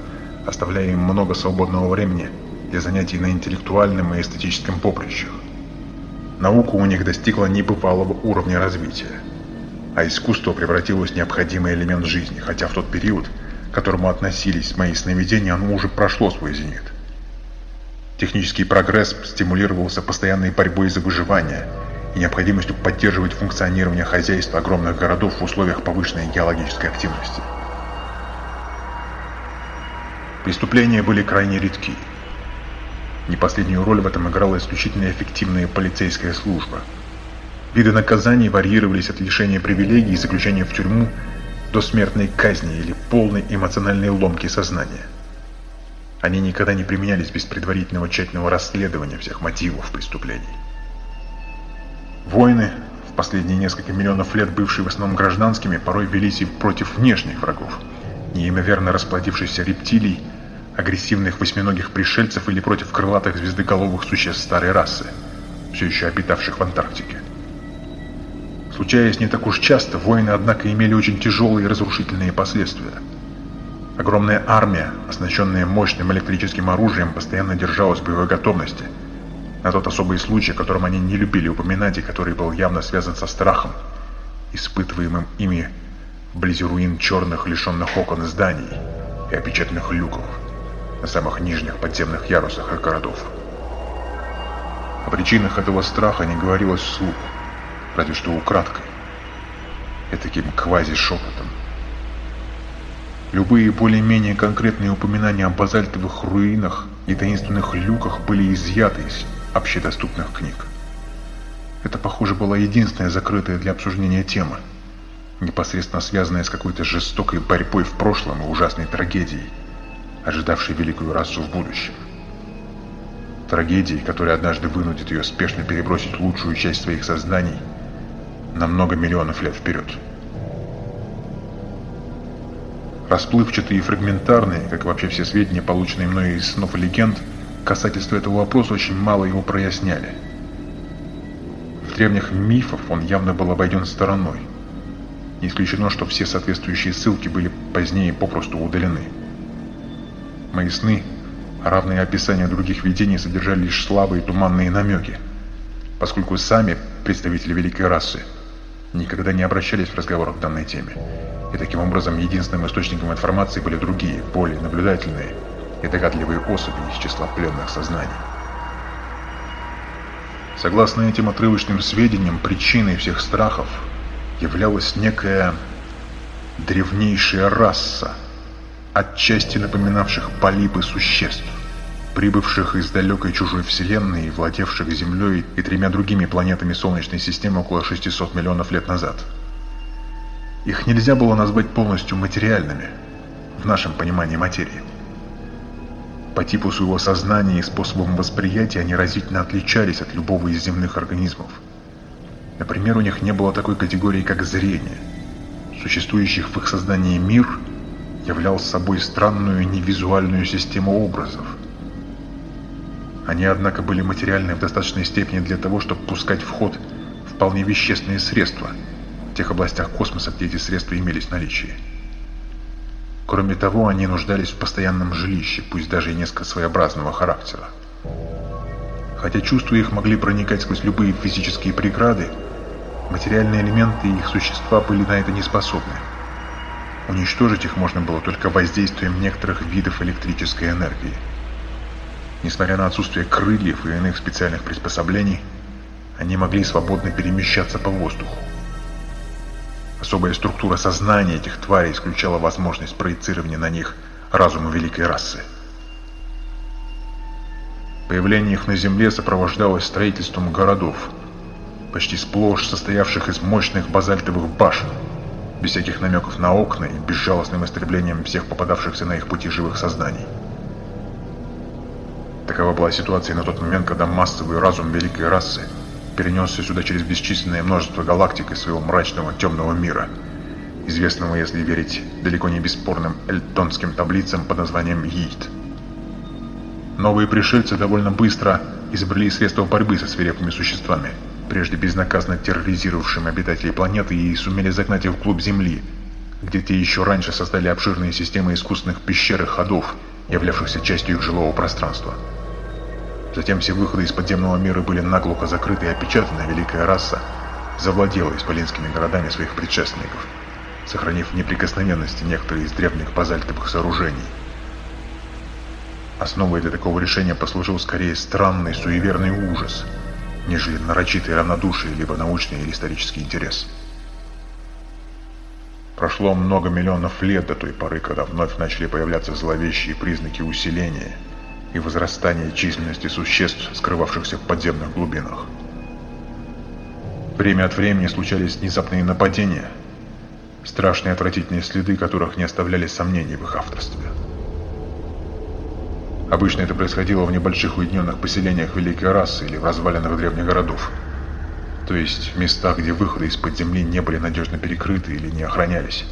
оставляя им много свободного времени – для занятий на интеллектуальном и эстетическом поприщах. Наука у них достигла небывалого уровня развития, а искусство превратилось в необходимый элемент жизни, хотя в тот период, к которому относились мои сновидения, оно уже прошло свой зенит. Технический прогресс стимулировался постоянной борьбой за выживание и необходимостью поддерживать функционирование хозяйства огромных городов в условиях повышенной геологической активности. Преступления были крайне редки. Не последнюю роль в этом играла исключительно эффективная полицейская служба. Виды наказаний варьировались от лишения привилегий и заключения в тюрьму до смертной казни или полной эмоциональной ломки сознания. Они никогда не применялись без предварительного тщательного расследования всех мотивов преступлений. Войны, в последние несколько миллионов лет бывшие в основном гражданскими, порой велись и против внешних врагов, неимоверно расплодившихся рептилий, агрессивных восьминогих пришельцев или против крылатых звездоголовых существ старой расы, все еще обитавших в Антарктике. Случаясь не так уж часто, войны, однако, имели очень тяжелые и разрушительные последствия. Огромная армия, оснащенная мощным электрическим оружием, постоянно держалась в боевой готовности. На тот особый случай, о котором они не любили упоминать и который был явно связан со страхом, испытываемым ими вблизи руин черных, лишенных окон зданий и опечатанных люков на самых нижних подземных ярусах их городов. О причинах этого страха не говорилось вслух, разве что украдкой, таким квази-шепотом. Любые более-менее конкретные упоминания о базальтовых руинах и таинственных люках были изъяты из общедоступных книг. Это, похоже, была единственная закрытая для обсуждения тема, непосредственно связанная с какой-то жестокой борьбой в прошлом и ужасной трагедией, ожидавшей великую расу в будущем. Трагедии, которая однажды вынудит ее спешно перебросить лучшую часть своих сознаний на много миллионов лет вперед. Расплывчатые и фрагментарные, как вообще все сведения, полученные мной из снов и легенд, касательство этого вопроса очень мало его проясняли. В древних мифах он явно был обойден стороной. Не исключено, что все соответствующие ссылки были позднее попросту удалены. Мои сны, равные описанию других видений, содержали лишь слабые туманные намеки, поскольку сами представители великой расы никогда не обращались в разговорах к данной теме. И таким образом единственным источником информации были другие, более наблюдательные и догадливые особи из числа пленных сознаний. Согласно этим отрывочным сведениям, причиной всех страхов являлась некая древнейшая раса, отчасти напоминавших полипы существ, прибывших из далекой чужой вселенной и владевших Землей и тремя другими планетами Солнечной системы около 600 миллионов лет назад. Их нельзя было назвать полностью материальными, в нашем понимании материи. По типу своего сознания и способам восприятия они разительно отличались от любого из земных организмов. Например, у них не было такой категории, как зрение. Существующих в их сознании мир являл собой странную невизуальную систему образов. Они, однако, были материальны в достаточной степени для того, чтобы пускать в ход вполне вещественные средства в тех областях космоса, где эти средства имелись в наличии. Кроме того, они нуждались в постоянном жилище, пусть даже и несколько своеобразного характера. Хотя чувства их могли проникать сквозь любые физические преграды, материальные элементы их существа были на это не способны. Уничтожить их можно было только воздействием некоторых видов электрической энергии. Несмотря на отсутствие крыльев и иных специальных приспособлений, они могли свободно перемещаться по воздуху. Особая структура сознания этих тварей исключала возможность проецирования на них разума великой расы. Появление их на Земле сопровождалось строительством городов, почти сплошь состоявших из мощных базальтовых башен, без всяких намеков на окна и безжалостным истреблением всех попадавшихся на их пути живых сознаний. Такова была ситуация на тот момент, когда массовый разум великой расы – перенесся сюда через бесчисленное множество галактик из своего мрачного темного мира, известного, если верить далеко не бесспорным эльтонским таблицам под названием Йит. Новые пришельцы довольно быстро изобрели средства борьбы со свирепыми существами, прежде безнаказанно терроризировавшими обитателей планеты и сумели загнать их в клуб Земли, где те еще раньше создали обширные системы искусственных пещер и ходов, являвшихся частью их жилого пространства. Затем все выходы из подземного мира были наглухо закрыты и опечатаны, великая раса завладела исполинскими городами своих предшественников, сохранив в неприкосновенности некоторые из древних базальтовых сооружений. Основой для такого решения послужил скорее странный суеверный ужас, нежели нарочитое равнодушие, либо научный или исторический интерес. Прошло много миллионов лет до той поры, когда вновь начали появляться зловещие признаки усиления – и возрастание численности существ, скрывавшихся в подземных глубинах. Время от времени случались внезапные нападения, страшные отвратительные следы которых не оставляли сомнений в их авторстве. Обычно это происходило в небольших уединенных поселениях великой расы или в развалинах древних городов, то есть в местах, где выходы из-под земли не были надежно перекрыты или не охранялись.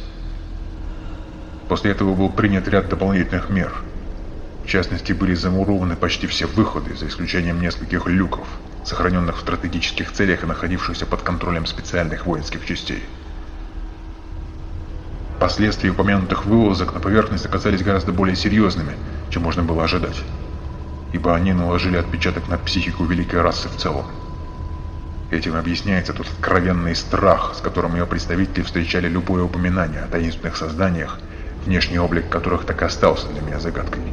После этого был принят ряд дополнительных мер – в частности, были замурованы почти все выходы, за исключением нескольких люков, сохраненных в стратегических целях и находившихся под контролем специальных воинских частей. Последствия упомянутых вылазок на поверхность оказались гораздо более серьезными, чем можно было ожидать, ибо они наложили отпечаток на психику великой расы в целом. Этим объясняется тот откровенный страх, с которым ее представители встречали любое упоминание о таинственных созданиях, внешний облик которых так и остался для меня загадкой.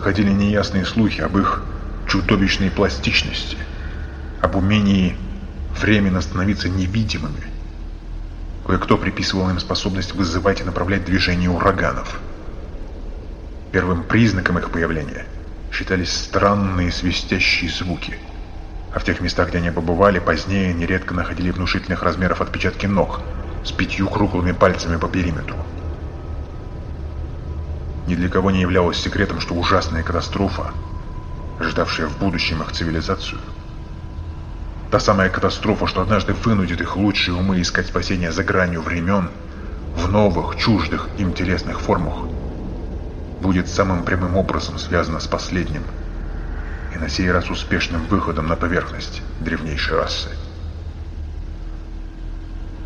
Ходили неясные слухи об их чудовищной пластичности, об умении временно становиться невидимыми. Кое-кто приписывал им способность вызывать и направлять движение ураганов. Первым признаком их появления считались странные свистящие звуки – а в тех местах, где они побывали, позднее нередко находили внушительных размеров отпечатки ног с пятью круглыми пальцами по периметру. Ни для кого не являлось секретом, что ужасная катастрофа, ждавшая в будущем их цивилизацию, та самая катастрофа, что однажды вынудит их лучшие умы искать спасения за гранью времен, в новых, чуждых им телесных формах, будет самым прямым образом связана с последним – и на сей раз успешным выходом на поверхность древнейшей расы.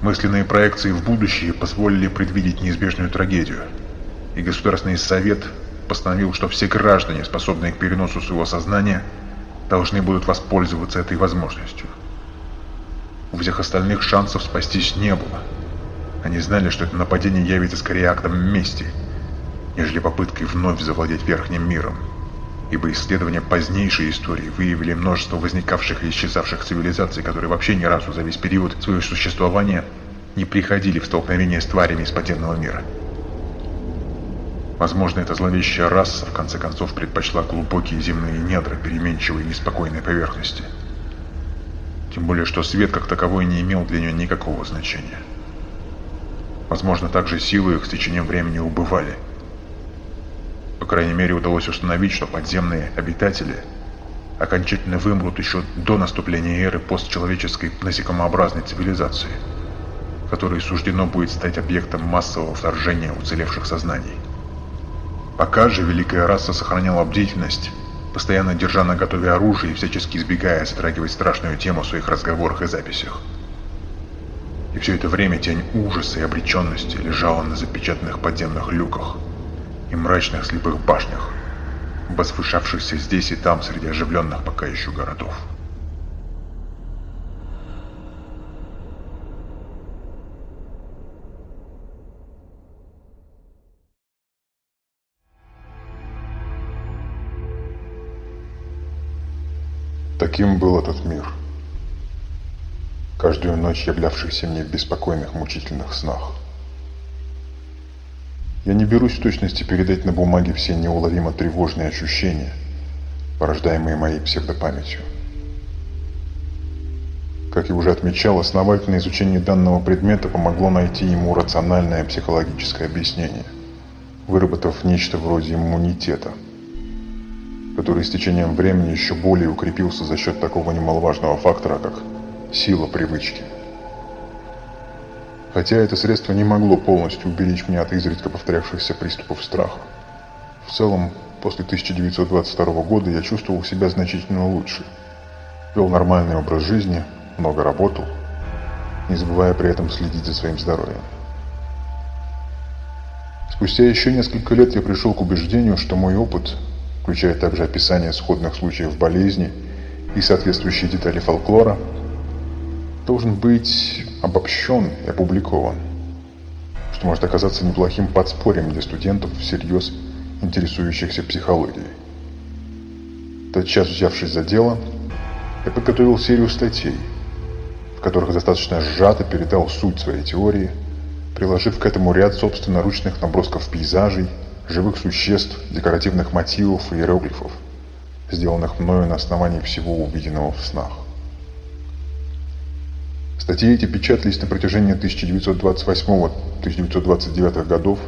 Мысленные проекции в будущее позволили предвидеть неизбежную трагедию, и Государственный Совет постановил, что все граждане, способные к переносу своего сознания, должны будут воспользоваться этой возможностью. У всех остальных шансов спастись не было. Они знали, что это нападение явится скорее актом мести, нежели попыткой вновь завладеть верхним миром ибо исследования позднейшей истории выявили множество возникавших и исчезавших цивилизаций, которые вообще ни разу за весь период своего существования не приходили в столкновение с тварями из подземного мира. Возможно, эта зловещая раса в конце концов предпочла глубокие земные недра переменчивой и неспокойной поверхности. Тем более, что свет как таковой не имел для нее никакого значения. Возможно, также силы их с течением времени убывали – по крайней мере, удалось установить, что подземные обитатели окончательно вымрут еще до наступления эры постчеловеческой насекомообразной цивилизации, которой суждено будет стать объектом массового вторжения уцелевших сознаний. Пока же великая раса сохраняла бдительность, постоянно держа на готове оружие и всячески избегая затрагивать страшную тему в своих разговорах и записях. И все это время тень ужаса и обреченности лежала на запечатанных подземных люках – и мрачных слепых башнях, возвышавшихся здесь и там среди оживленных пока еще городов. Таким был этот мир. Каждую ночь являвшийся мне в беспокойных мучительных снах. Я не берусь в точности передать на бумаге все неуловимо тревожные ощущения, порождаемые моей псевдопамятью. Как я уже отмечал, основательное изучение данного предмета помогло найти ему рациональное психологическое объяснение, выработав нечто вроде иммунитета, который с течением времени еще более укрепился за счет такого немаловажного фактора, как сила привычки. Хотя это средство не могло полностью уберечь меня от изредка повторявшихся приступов страха. В целом, после 1922 года я чувствовал себя значительно лучше. Вел нормальный образ жизни, много работал, не забывая при этом следить за своим здоровьем. Спустя еще несколько лет я пришел к убеждению, что мой опыт, включая также описание сходных случаев болезни и соответствующие детали фольклора, должен быть обобщен и опубликован, что может оказаться неплохим подспорьем для студентов, всерьез интересующихся психологией. Тотчас взявшись за дело, я подготовил серию статей, в которых достаточно сжато передал суть своей теории, приложив к этому ряд собственноручных набросков пейзажей, живых существ, декоративных мотивов и иероглифов, сделанных мною на основании всего увиденного в снах. Статьи эти печатались на протяжении 1928-1929 годов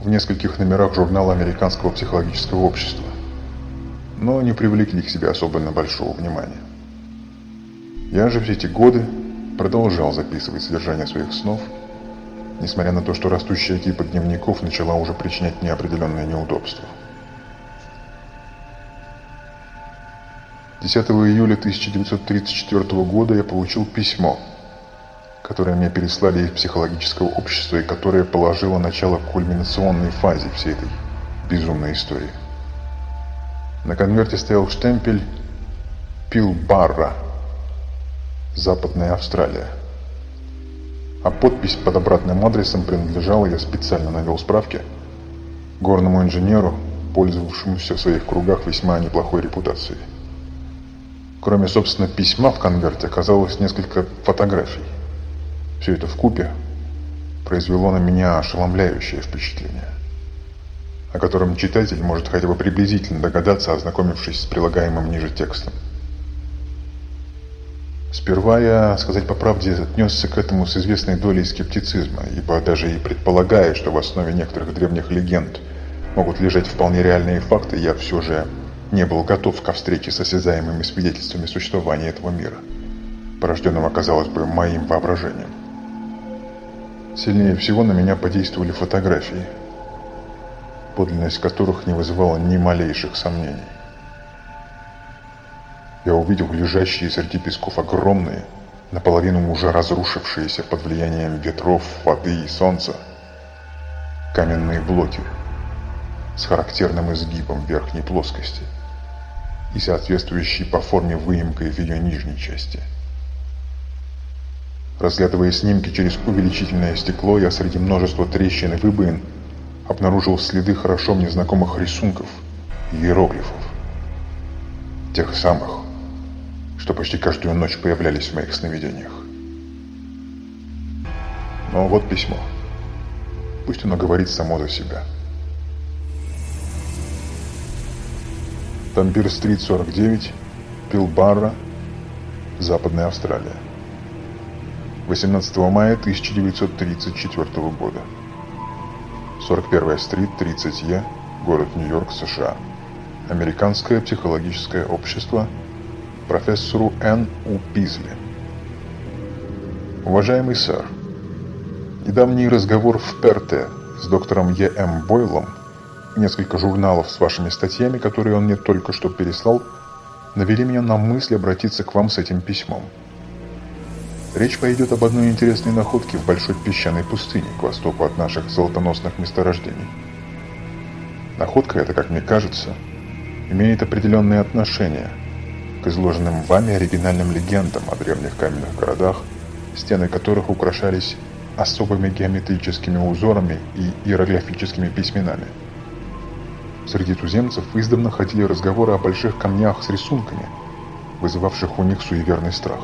в нескольких номерах журнала Американского психологического общества, но не привлекли к себе особенно большого внимания. Я же все эти годы продолжал записывать содержание своих снов, несмотря на то, что растущая кипа дневников начала уже причинять неопределенные неудобства. 10 июля 1934 года я получил письмо, которое мне переслали из психологического общества и которое положило начало кульминационной фазе всей этой безумной истории. На конверте стоял штемпель «Пилбарра», Западная Австралия. А подпись под обратным адресом принадлежала, я специально навел справки, горному инженеру, пользовавшемуся в своих кругах весьма неплохой репутацией. Кроме, собственно, письма в конверте оказалось несколько фотографий. Все это в купе произвело на меня ошеломляющее впечатление, о котором читатель может хотя бы приблизительно догадаться, ознакомившись с прилагаемым ниже текстом. Сперва я, сказать по правде, отнесся к этому с известной долей скептицизма, ибо даже и предполагая, что в основе некоторых древних легенд могут лежать вполне реальные факты, я все же не был готов ко встрече с осязаемыми свидетельствами существования этого мира, порожденного, казалось бы, моим воображением. Сильнее всего на меня подействовали фотографии, подлинность которых не вызывала ни малейших сомнений я увидел лежащие среди песков огромные, наполовину уже разрушившиеся под влиянием ветров, воды и солнца, каменные блоки с характерным изгибом верхней плоскости и соответствующей по форме выемкой в ее нижней части. Разглядывая снимки через увеличительное стекло, я среди множества трещин и выбоин обнаружил следы хорошо мне знакомых рисунков и иероглифов. Тех самых, что почти каждую ночь появлялись в моих сновидениях. Но вот письмо. Пусть оно говорит само за себя. Тампир-стрит 49, Пилбарра, Западная Австралия. 18 мая 1934 года. 41 стрит, 30Е, город Нью-Йорк, США. Американское психологическое общество – профессору Н. У. Пизли. Уважаемый сэр, недавний разговор в Перте с доктором Е. М. Бойлом и несколько журналов с вашими статьями, которые он мне только что переслал, навели меня на мысль обратиться к вам с этим письмом. Речь пойдет об одной интересной находке в большой песчаной пустыне к востоку от наших золотоносных месторождений. Находка эта, как мне кажется, имеет определенные отношения – к изложенным вами оригинальным легендам о древних каменных городах, стены которых украшались особыми геометрическими узорами и иероглифическими письменами. Среди туземцев издавна ходили разговоры о больших камнях с рисунками, вызывавших у них суеверный страх.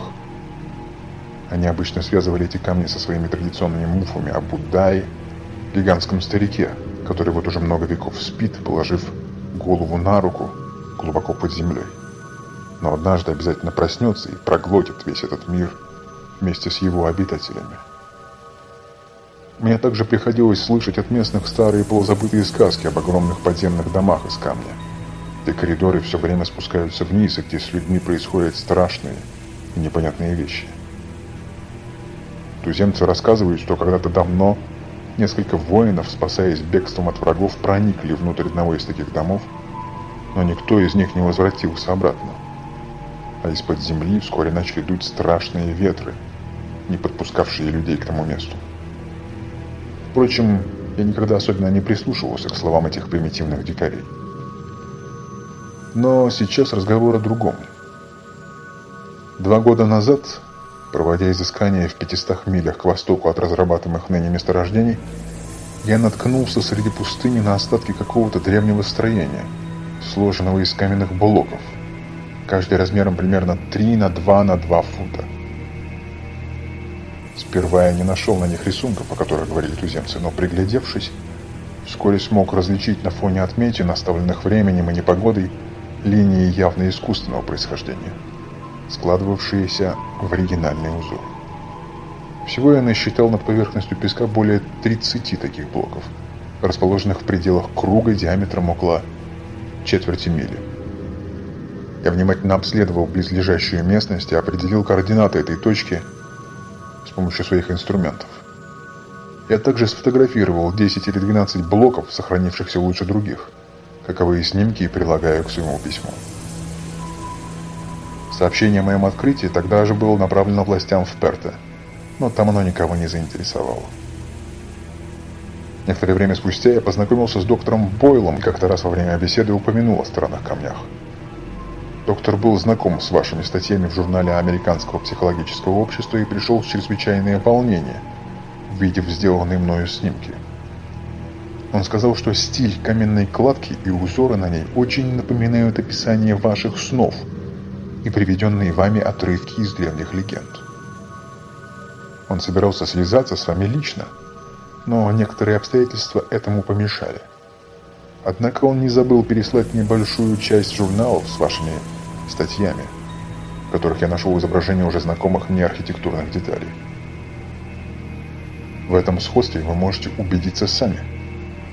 Они обычно связывали эти камни со своими традиционными муфами о Буддае, гигантском старике, который вот уже много веков спит, положив голову на руку глубоко под землей но однажды обязательно проснется и проглотит весь этот мир вместе с его обитателями. Мне также приходилось слышать от местных старые полузабытые сказки об огромных подземных домах из камня, где коридоры все время спускаются вниз, и где с людьми происходят страшные и непонятные вещи. Туземцы рассказывают, что когда-то давно несколько воинов, спасаясь бегством от врагов, проникли внутрь одного из таких домов, но никто из них не возвратился обратно а из-под земли вскоре начали дуть страшные ветры, не подпускавшие людей к тому месту. Впрочем, я никогда особенно не прислушивался к словам этих примитивных дикарей. Но сейчас разговор о другом. Два года назад, проводя изыскания в 500 милях к востоку от разрабатываемых ныне месторождений, я наткнулся среди пустыни на остатки какого-то древнего строения, сложенного из каменных блоков – каждый размером примерно 3 на 2 на 2 фута. Сперва я не нашел на них рисунков, о которых говорили туземцы, но приглядевшись, вскоре смог различить на фоне отметин, оставленных временем и непогодой, линии явно искусственного происхождения, складывавшиеся в оригинальный узор. Всего я насчитал над поверхностью песка более 30 таких блоков, расположенных в пределах круга диаметром около четверти мили. Я внимательно обследовал близлежащую местность и определил координаты этой точки с помощью своих инструментов. Я также сфотографировал 10 или 12 блоков, сохранившихся лучше других, каковые снимки прилагаю к своему письму. Сообщение о моем открытии тогда же было направлено властям в Перте, но там оно никого не заинтересовало. Некоторое время спустя я познакомился с доктором Бойлом, как-то раз во время беседы упомянул о странных камнях. Доктор был знаком с вашими статьями в журнале Американского психологического общества и пришел в чрезвычайное волнение, увидев сделанные мною снимки. Он сказал, что стиль каменной кладки и узоры на ней очень напоминают описание ваших снов и приведенные вами отрывки из древних легенд. Он собирался связаться с вами лично – но некоторые обстоятельства этому помешали. Однако он не забыл переслать небольшую часть журналов с вашими статьями, в которых я нашел изображение уже знакомых мне архитектурных деталей. В этом сходстве вы можете убедиться сами,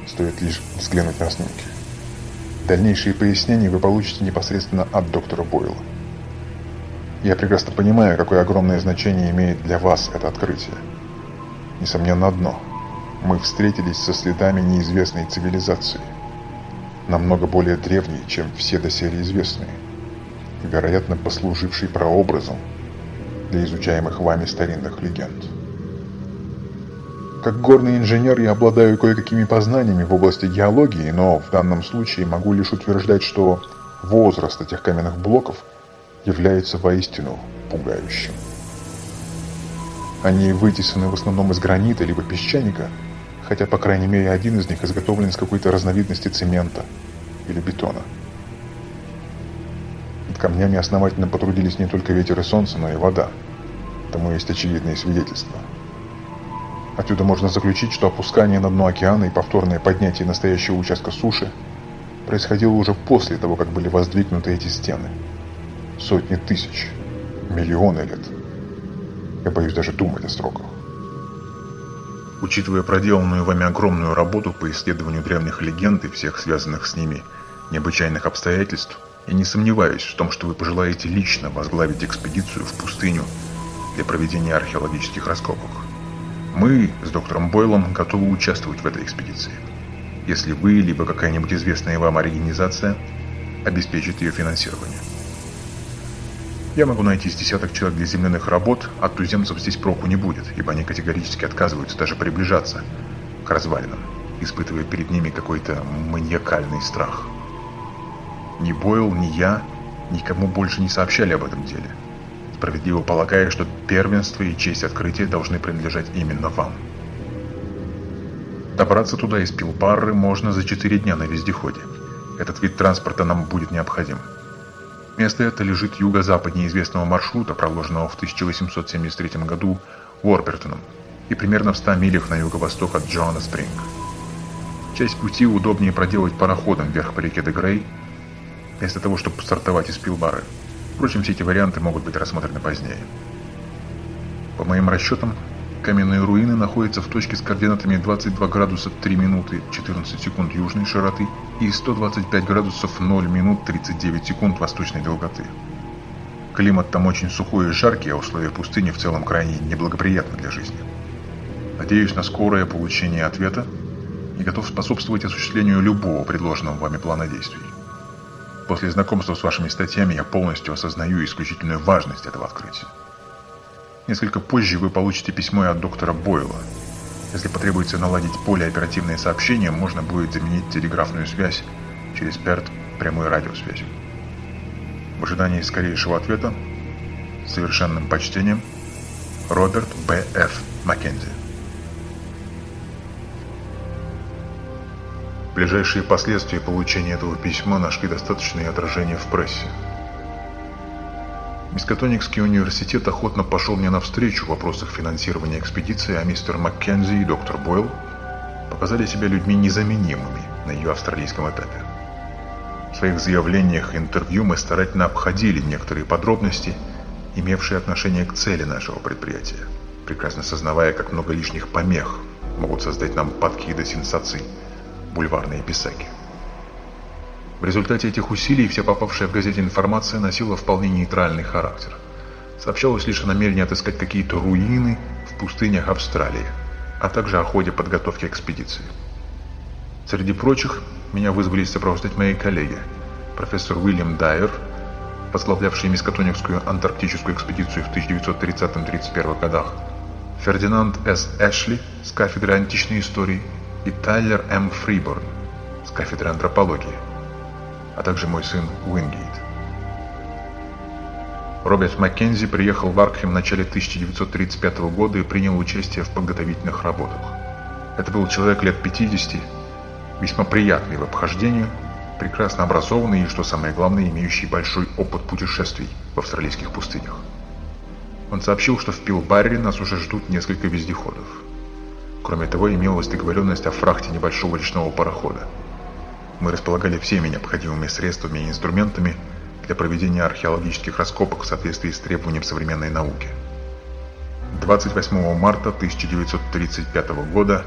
стоит лишь взглянуть на снимки. Дальнейшие пояснения вы получите непосредственно от доктора Бойла. Я прекрасно понимаю, какое огромное значение имеет для вас это открытие. Несомненно одно – мы встретились со следами неизвестной цивилизации, намного более древней, чем все доселе известные, вероятно, послужившей прообразом для изучаемых вами старинных легенд. Как горный инженер я обладаю кое-какими познаниями в области геологии, но в данном случае могу лишь утверждать, что возраст этих каменных блоков является воистину пугающим. Они вытесаны в основном из гранита либо песчаника – хотя, по крайней мере, один из них изготовлен из какой-то разновидности цемента или бетона. Над камнями основательно потрудились не только ветер и солнце, но и вода. Тому есть очевидные свидетельства. Отсюда можно заключить, что опускание на дно океана и повторное поднятие настоящего участка суши происходило уже после того, как были воздвигнуты эти стены. Сотни тысяч, миллионы лет. Я боюсь даже думать о сроках. Учитывая проделанную вами огромную работу по исследованию древних легенд и всех связанных с ними необычайных обстоятельств, я не сомневаюсь в том, что вы пожелаете лично возглавить экспедицию в пустыню для проведения археологических раскопок. Мы с доктором Бойлом готовы участвовать в этой экспедиции, если вы, либо какая-нибудь известная вам организация обеспечит ее финансирование. Я могу найти с десяток человек для земляных работ, от туземцев здесь проку не будет, ибо они категорически отказываются даже приближаться к развалинам, испытывая перед ними какой-то маниакальный страх. Ни Бойл, ни я никому больше не сообщали об этом деле, справедливо полагая, что первенство и честь открытия должны принадлежать именно вам. Добраться туда из Пилбарры можно за 4 дня на вездеходе. Этот вид транспорта нам будет необходим. Место это лежит юго-западнее известного маршрута, проложенного в 1873 году Уорбертоном, и примерно в 100 милях на юго-восток от Джона Спринг. Часть пути удобнее проделать пароходом вверх по реке Дегрей, вместо того, чтобы стартовать из Пилбары. Впрочем, все эти варианты могут быть рассмотрены позднее. По моим расчетам, Каменные руины находятся в точке с координатами 22 градуса 3 минуты 14 секунд южной широты и 125 градусов 0 минут 39 секунд восточной долготы. Климат там очень сухой и жаркий, а условия пустыни в целом крайне неблагоприятны для жизни. Надеюсь на скорое получение ответа и готов способствовать осуществлению любого предложенного вами плана действий. После знакомства с вашими статьями я полностью осознаю исключительную важность этого открытия. Несколько позже вы получите письмо от доктора Бойла. Если потребуется наладить более оперативные сообщения, можно будет заменить телеграфную связь через ПЕРТ прямой радиосвязью. В ожидании скорейшего ответа, с совершенным почтением, Роберт Б. Ф. Маккензи. Ближайшие последствия получения этого письма нашли достаточное отражение в прессе. Мискатоникский университет охотно пошел мне навстречу в вопросах финансирования экспедиции, а мистер Маккензи и доктор Бойл показали себя людьми незаменимыми на ее австралийском этапе. В своих заявлениях и интервью мы старательно обходили некоторые подробности, имевшие отношение к цели нашего предприятия, прекрасно сознавая, как много лишних помех могут создать нам падки до сенсаций бульварные писаки. В результате этих усилий вся попавшая в газете информация носила вполне нейтральный характер. Сообщалось лишь о намерении отыскать какие-то руины в пустынях Австралии, а также о ходе подготовки экспедиции. Среди прочих, меня вызвались сопровождать мои коллеги, профессор Уильям Дайер возглавлявшие Мискотоникскую антарктическую экспедицию в 1930-31 годах, Фердинанд С. Эшли с кафедры античной истории и Тайлер М. Фриборн с кафедры антропологии, а также мой сын Уингейт. Роберт Маккензи приехал в Аркхем в начале 1935 года и принял участие в подготовительных работах. Это был человек лет 50, весьма приятный в обхождении, прекрасно образованный и, что самое главное, имеющий большой опыт путешествий в австралийских пустынях. Он сообщил, что в Пилбарре нас уже ждут несколько вездеходов. Кроме того, имелась договоренность о фрахте небольшого речного парохода. Мы располагали всеми необходимыми средствами и инструментами для проведения археологических раскопок в соответствии с требованием современной науки. 28 марта 1935 года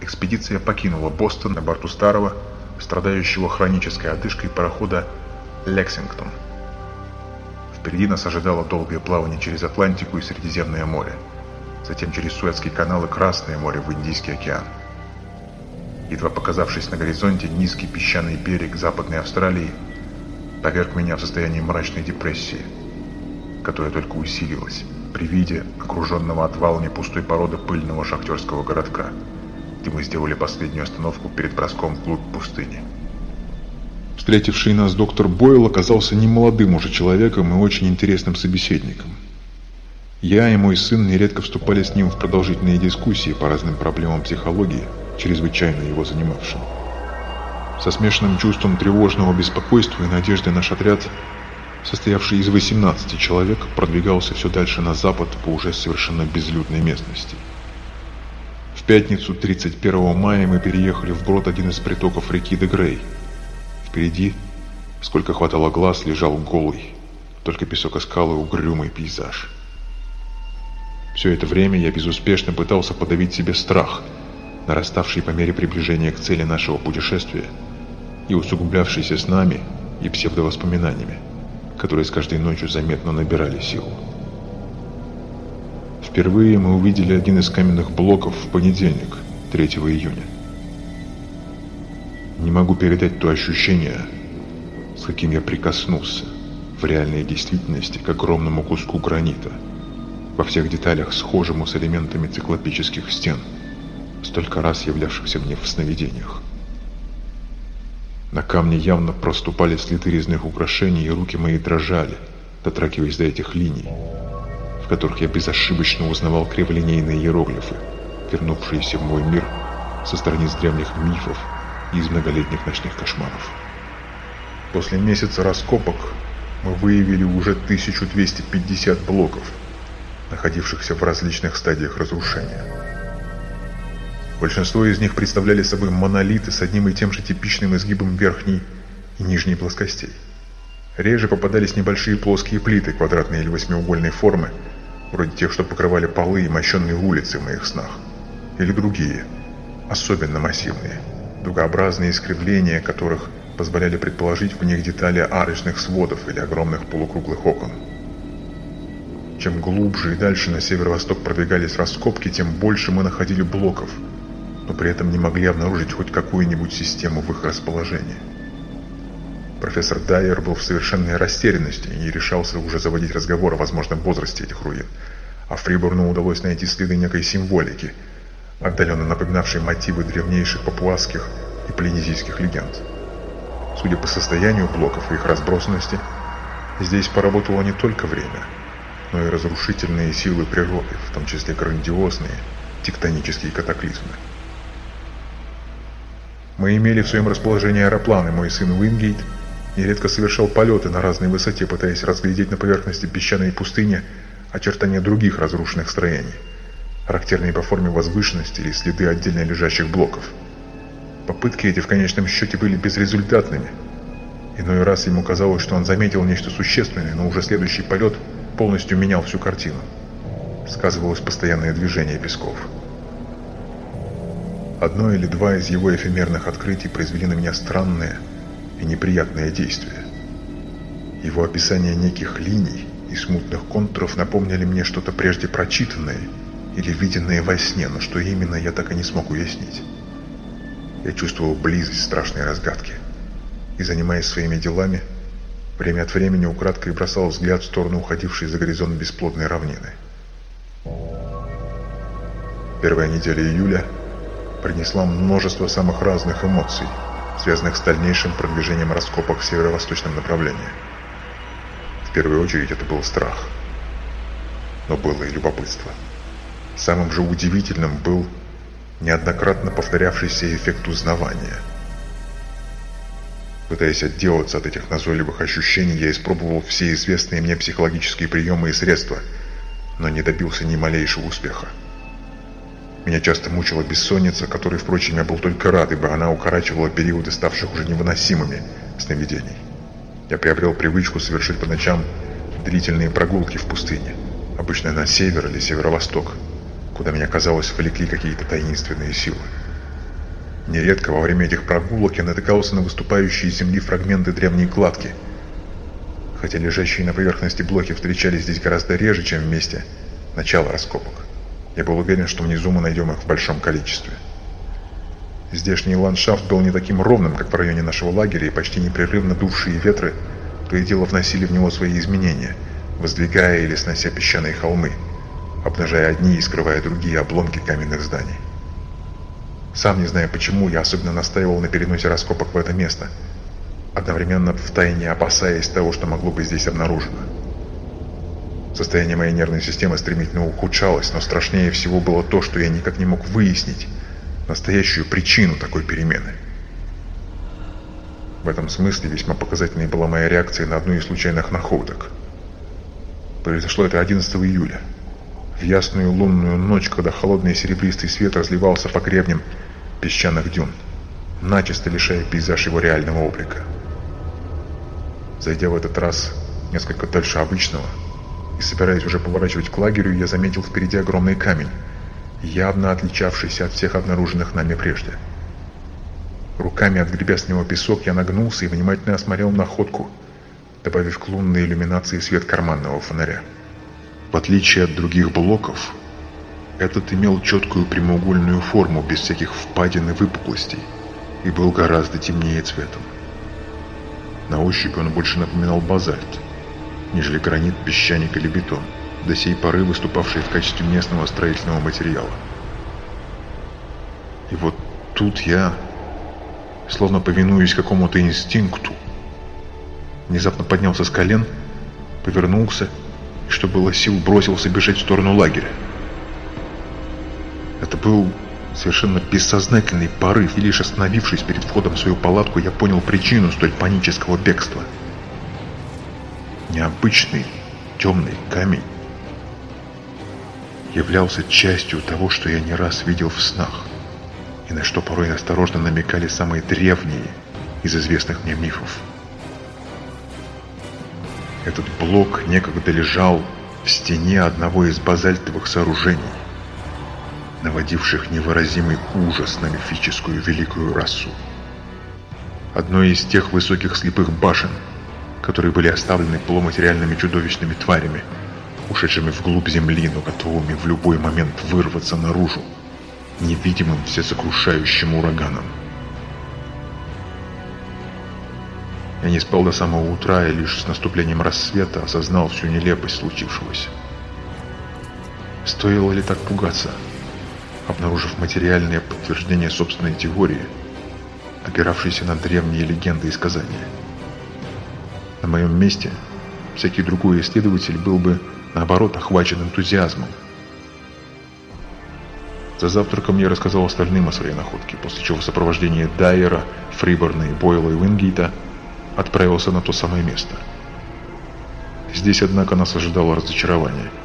экспедиция покинула Бостон на борту старого, страдающего хронической одышкой парохода «Лексингтон». Впереди нас ожидало долгое плавание через Атлантику и Средиземное море, затем через Суэцкий канал и Красное море в Индийский океан. Едва показавшись на горизонте низкий песчаный берег Западной Австралии, поверг меня в состояние мрачной депрессии, которая только усилилась при виде окруженного отвалами пустой породы пыльного шахтерского городка, где мы сделали последнюю остановку перед броском вглубь пустыни. Встретивший нас доктор Бойл оказался немолодым уже человеком и очень интересным собеседником. Я и мой сын нередко вступали с ним в продолжительные дискуссии по разным проблемам психологии, чрезвычайно его занимавшим. Со смешанным чувством тревожного беспокойства и надежды наш отряд, состоявший из 18 человек, продвигался все дальше на запад по уже совершенно безлюдной местности. В пятницу 31 мая мы переехали вброд один из притоков реки Дегрей – Впереди, сколько хватало глаз, лежал голый, только песок и скалы угрюмый пейзаж. Все это время я безуспешно пытался подавить себе страх, нараставший по мере приближения к цели нашего путешествия и усугублявшийся с нами и псевдовоспоминаниями, которые с каждой ночью заметно набирали силу. Впервые мы увидели один из каменных блоков в понедельник, 3 июня. Не могу передать то ощущение, с каким я прикоснулся в реальной действительности к огромному куску гранита, во всех деталях схожему с элементами циклопических стен, столько раз являвшихся мне в сновидениях. На камне явно проступали следы резных украшений, и руки мои дрожали, дотрагиваясь до этих линий, в которых я безошибочно узнавал криволинейные иероглифы, вернувшиеся в мой мир со страниц древних мифов из многолетних ночных кошмаров. После месяца раскопок мы выявили уже 1250 блоков, находившихся в различных стадиях разрушения. Большинство из них представляли собой монолиты с одним и тем же типичным изгибом верхней и нижней плоскостей. Реже попадались небольшие плоские плиты квадратной или восьмиугольной формы, вроде тех, что покрывали полы и мощенные улицы в моих снах, или другие, особенно массивные – дугообразные искривления которых позволяли предположить в них детали арочных сводов или огромных полукруглых окон. Чем глубже и дальше на северо-восток продвигались раскопки, тем больше мы находили блоков, но при этом не могли обнаружить хоть какую-нибудь систему в их расположении. Профессор Дайер был в совершенной растерянности и не решался уже заводить разговор о возможном возрасте этих руин, а Фриборну удалось найти следы некой символики – отдаленно напоминавший мотивы древнейших папуасских и полинезийских легенд. Судя по состоянию блоков и их разбросанности, здесь поработало не только время, но и разрушительные силы природы, в том числе грандиозные тектонические катаклизмы. Мы имели в своем расположении аэропланы, мой сын Уингейт нередко совершал полеты на разной высоте, пытаясь разглядеть на поверхности песчаной пустыни очертания других разрушенных строений – характерные по форме возвышенности или следы отдельно лежащих блоков. Попытки эти в конечном счете были безрезультатными. Иной раз ему казалось, что он заметил нечто существенное, но уже следующий полет полностью менял всю картину. Сказывалось постоянное движение песков. Одно или два из его эфемерных открытий произвели на меня странное и неприятное действие. Его описание неких линий и смутных контуров напомнили мне что-то прежде прочитанное или виденное во сне, но что именно, я так и не смог уяснить. Я чувствовал близость страшной разгадки и, занимаясь своими делами, Время от времени украдкой бросал взгляд в сторону уходившей за горизонт бесплодной равнины. Первая неделя июля принесла множество самых разных эмоций, связанных с дальнейшим продвижением раскопок в северо-восточном направлении. В первую очередь это был страх, но было и любопытство. Самым же удивительным был неоднократно повторявшийся эффект узнавания – Пытаясь отделаться от этих назойливых ощущений, я испробовал все известные мне психологические приемы и средства, но не добился ни малейшего успеха. Меня часто мучила бессонница, которой, впрочем, я был только рад, ибо она укорачивала периоды, ставших уже невыносимыми сновидений. Я приобрел привычку совершить по ночам длительные прогулки в пустыне, обычно на север или северо-восток, куда меня, казалось, влекли какие-то таинственные силы. Нередко во время этих прогулок я натыкался на выступающие из земли фрагменты древней кладки. Хотя лежащие на поверхности блоки встречались здесь гораздо реже, чем в месте начала раскопок. Я был уверен, что внизу мы найдем их в большом количестве. Здешний ландшафт был не таким ровным, как в районе нашего лагеря, и почти непрерывно дувшие ветры то и дело вносили в него свои изменения, воздвигая или снося песчаные холмы, обнажая одни и скрывая другие обломки каменных зданий. Сам не зная почему, я особенно настаивал на переносе раскопок в это место, одновременно втайне опасаясь того, что могло быть здесь обнаружено. Состояние моей нервной системы стремительно ухудшалось, но страшнее всего было то, что я никак не мог выяснить настоящую причину такой перемены. В этом смысле весьма показательной была моя реакция на одну из случайных находок. Произошло это 11 июля. В ясную лунную ночь, когда холодный серебристый свет разливался по гребням песчаных дюн, начисто лишая пейзаж его реального облика. Зайдя в этот раз несколько дальше обычного и собираясь уже поворачивать к лагерю, я заметил впереди огромный камень, явно отличавшийся от всех обнаруженных нами прежде. Руками отгребя с него песок, я нагнулся и внимательно осмотрел находку, добавив к лунной иллюминации свет карманного фонаря. В отличие от других блоков, этот имел четкую прямоугольную форму, без всяких впадин и выпуклостей, и был гораздо темнее цветом. На ощупь он больше напоминал базальт, нежели гранит, песчаник или бетон, до сей поры выступавший в качестве местного строительного материала. И вот тут я, словно повинуясь какому-то инстинкту, внезапно поднялся с колен, повернулся и, что было сил, бросился бежать в сторону лагеря. Это был совершенно бессознательный порыв, и лишь остановившись перед входом в свою палатку, я понял причину столь панического бегства. Необычный темный камень являлся частью того, что я не раз видел в снах, и на что порой осторожно намекали самые древние из известных мне мифов. Этот блок некогда лежал в стене одного из базальтовых сооружений, наводивших невыразимый ужас на мифическую великую расу. Одной из тех высоких слепых башен, которые были оставлены полуматериальными чудовищными тварями, ушедшими вглубь земли, но готовыми в любой момент вырваться наружу, невидимым всесокрушающим ураганом. Я не спал до самого утра и лишь с наступлением рассвета осознал всю нелепость случившегося. Стоило ли так пугаться? обнаружив материальное подтверждение собственной теории, опиравшейся на древние легенды и сказания. На моем месте всякий другой исследователь был бы, наоборот, охвачен энтузиазмом. За завтраком я рассказал остальным о своей находке, после чего в сопровождении Дайера, Фриборна и Бойла и Уингейта отправился на то самое место. Здесь, однако, нас ожидало разочарование –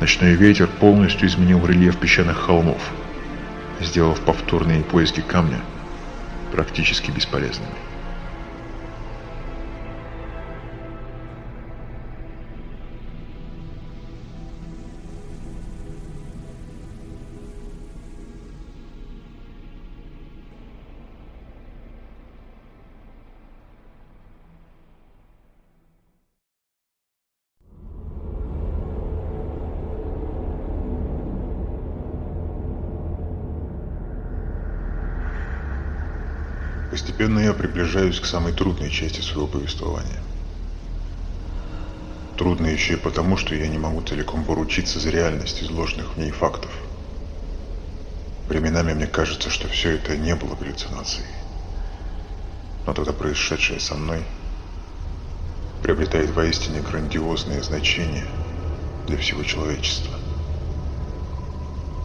Ночной ветер полностью изменил рельеф песчаных холмов, сделав повторные поиски камня практически бесполезными. Приближаюсь к самой трудной части своего повествования. Трудно еще и потому, что я не могу целиком поручиться за реальность изложенных в ней фактов. Временами мне кажется, что все это не было галлюцинацией. Но тогда происшедшее со мной приобретает воистине грандиозное значение для всего человечества.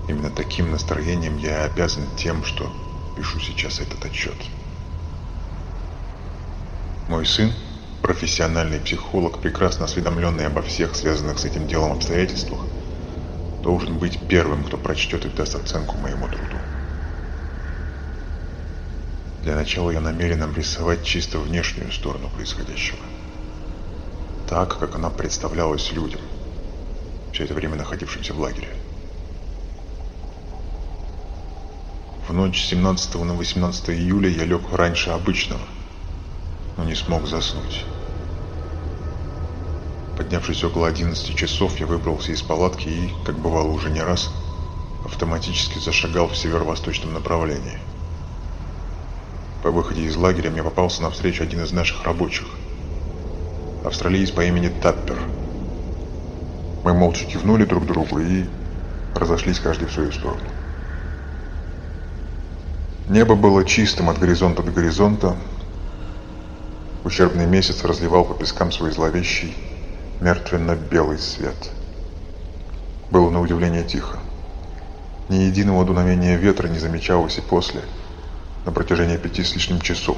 Именно таким настроением я обязан тем, что пишу сейчас этот отчет. Мой сын, профессиональный психолог, прекрасно осведомленный обо всех связанных с этим делом обстоятельствах, должен быть первым, кто прочтет и даст оценку моему труду. Для начала я намерен обрисовать чисто внешнюю сторону происходящего. Так, как она представлялась людям, все это время находившимся в лагере. В ночь с 17 на 18 июля я лег раньше обычного, но не смог заснуть. Поднявшись около 11 часов, я выбрался из палатки и, как бывало уже не раз, автоматически зашагал в северо-восточном направлении. По выходе из лагеря мне попался навстречу один из наших рабочих. Австралиец по имени Таппер. Мы молча кивнули друг другу и разошлись каждый в свою сторону. Небо было чистым от горизонта до горизонта. Ущербный месяц разливал по пескам свой зловещий, мертвенно-белый свет. Было на удивление тихо. Ни единого дуновения ветра не замечалось и после, на протяжении пяти с лишним часов,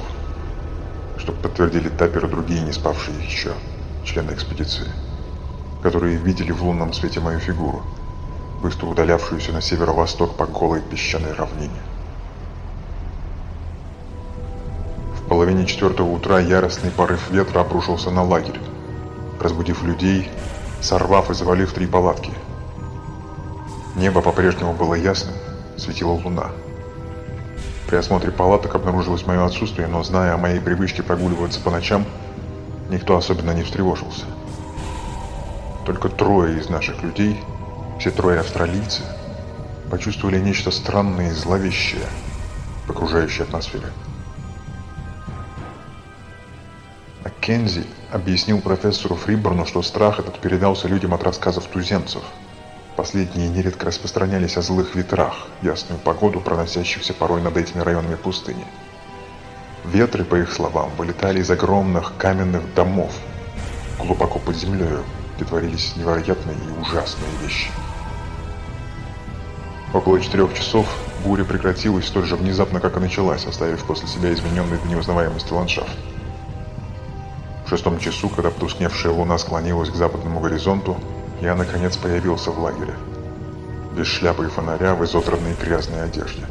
что подтвердили Таппер и другие не спавшие еще члены экспедиции, которые видели в лунном свете мою фигуру, быстро удалявшуюся на северо-восток по голой песчаной равнине. В половине четвертого утра яростный порыв ветра обрушился на лагерь, разбудив людей, сорвав и завалив три палатки. Небо по-прежнему было ясным, светила луна. При осмотре палаток обнаружилось мое отсутствие, но зная о моей привычке прогуливаться по ночам, никто особенно не встревожился. Только трое из наших людей, все трое австралийцы, почувствовали нечто странное и зловещее в окружающей атмосфере. Маккензи объяснил профессору Фриборну, что страх этот передался людям от рассказов туземцев. Последние нередко распространялись о злых ветрах, ясную погоду, проносящихся порой над этими районами пустыни. Ветры, по их словам, вылетали из огромных каменных домов, глубоко под землей, где творились невероятные и ужасные вещи. Около четырех часов буря прекратилась столь же внезапно, как и началась, оставив после себя измененный до неузнаваемости ландшафт. В шестом часу, когда потускневшая луна склонилась к западному горизонту, я наконец появился в лагере. Без шляпы и фонаря, в изодранной грязной одежде.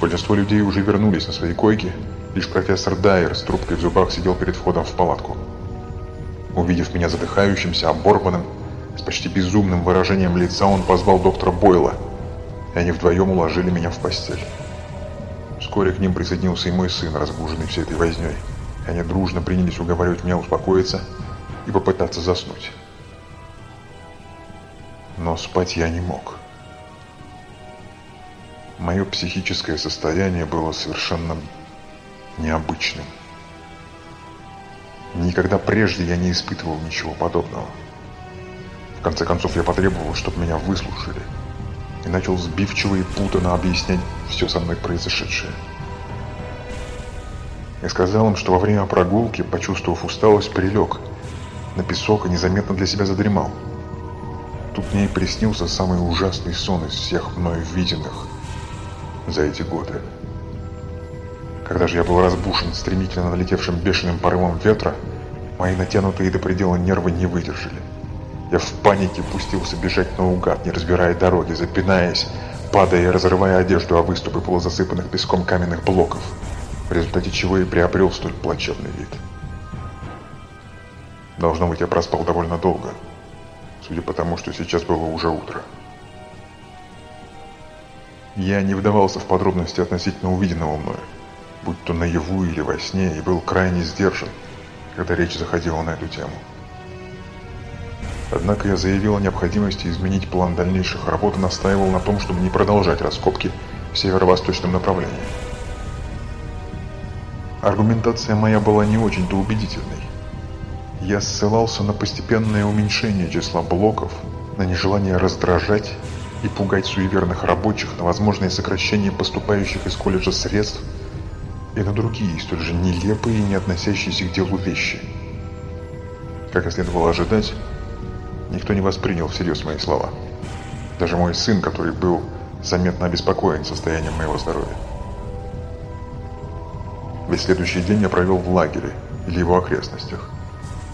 Большинство людей уже вернулись на свои койки, лишь профессор Дайер с трубкой в зубах сидел перед входом в палатку. Увидев меня задыхающимся, оборванным, с почти безумным выражением лица, он позвал доктора Бойла, и они вдвоем уложили меня в постель. Вскоре к ним присоединился и мой сын, разбуженный всей этой вознёй. Они дружно принялись уговаривать меня успокоиться и попытаться заснуть. Но спать я не мог. Мое психическое состояние было совершенно необычным. Никогда прежде я не испытывал ничего подобного. В конце концов, я потребовал, чтобы меня выслушали, и начал сбивчиво и путанно объяснять все со мной произошедшее. Я сказал им, что во время прогулки, почувствовав усталость, прилег на песок и незаметно для себя задремал. Тут мне и приснился самый ужасный сон из всех мною виденных за эти годы. Когда же я был разбушен стремительно налетевшим бешеным порывом ветра, мои натянутые до предела нервы не выдержали. Я в панике пустился бежать наугад, не разбирая дороги, запинаясь, падая и разрывая одежду о выступы полузасыпанных песком каменных блоков в результате чего и приобрел столь плачевный вид. Должно быть, я проспал довольно долго, судя по тому, что сейчас было уже утро. Я не вдавался в подробности относительно увиденного мною, будь то наяву или во сне, и был крайне сдержан, когда речь заходила на эту тему. Однако я заявил о необходимости изменить план дальнейших работ и настаивал на том, чтобы не продолжать раскопки в северо-восточном направлении. Аргументация моя была не очень-то убедительной. Я ссылался на постепенное уменьшение числа блоков, на нежелание раздражать и пугать суеверных рабочих, на возможное сокращение поступающих из колледжа средств и на другие, столь же нелепые и не относящиеся к делу вещи. Как и следовало ожидать, никто не воспринял всерьез мои слова. Даже мой сын, который был заметно обеспокоен состоянием моего здоровья. Весь следующий день я провел в лагере или его окрестностях,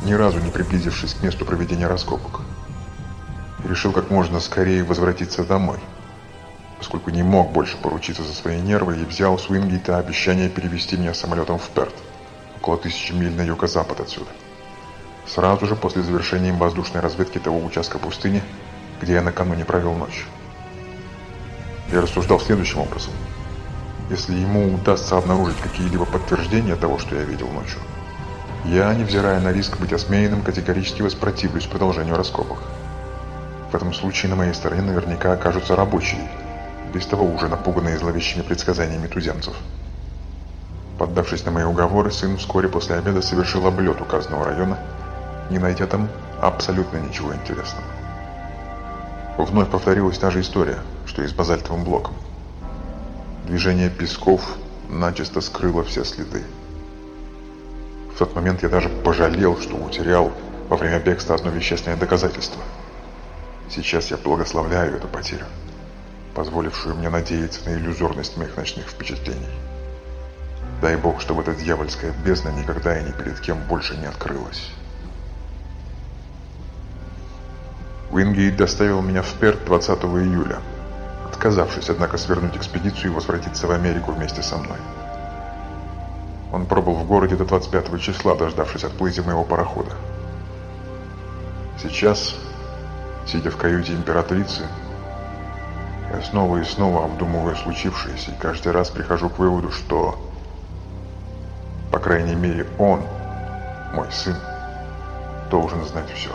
ни разу не приблизившись к месту проведения раскопок. Решил как можно скорее возвратиться домой, поскольку не мог больше поручиться за свои нервы и взял с Уингейта обещание перевести меня самолетом в Перт, около тысячи миль на юго-запад отсюда. Сразу же после завершения им воздушной разведки того участка пустыни, где я накануне провел ночь. Я рассуждал следующим образом – если ему удастся обнаружить какие-либо подтверждения того, что я видел ночью. Я, невзирая на риск быть осмеянным, категорически воспротивлюсь продолжению раскопок. В этом случае на моей стороне наверняка окажутся рабочие, без того уже напуганные зловещими предсказаниями туземцев. Поддавшись на мои уговоры, сын вскоре после обеда совершил облет указанного района, не найдя там абсолютно ничего интересного. Вновь повторилась та же история, что и с базальтовым блоком. Движение песков начисто скрыло все следы. В тот момент я даже пожалел, что утерял во время бегства одно вещественное доказательство. Сейчас я благословляю эту потерю, позволившую мне надеяться на иллюзорность моих ночных впечатлений. Дай бог, чтобы эта дьявольская бездна никогда и ни перед кем больше не открылась. Уингейт доставил меня в Перт 20 июля – отказавшись, однако, свернуть экспедицию и возвратиться в Америку вместе со мной. Он пробыл в городе до 25 числа, дождавшись отплытия моего парохода. Сейчас, сидя в каюте императрицы, я снова и снова обдумываю случившееся, и каждый раз прихожу к выводу, что, по крайней мере, он, мой сын, должен знать все.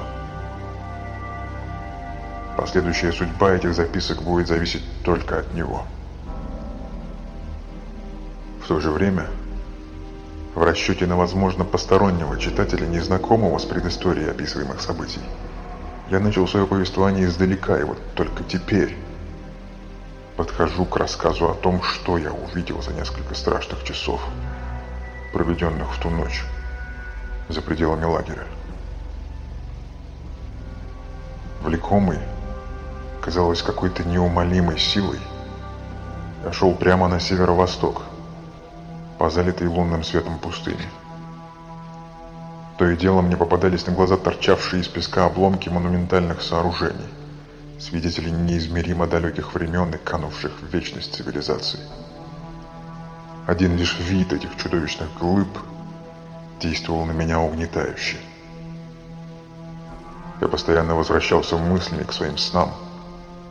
Последующая судьба этих записок будет зависеть только от него. В то же время, в расчете на, возможно, постороннего читателя, незнакомого с предысторией описываемых событий, я начал свое повествование издалека, и вот только теперь подхожу к рассказу о том, что я увидел за несколько страшных часов, проведенных в ту ночь за пределами лагеря. Влекомый казалось какой-то неумолимой силой, я шел прямо на северо-восток, по залитой лунным светом пустыне. То и дело мне попадались на глаза торчавшие из песка обломки монументальных сооружений, свидетели неизмеримо далеких времен и канувших в вечность цивилизации. Один лишь вид этих чудовищных глыб действовал на меня угнетающе. Я постоянно возвращался мыслями к своим снам –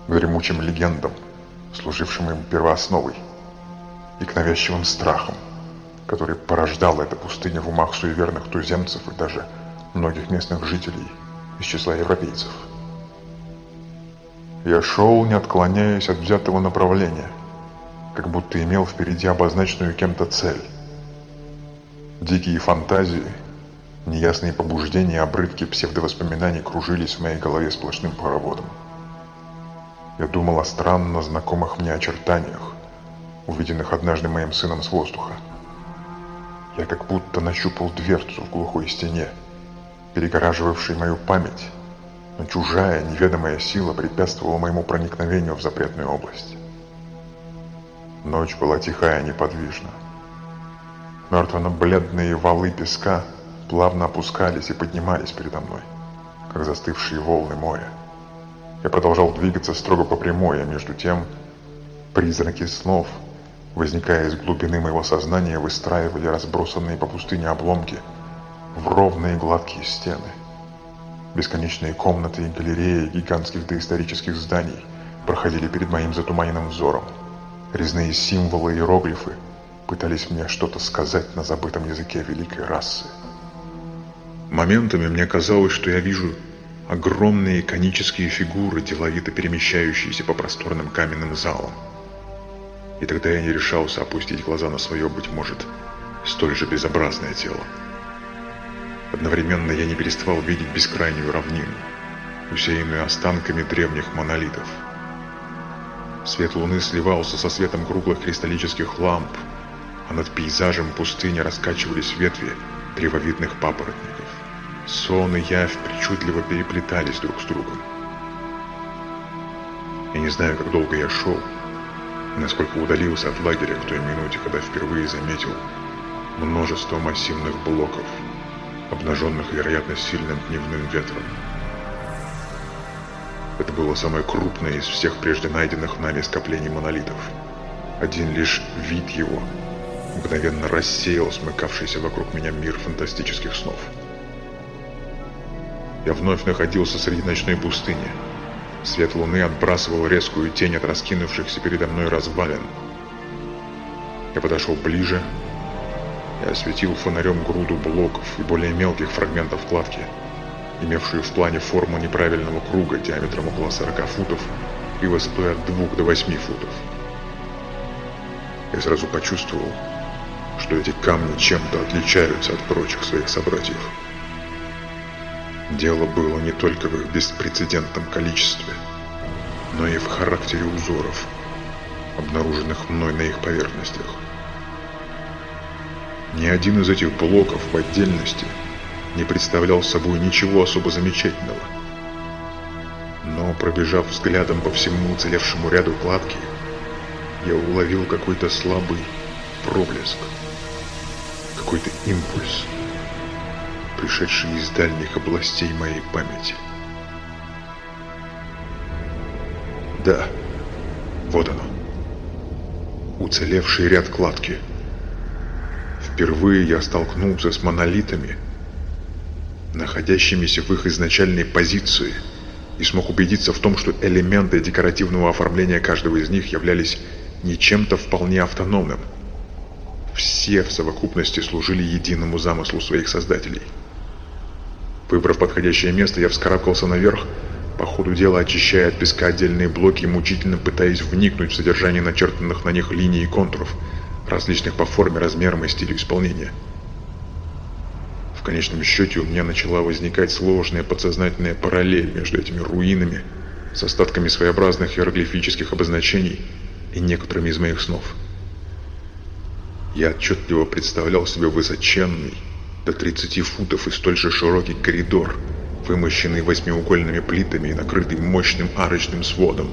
гремучим легендам, служившим им первоосновой, и к навязчивым страхам, который порождала эта пустыня в умах суеверных туземцев и даже многих местных жителей из числа европейцев. Я шел, не отклоняясь от взятого направления, как будто имел впереди обозначенную кем-то цель. Дикие фантазии, неясные побуждения, обрывки псевдовоспоминаний кружились в моей голове сплошным пароводом. Я думал о странно знакомых мне очертаниях, увиденных однажды моим сыном с воздуха. Я как будто нащупал дверцу в глухой стене, перегораживавшей мою память, но чужая, неведомая сила препятствовала моему проникновению в запретную область. Ночь была тихая и неподвижна. Мертвенно-бледные валы песка плавно опускались и поднимались передо мной, как застывшие волны моря. Я продолжал двигаться строго по прямой, а между тем призраки снов, возникая из глубины моего сознания, выстраивали разбросанные по пустыне обломки в ровные гладкие стены. Бесконечные комнаты и галереи гигантских доисторических зданий проходили перед моим затуманенным взором. Резные символы и иероглифы пытались мне что-то сказать на забытом языке великой расы. Моментами мне казалось, что я вижу огромные конические фигуры, деловито перемещающиеся по просторным каменным залам. И тогда я не решался опустить глаза на свое, быть может, столь же безобразное тело. Одновременно я не переставал видеть бескрайнюю равнину, усеянную останками древних монолитов. Свет луны сливался со светом круглых кристаллических ламп, а над пейзажем пустыни раскачивались ветви древовидных папоротников. Сон и явь причудливо переплетались друг с другом. Я не знаю, как долго я шел, и насколько удалился от лагеря к той минуте, когда впервые заметил множество массивных блоков, обнаженных, вероятно, сильным дневным ветром. Это было самое крупное из всех прежде найденных нами скоплений монолитов. Один лишь вид его мгновенно рассеял смыкавшийся вокруг меня мир фантастических снов. Я вновь находился среди ночной пустыни. Свет луны отбрасывал резкую тень от раскинувшихся передо мной развалин. Я подошел ближе и осветил фонарем груду блоков и более мелких фрагментов кладки, имевшую в плане форму неправильного круга диаметром около 40 футов и высотой от 2 до 8 футов. Я сразу почувствовал, что эти камни чем-то отличаются от прочих своих собратьев. Дело было не только в их беспрецедентном количестве, но и в характере узоров, обнаруженных мной на их поверхностях. Ни один из этих блоков в отдельности не представлял собой ничего особо замечательного. Но пробежав взглядом по всему уцелевшему ряду кладки, я уловил какой-то слабый проблеск, какой-то импульс, пришедший из дальних областей моей памяти. Да, вот оно. Уцелевший ряд кладки. Впервые я столкнулся с монолитами, находящимися в их изначальной позиции, и смог убедиться в том, что элементы декоративного оформления каждого из них являлись не чем-то вполне автономным. Все в совокупности служили единому замыслу своих создателей. Выбрав подходящее место, я вскарабкался наверх, по ходу дела очищая от песка отдельные блоки и мучительно пытаясь вникнуть в содержание начертанных на них линий и контуров, различных по форме, размерам и стилю исполнения. В конечном счете у меня начала возникать сложная подсознательная параллель между этими руинами с остатками своеобразных иероглифических обозначений и некоторыми из моих снов. Я отчетливо представлял себе высоченный, до 30 футов и столь же широкий коридор, вымощенный восьмиугольными плитами и накрытый мощным арочным сводом.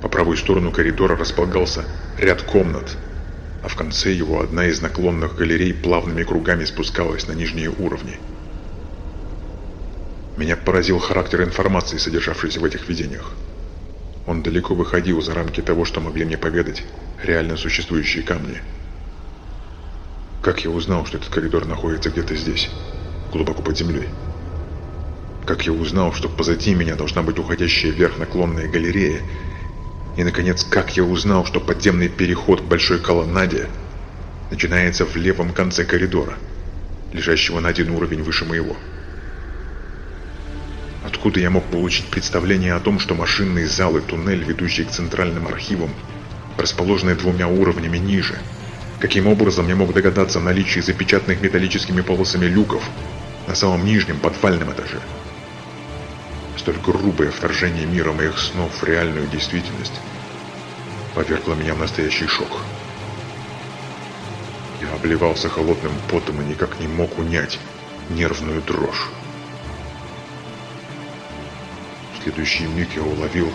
По правую сторону коридора располагался ряд комнат, а в конце его одна из наклонных галерей плавными кругами спускалась на нижние уровни. Меня поразил характер информации, содержавшейся в этих видениях. Он далеко выходил за рамки того, что могли мне поведать реально существующие камни. Как я узнал, что этот коридор находится где-то здесь, глубоко под землей? Как я узнал, что позади меня должна быть уходящая вверх наклонная галерея? И, наконец, как я узнал, что подземный переход к большой колоннаде начинается в левом конце коридора, лежащего на один уровень выше моего? Откуда я мог получить представление о том, что машинный зал и туннель, ведущий к центральным архивам, расположены двумя уровнями ниже? Каким образом я мог догадаться о наличии запечатанных металлическими полосами люков на самом нижнем подвальном этаже? Столь грубое вторжение мира моих снов в реальную действительность повергло меня в настоящий шок. Я обливался холодным потом и никак не мог унять нервную дрожь. В следующий миг я уловил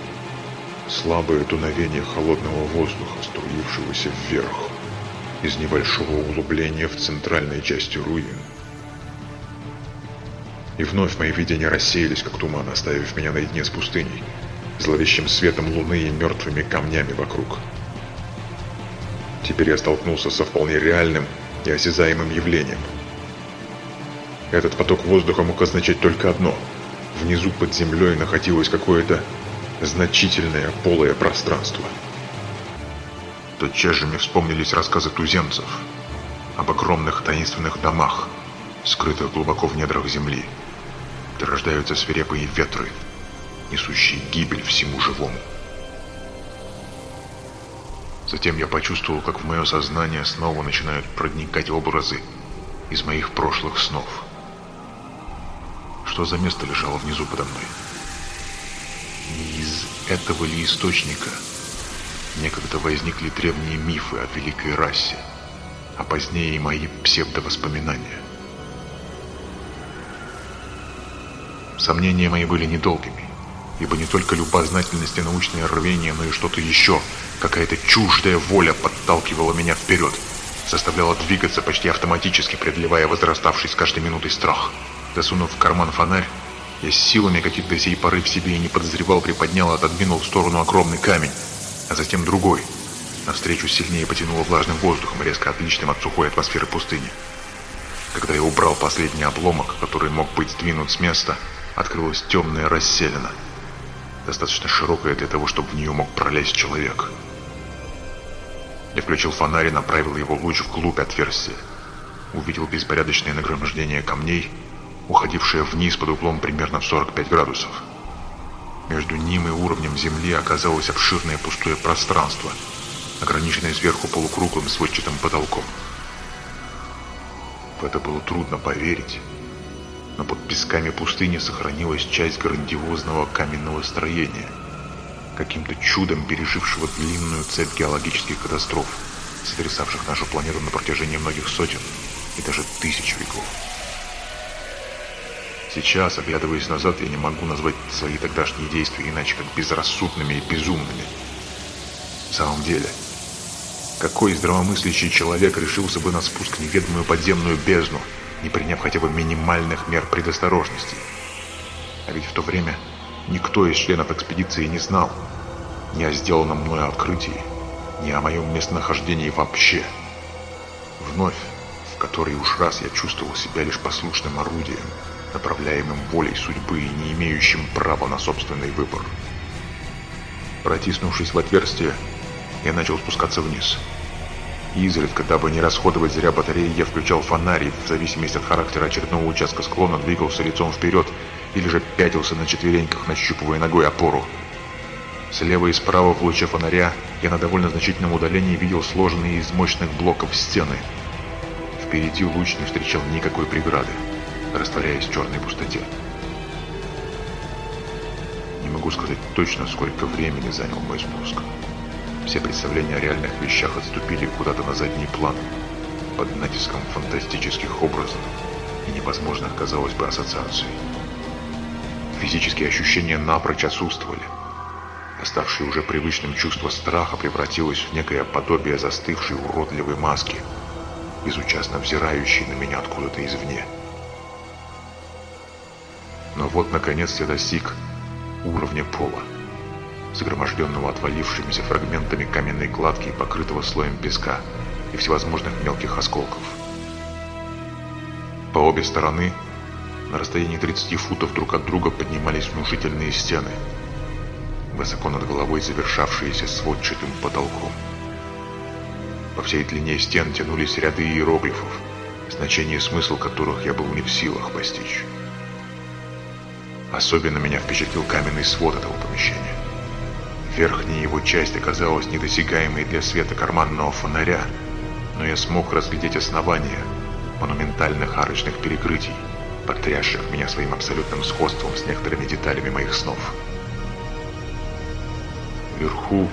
слабое дуновение холодного воздуха, струившегося вверх из небольшого углубления в центральной части руин. И вновь мои видения рассеялись, как туман, оставив меня наедине с пустыней, зловещим светом луны и мертвыми камнями вокруг. Теперь я столкнулся со вполне реальным и осязаемым явлением. Этот поток воздуха мог означать только одно. Внизу под землей находилось какое-то значительное полое пространство. Тотчас же мне вспомнились рассказы туземцев об огромных таинственных домах, скрытых глубоко в недрах земли, где рождаются свирепые ветры, несущие гибель всему живому. Затем я почувствовал, как в мое сознание снова начинают проникать образы из моих прошлых снов. что за место лежало внизу подо мной. Не из этого ли источника некогда возникли древние мифы о великой расе, а позднее и мои псевдовоспоминания? Сомнения мои были недолгими, ибо не только любознательность и научное рвение, но и что-то еще, какая-то чуждая воля подталкивала меня вперед, заставляла двигаться почти автоматически, преодолевая возраставший с каждой минутой страх. Засунув в карман фонарь, я с силами, каких до сей поры в себе и не подозревал, приподнял и отодвинул в сторону огромный камень, а затем другой. Навстречу сильнее потянуло влажным воздухом, резко отличным от сухой атмосферы пустыни. Когда я убрал последний обломок, который мог быть сдвинут с места, открылась темная расселена, достаточно широкая для того, чтобы в нее мог пролезть человек. Я включил фонарь и направил его луч вглубь отверстия. Увидел беспорядочное нагромождение камней, уходившее вниз под углом примерно в 45 градусов. Между ним и уровнем земли оказалось обширное пустое пространство, ограниченное сверху полукруглым сводчатым потолком. В это было трудно поверить, но под песками пустыни сохранилась часть грандиозного каменного строения, каким-то чудом пережившего длинную цепь геологических катастроф, сотрясавших нашу планету на протяжении многих сотен и даже тысяч веков. Сейчас, оглядываясь назад, я не могу назвать свои тогдашние действия иначе, как безрассудными и безумными. В самом деле, какой здравомыслящий человек решился бы на спуск в неведомую подземную бездну, не приняв хотя бы минимальных мер предосторожности. А ведь в то время никто из членов экспедиции не знал ни о сделанном мною открытии, ни о моем местонахождении вообще. Вновь, в который уж раз я чувствовал себя лишь послушным орудием, направляемым волей судьбы и не имеющим права на собственный выбор. Протиснувшись в отверстие, я начал спускаться вниз – Изредка, дабы не расходовать зря батареи, я включал фонарь в зависимости от характера очередного участка склона, двигался лицом вперед или же пятился на четвереньках, нащупывая ногой опору. Слева и справа в луче фонаря я на довольно значительном удалении видел сложенные из мощных блоков стены. Впереди луч не встречал никакой преграды, растворяясь в черной пустоте. Не могу сказать точно, сколько времени занял мой спуск. Все представления о реальных вещах отступили куда-то на задний план, под натиском фантастических образов и невозможных, казалось бы, ассоциаций. Физические ощущения напрочь отсутствовали. Оставшее уже привычным чувство страха превратилось в некое подобие застывшей уродливой маски, безучастно взирающей на меня откуда-то извне. Но вот, наконец, я достиг уровня пола загроможденного отвалившимися фрагментами каменной кладки и покрытого слоем песка и всевозможных мелких осколков. По обе стороны, на расстоянии 30 футов друг от друга поднимались внушительные стены, высоко над головой завершавшиеся сводчатым потолком. По всей длине стен тянулись ряды иероглифов, значение и смысл которых я был не в силах постичь. Особенно меня впечатлил каменный свод этого помещения. Верхняя его часть оказалась недосягаемой для света карманного фонаря, но я смог разглядеть основания монументальных арочных перекрытий, потрясших меня своим абсолютным сходством с некоторыми деталями моих снов. Вверху,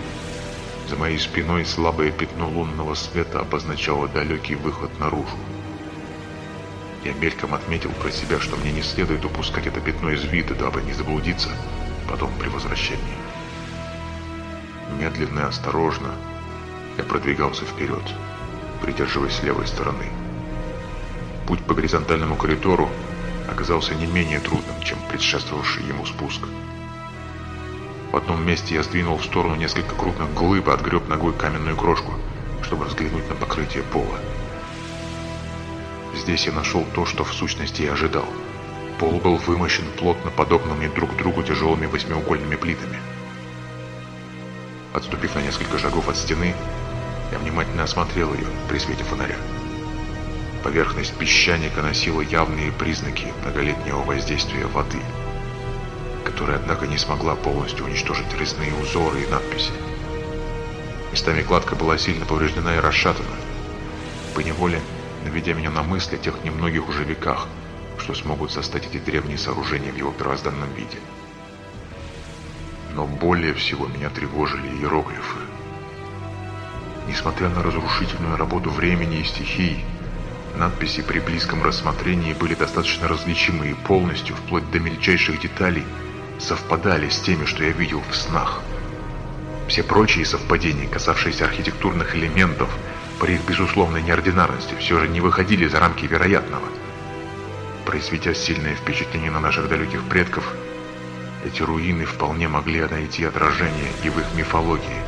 за моей спиной, слабое пятно лунного света обозначало далекий выход наружу. Я мельком отметил про себя, что мне не следует упускать это пятно из вида, дабы не заблудиться потом при возвращении. Медленно и осторожно я продвигался вперед, придерживаясь левой стороны. Путь по горизонтальному коридору оказался не менее трудным, чем предшествовавший ему спуск. В одном месте я сдвинул в сторону несколько крупных глыб и отгреб ногой каменную крошку, чтобы взглянуть на покрытие пола. Здесь я нашел то, что в сущности и ожидал. Пол был вымощен плотно подобными друг другу тяжелыми восьмиугольными плитами – Отступив на несколько шагов от стены, я внимательно осмотрел ее при свете фонаря. Поверхность песчаника носила явные признаки многолетнего воздействия воды, которая, однако, не смогла полностью уничтожить резные узоры и надписи. Местами кладка была сильно повреждена и расшатана, поневоле наведя меня на мысли о тех немногих уже веках, что смогут застать эти древние сооружения в его первозданном виде. Но более всего меня тревожили иероглифы. Несмотря на разрушительную работу времени и стихий, надписи при близком рассмотрении были достаточно различимы и полностью, вплоть до мельчайших деталей, совпадали с теми, что я видел в снах. Все прочие совпадения, касавшиеся архитектурных элементов, при их безусловной неординарности, все же не выходили за рамки вероятного. Произведя сильное впечатление на наших далеких предков, эти руины вполне могли найти отражение и в их мифологии,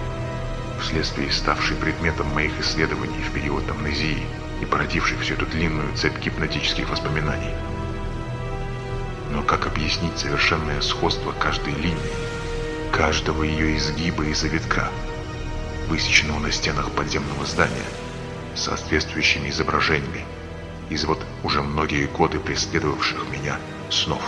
вследствие ставшей предметом моих исследований в период амнезии и породившей всю эту длинную цепь гипнотических воспоминаний. Но как объяснить совершенное сходство каждой линии, каждого ее изгиба и завитка, высеченного на стенах подземного здания, соответствующими изображениями из вот уже многие годы преследовавших меня снов?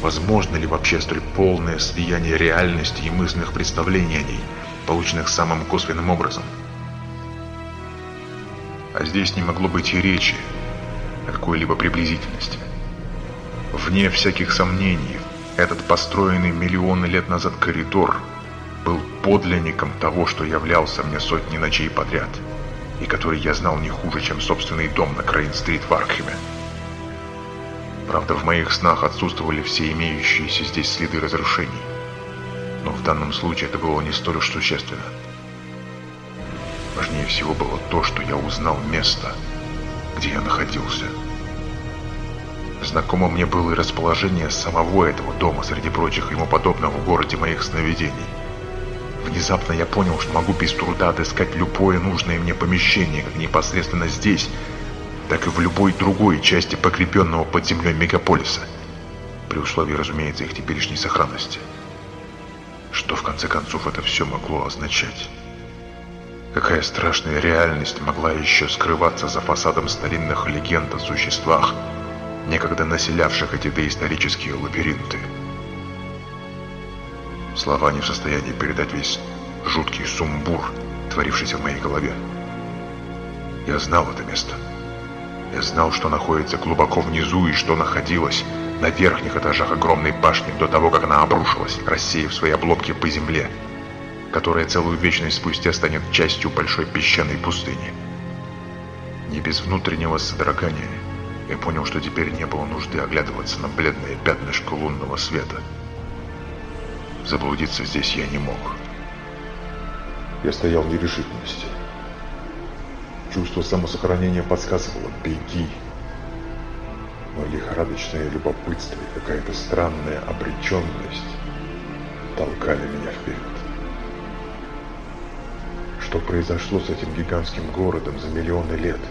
Возможно ли вообще столь полное слияние реальности и мысленных представлений о ней, полученных самым косвенным образом? А здесь не могло быть и речи о какой-либо приблизительности. Вне всяких сомнений, этот построенный миллионы лет назад коридор был подлинником того, что являлся мне сотни ночей подряд, и который я знал не хуже, чем собственный дом на Крейн-стрит в Аркхеме. Правда, в моих снах отсутствовали все имеющиеся здесь следы разрушений. Но в данном случае это было не столь уж существенно. Важнее всего было то, что я узнал место, где я находился. Знакомо мне было и расположение самого этого дома среди прочих ему подобного в городе моих сновидений. Внезапно я понял, что могу без труда отыскать любое нужное мне помещение, как непосредственно здесь, так и в любой другой части покрепенного под землей мегаполиса, при условии, разумеется, их теперешней сохранности. Что в конце концов это все могло означать? Какая страшная реальность могла еще скрываться за фасадом старинных легенд о существах, некогда населявших эти доисторические лабиринты. Слова не в состоянии передать весь жуткий сумбур, творившийся в моей голове. Я знал это место. Я знал, что находится глубоко внизу и что находилось на верхних этажах огромной башни до того, как она обрушилась, рассеяв свои обломки по земле, которая целую вечность спустя станет частью большой песчаной пустыни. Не без внутреннего содрогания я понял, что теперь не было нужды оглядываться на бледное пятнышко лунного света. Заблудиться здесь я не мог. Я стоял в нерешительности. Чувство самосохранения подсказывало «беги». Но лихорадочное любопытство и какая-то странная обреченность толкали меня вперед. Что произошло с этим гигантским городом за миллионы лет –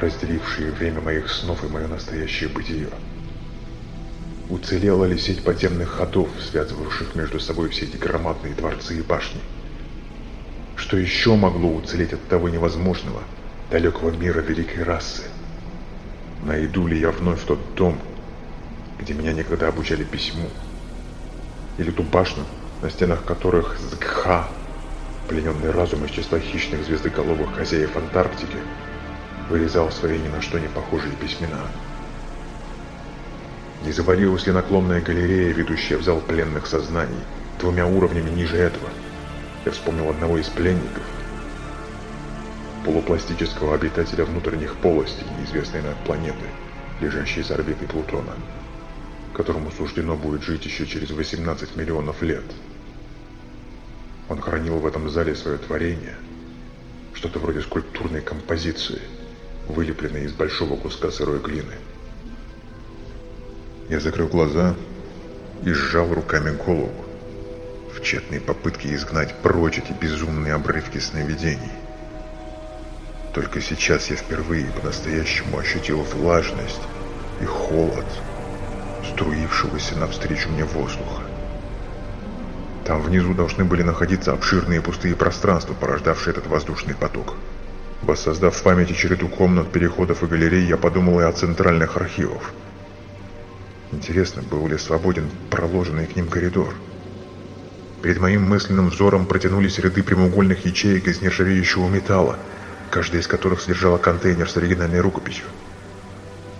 разделившие время моих снов и мое настоящее бытие. Уцелела ли сеть подземных ходов, связывавших между собой все эти громадные дворцы и башни? Что еще могло уцелеть от того невозможного, далекого мира великой расы? Найду ли я вновь тот дом, где меня некогда обучали письму? Или ту башню, на стенах которых Згха, плененный разум из числа хищных звездоголовых хозяев Антарктики, вырезал свои ни на что не похожие письмена. Не завалилась ли наклонная галерея, ведущая в зал пленных сознаний, двумя уровнями ниже этого? Я вспомнил одного из пленников, полупластического обитателя внутренних полостей неизвестной нам планеты, лежащей за орбитой Плутона, которому суждено будет жить еще через 18 миллионов лет. Он хранил в этом зале свое творение, что-то вроде скульптурной композиции – вылепленный из большого куска сырой глины. Я закрыл глаза и сжал руками голову в тщетной попытке изгнать прочь эти безумные обрывки сновидений. Только сейчас я впервые по-настоящему ощутил влажность и холод, струившегося навстречу мне воздуха. Там внизу должны были находиться обширные пустые пространства, порождавшие этот воздушный поток. Воссоздав в памяти череду комнат, переходов и галерей, я подумал и о центральных архивах. Интересно, был ли свободен проложенный к ним коридор? Перед моим мысленным взором протянулись ряды прямоугольных ячеек из нержавеющего металла, каждая из которых содержала контейнер с оригинальной рукописью.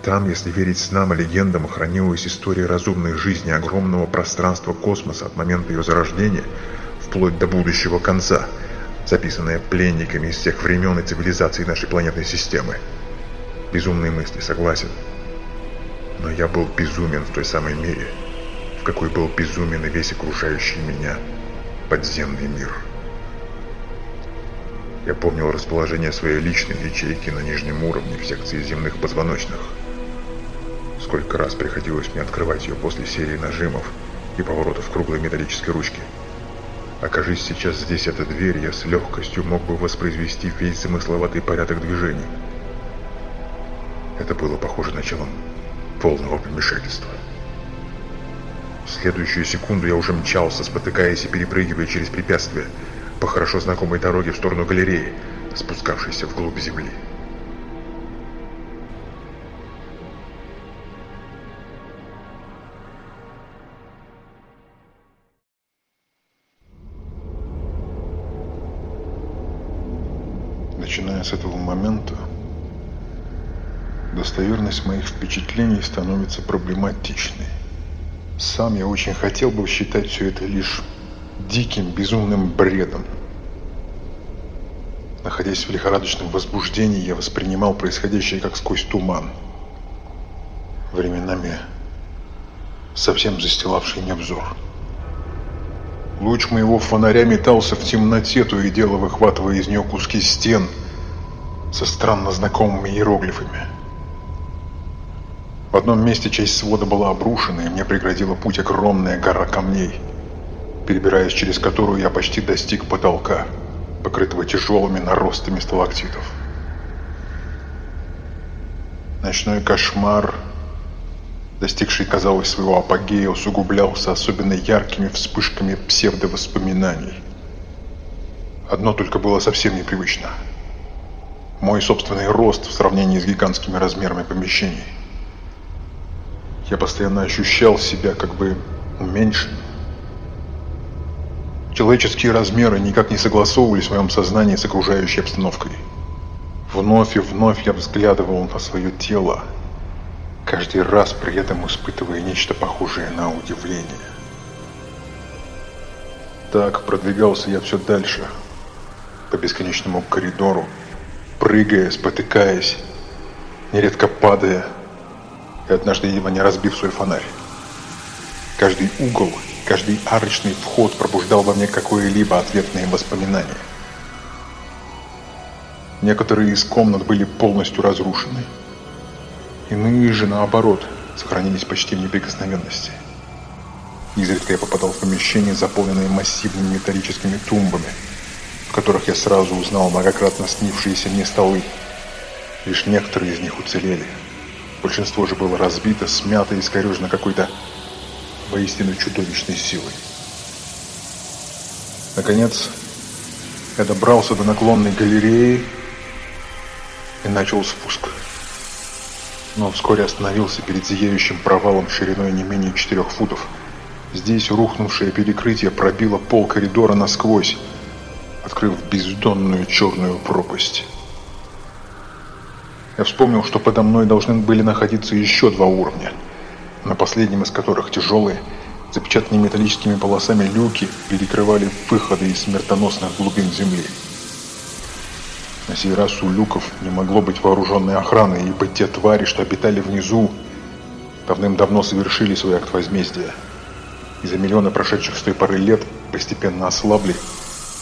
Там, если верить снам и легендам, хранилась история разумной жизни огромного пространства космоса от момента ее зарождения вплоть до будущего конца, записанная пленниками из всех времен и цивилизаций нашей планетной системы. Безумные мысли, согласен. Но я был безумен в той самой мере, в какой был безумен и весь окружающий меня подземный мир. Я помнил расположение своей личной ячейки на нижнем уровне в секции земных позвоночных. Сколько раз приходилось мне открывать ее после серии нажимов и поворотов круглой металлической ручки. Окажись сейчас здесь эта дверь, я с легкостью мог бы воспроизвести весь замысловатый порядок движений. Это было похоже началом полного помешательства. В следующую секунду я уже мчался, спотыкаясь и перепрыгивая через препятствия по хорошо знакомой дороге в сторону галереи, спускавшейся вглубь земли. Начиная с этого момента, достоверность моих впечатлений становится проблематичной. Сам я очень хотел бы считать все это лишь диким, безумным бредом. Находясь в лихорадочном возбуждении, я воспринимал происходящее как сквозь туман. Временами совсем застилавший мне взор. Луч моего фонаря метался в темноте, то и дело выхватывая из нее куски стен со странно знакомыми иероглифами. В одном месте часть свода была обрушена, и мне преградила путь огромная гора камней, перебираясь через которую я почти достиг потолка, покрытого тяжелыми наростами сталактитов. Ночной кошмар, достигший, казалось, своего апогея, усугублялся особенно яркими вспышками псевдовоспоминаний. Одно только было совсем непривычно. Мой собственный рост в сравнении с гигантскими размерами помещений – я постоянно ощущал себя как бы уменьшенным. Человеческие размеры никак не согласовывались в моем сознании с окружающей обстановкой. Вновь и вновь я взглядывал на свое тело, каждый раз при этом испытывая нечто похожее на удивление. Так продвигался я все дальше, по бесконечному коридору, прыгая, спотыкаясь, нередко падая, и однажды едва не разбив свой фонарь. Каждый угол, каждый арочный вход пробуждал во мне какое-либо ответное воспоминание. Некоторые из комнат были полностью разрушены. Иные же, наоборот, сохранились почти в неприкосновенности. Изредка я попадал в помещение, заполненное массивными металлическими тумбами, в которых я сразу узнал многократно снившиеся мне столы. Лишь некоторые из них уцелели – Большинство же было разбито, смято и искорежено какой-то воистину чудовищной силой. Наконец, я добрался до наклонной галереи и начал спуск. Но вскоре остановился перед зияющим провалом шириной не менее четырех футов. Здесь рухнувшее перекрытие пробило пол коридора насквозь, открыв бездонную черную пропасть. Я вспомнил, что подо мной должны были находиться еще два уровня, на последнем из которых тяжелые, запечатанные металлическими полосами люки перекрывали выходы из смертоносных глубин земли. На сей раз у люков не могло быть вооруженной охраны, ибо те твари, что обитали внизу, давным-давно совершили свой акт возмездия. И за миллионы прошедших с той поры лет постепенно ослабли,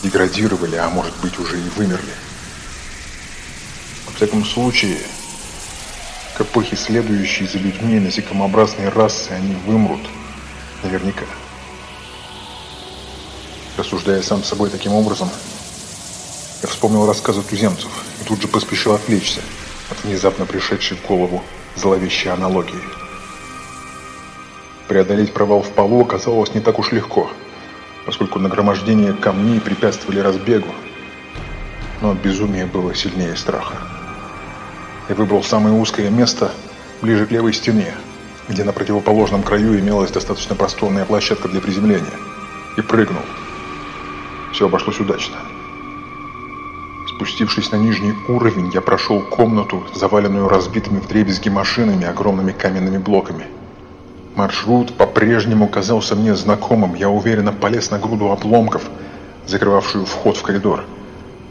деградировали, а может быть уже и вымерли всяком случае, к эпохе следующей за людьми насекомообразные расы, они вымрут. Наверняка. Рассуждая сам собой таким образом, я вспомнил рассказы туземцев и тут же поспешил отвлечься от внезапно пришедшей в голову зловещей аналогии. Преодолеть провал в полу оказалось не так уж легко, поскольку нагромождение камней препятствовали разбегу, но безумие было сильнее страха. Я выбрал самое узкое место, ближе к левой стене, где на противоположном краю имелась достаточно просторная площадка для приземления, и прыгнул. Все обошлось удачно. Спустившись на нижний уровень, я прошел комнату, заваленную разбитыми вдребезги машинами, огромными каменными блоками. Маршрут по-прежнему казался мне знакомым. Я уверенно полез на груду обломков, закрывавшую вход в коридор,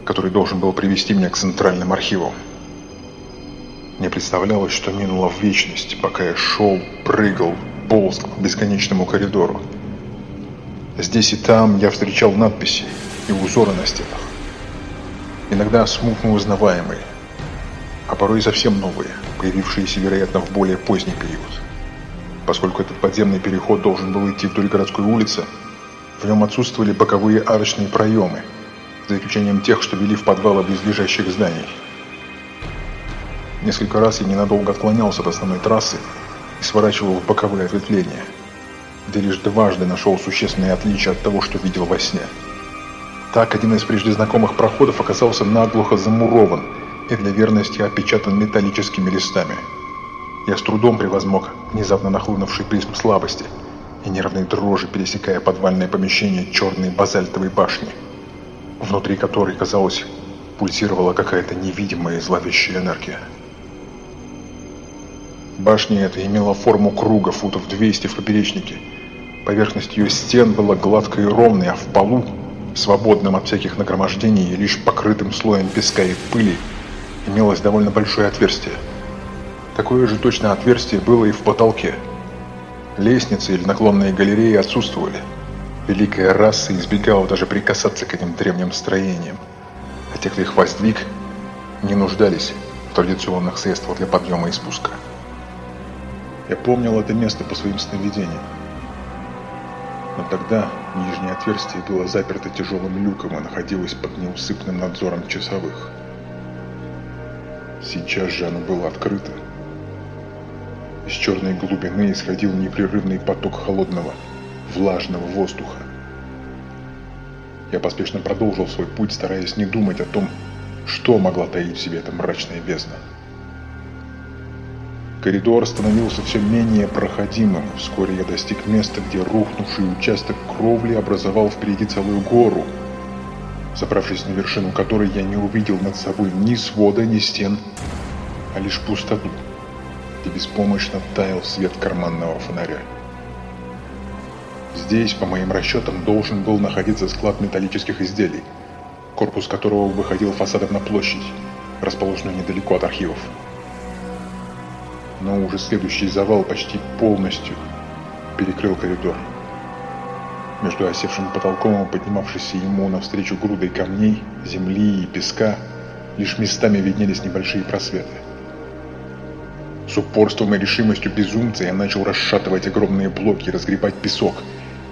который должен был привести меня к центральным архивам. Мне представлялось, что минула вечность, пока я шел, прыгал, полз по бесконечному коридору. Здесь и там я встречал надписи и узоры на стенах. Иногда смутно узнаваемые, а порой совсем новые, появившиеся, вероятно, в более поздний период. Поскольку этот подземный переход должен был идти вдоль городской улицы, в нем отсутствовали боковые арочные проемы, за исключением тех, что вели в подвалы близлежащих зданий. Несколько раз я ненадолго отклонялся от основной трассы и сворачивал в боковые ответвления, где лишь дважды нашел существенные отличия от того, что видел во сне – так один из прежде знакомых проходов оказался наглухо замурован и для верности опечатан металлическими листами. Я с трудом превозмог внезапно нахлынувший приступ слабости и нервной дрожи, пересекая подвальное помещение черной базальтовой башни, внутри которой, казалось, пульсировала какая-то невидимая зловещая энергия. Башня эта имела форму круга футов 200 в поперечнике. Поверхность ее стен была гладкой и ровной, а в полу свободным от всяких нагромождений и лишь покрытым слоем песка и пыли, имелось довольно большое отверстие. Такое же точно отверстие было и в потолке. Лестницы или наклонные галереи отсутствовали. Великая раса избегала даже прикасаться к этим древним строениям, а те, кто их воздвиг, не нуждались в традиционных средствах для подъема и спуска. Я помнил это место по своим сновидениям. Но тогда нижнее отверстие было заперто тяжелым люком и находилось под неусыпным надзором часовых. Сейчас же оно было открыто. Из черной глубины исходил непрерывный поток холодного, влажного воздуха. Я поспешно продолжил свой путь, стараясь не думать о том, что могла таить в себе эта мрачная бездна. Коридор становился все менее проходимым. Вскоре я достиг места, где рухнувший участок кровли образовал впереди целую гору, забравшись на вершину которой я не увидел над собой ни свода, ни стен, а лишь пустоту, где беспомощно таял свет карманного фонаря. Здесь, по моим расчетам, должен был находиться склад металлических изделий, корпус которого выходил фасадом на площадь, расположенную недалеко от архивов но уже следующий завал почти полностью перекрыл коридор. Между осевшим потолком и поднимавшейся ему навстречу грудой камней, земли и песка лишь местами виднелись небольшие просветы. С упорством и решимостью безумца я начал расшатывать огромные блоки разгребать песок,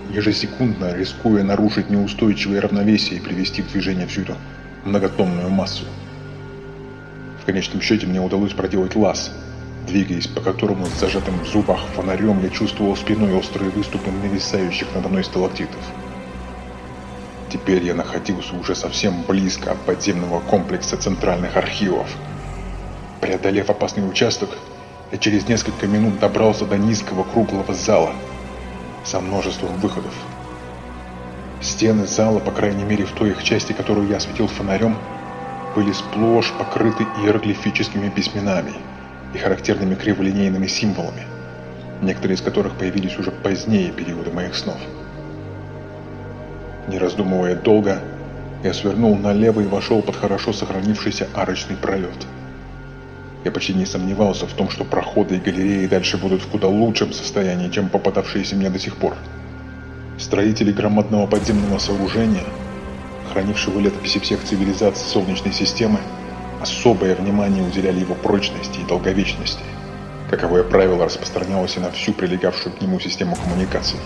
ежесекундно рискуя нарушить неустойчивое равновесие и привести в движение всю эту многотонную массу. В конечном счете мне удалось проделать лаз – двигаясь по которому с зажатым в зубах фонарем я чувствовал спиной острые выступы нависающих надо мной сталактитов. Теперь я находился уже совсем близко от подземного комплекса центральных архивов. Преодолев опасный участок, я через несколько минут добрался до низкого круглого зала со множеством выходов. Стены зала, по крайней мере в той их части, которую я осветил фонарем, были сплошь покрыты иероглифическими письменами – и характерными криволинейными символами, некоторые из которых появились уже позднее периода моих снов. Не раздумывая долго, я свернул налево и вошел под хорошо сохранившийся арочный пролет. Я почти не сомневался в том, что проходы и галереи дальше будут в куда лучшем состоянии, чем попадавшиеся мне до сих пор. Строители громадного подземного сооружения, хранившего летописи всех цивилизаций Солнечной системы, Особое внимание уделяли его прочности и долговечности. Каковое правило распространялось и на всю прилегавшую к нему систему коммуникаций.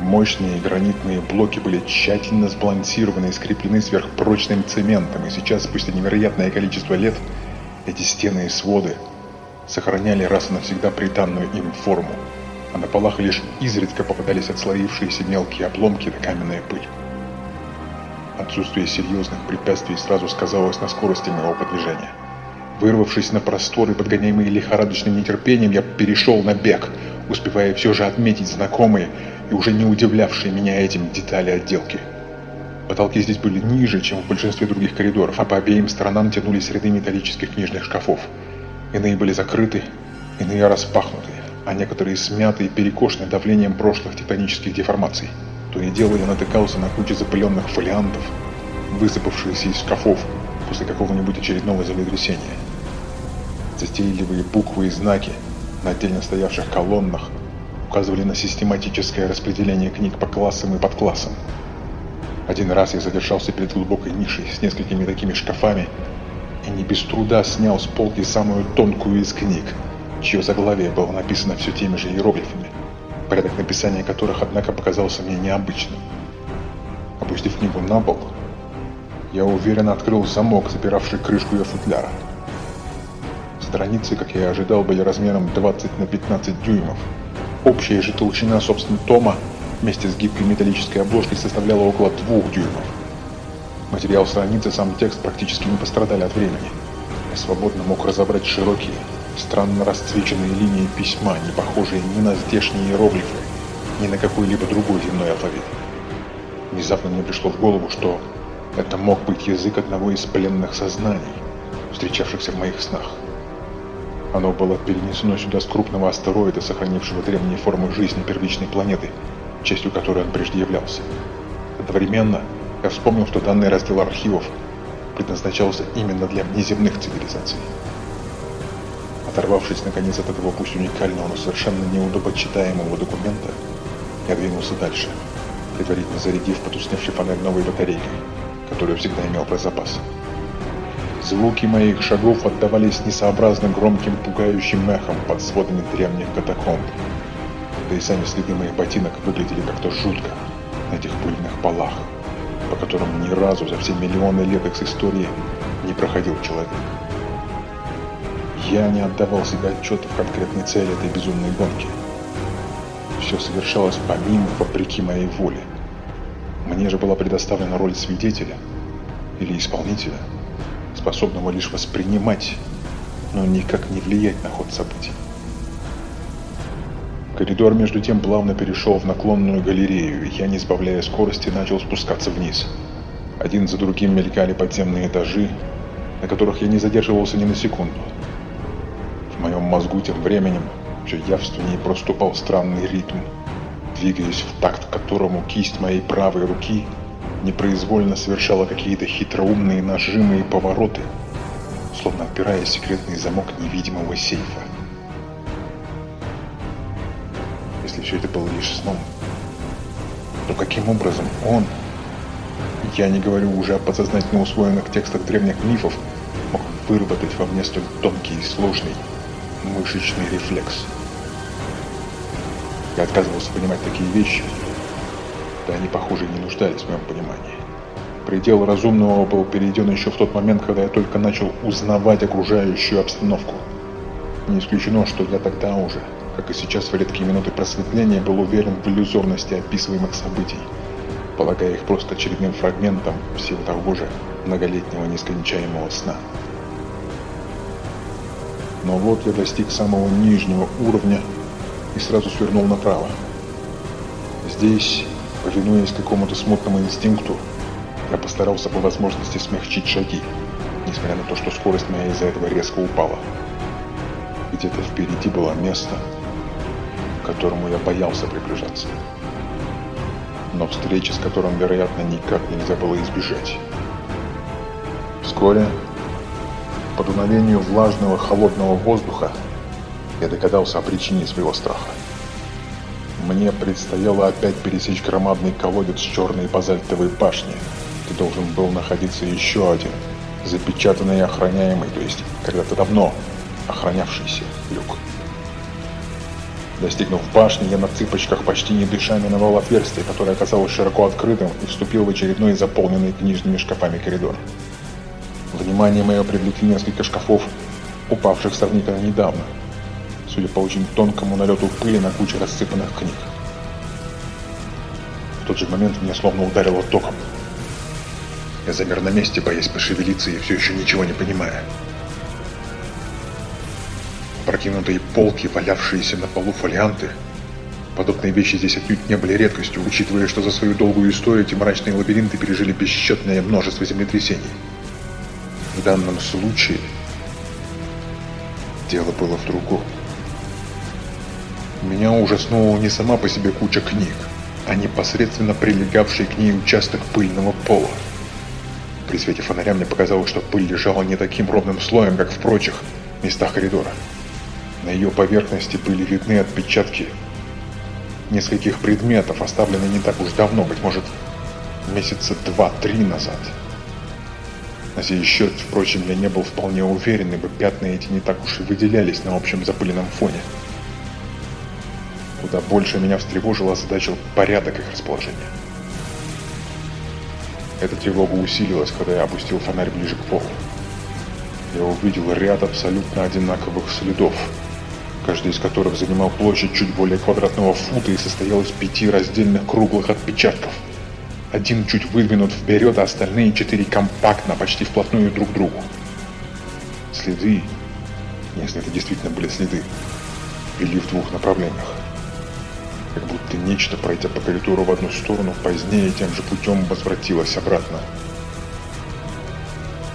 Мощные гранитные блоки были тщательно сбалансированы и скреплены сверхпрочным цементом, и сейчас, спустя невероятное количество лет, эти стены и своды сохраняли раз и навсегда приданную им форму, а на полах лишь изредка попадались отслоившиеся мелкие обломки да каменная пыль. Отсутствие серьезных препятствий сразу сказалось на скорости моего продвижения. Вырвавшись на простор и подгоняемый лихорадочным нетерпением, я перешел на бег, успевая все же отметить знакомые и уже не удивлявшие меня этим детали отделки. Потолки здесь были ниже, чем в большинстве других коридоров, а по обеим сторонам тянулись ряды металлических книжных шкафов. Иные были закрыты, иные распахнуты, а некоторые смяты и перекошены давлением прошлых тектонических деформаций. То и дело я натыкался на кучу запыленных фолиантов, высыпавшихся из шкафов после какого-нибудь очередного землетрясения. Затейливые буквы и знаки на отдельно стоявших колоннах указывали на систематическое распределение книг по классам и подклассам. Один раз я задержался перед глубокой нишей с несколькими такими шкафами и не без труда снял с полки самую тонкую из книг, чье заглавие было написано все теми же иероглифами, порядок написания которых, однако, показался мне необычным. Опустив книгу на пол, я уверенно открыл замок, запиравший крышку ее футляра. Страницы, как я и ожидал, были размером 20 на 15 дюймов. Общая же толщина, собственно, тома вместе с гибкой металлической обложкой составляла около 2 дюймов. Материал страницы, сам текст практически не пострадали от времени. Я свободно мог разобрать широкие, странно расцвеченные линии письма, не похожие ни на здешние иероглифы, ни на какой-либо другой земной алфавит. Внезапно мне пришло в голову, что это мог быть язык одного из пленных сознаний, встречавшихся в моих снах. Оно было перенесено сюда с крупного астероида, сохранившего древние формы жизни первичной планеты, частью которой он прежде являлся. Одновременно я вспомнил, что данный раздел архивов предназначался именно для внеземных цивилизаций. Оторвавшись наконец от этого пусть уникального, но совершенно неудобочитаемого документа, я двинулся дальше, предварительно зарядив потусневший фонарь новой батарейкой, которую всегда имел про запас. Звуки моих шагов отдавались несообразно громким пугающим эхом под сводами древних катакомб. Да и сами следы моих ботинок выглядели как-то жутко на этих пыльных полах, по которым ни разу за все миллионы лет их истории не проходил человек. Я не отдавал себе отчета в конкретной цели этой безумной гонки. Все совершалось помимо, вопреки моей воле. Мне же была предоставлена роль свидетеля или исполнителя, способного лишь воспринимать, но никак не влиять на ход событий. Коридор между тем плавно перешел в наклонную галерею, и я, не сбавляя скорости, начал спускаться вниз. Один за другим мелькали подземные этажи, на которых я не задерживался ни на секунду. В моем мозгу тем временем все явственнее проступал странный ритм, двигаясь в такт которому кисть моей правой руки непроизвольно совершала какие-то хитроумные нажимы и повороты, словно отпирая секретный замок невидимого сейфа. Если все это было лишь сном, то каким образом он, я не говорю уже о подсознательно усвоенных текстах древних мифов, мог выработать во мне столь тонкий и сложный мышечный рефлекс. Я отказывался понимать такие вещи, да они, похоже, не нуждались в моем понимании. Предел разумного был перейден еще в тот момент, когда я только начал узнавать окружающую обстановку. Не исключено, что я тогда уже, как и сейчас в редкие минуты просветления, был уверен в иллюзорности описываемых событий, полагая их просто очередным фрагментом всего того же многолетнего нескончаемого сна. Но вот я достиг самого нижнего уровня и сразу свернул направо. Здесь, повинуясь какому-то смутному инстинкту, я постарался по возможности смягчить шаги, несмотря на то, что скорость моя из-за этого резко упала. Где-то впереди было место, к которому я боялся приближаться. Но встречи с которым, вероятно, никак нельзя было избежать. Вскоре по дуновению влажного холодного воздуха я догадался о причине своего страха. Мне предстояло опять пересечь громадный колодец черной базальтовой башни, где должен был находиться еще один, запечатанный и охраняемый, то есть когда-то давно охранявшийся люк. Достигнув башни, я на цыпочках, почти не дыша, миновал отверстие, которое оказалось широко открытым и вступил в очередной заполненный книжными шкафами коридор. Внимание мое привлекли несколько шкафов, упавших сравнительно недавно, судя по очень тонкому налету пыли на куче рассыпанных книг. В тот же момент меня словно ударило током. Я замер на месте, боясь пошевелиться и все еще ничего не понимая. Прокинутые полки, валявшиеся на полу фолианты, Подобные вещи здесь отнюдь не были редкостью, учитывая, что за свою долгую историю эти мрачные лабиринты пережили бесчетное множество землетрясений. В данном случае дело было в другом. Меня ужаснула не сама по себе куча книг, а непосредственно прилегавший к ней участок пыльного пола. При свете фонаря мне показалось, что пыль лежала не таким ровным слоем, как в прочих местах коридора. На ее поверхности были видны отпечатки нескольких предметов, оставленные не так уж давно, быть может, месяца два-три назад. На сей счет, впрочем, я не был вполне уверен, ибо пятна эти не так уж и выделялись на общем запыленном фоне. Куда больше меня встревожил озадачил порядок их расположения. Эта тревога усилилась, когда я опустил фонарь ближе к полу. Я увидел ряд абсолютно одинаковых следов, каждый из которых занимал площадь чуть более квадратного фута и состоял из пяти раздельных круглых отпечатков. Один чуть выдвинут вперед, а остальные четыре компактно, почти вплотную друг к другу. Следы, если это действительно были следы, вели в двух направлениях. Как будто нечто, пройдя по коридору в одну сторону, позднее тем же путем возвратилось обратно.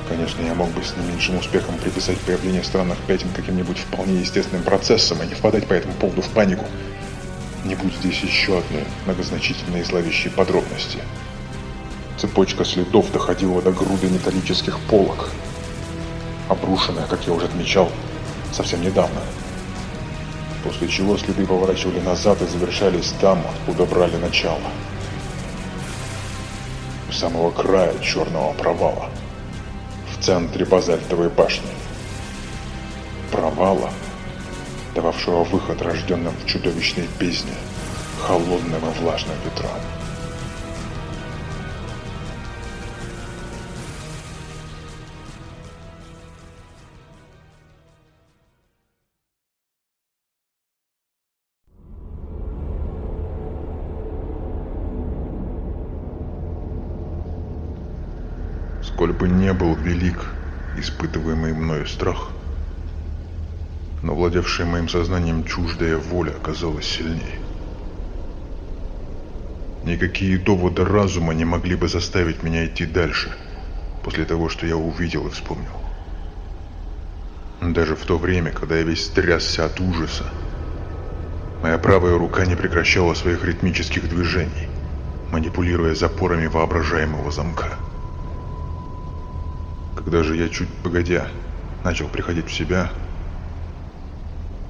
Конечно, я мог бы с не меньшим успехом приписать появление странных пятен каким-нибудь вполне естественным процессом, а не впадать по этому поводу в панику. Не будь здесь еще одной многозначительной и зловещей подробности. Цепочка следов доходила до груды металлических полок, обрушенная, как я уже отмечал, совсем недавно после чего следы поворачивали назад и завершались там, откуда брали начало. У самого края черного провала, в центре базальтовой башни. Провала, дававшего выход рожденным в чудовищной бездне, холодным и влажным ветрам. Сколь бы не был велик испытываемый мною страх, но владевшая моим сознанием чуждая воля оказалась сильнее. Никакие доводы разума не могли бы заставить меня идти дальше, после того, что я увидел и вспомнил. Даже в то время, когда я весь трясся от ужаса, моя правая рука не прекращала своих ритмических движений, манипулируя запорами воображаемого замка. Когда же я чуть погодя начал приходить в себя,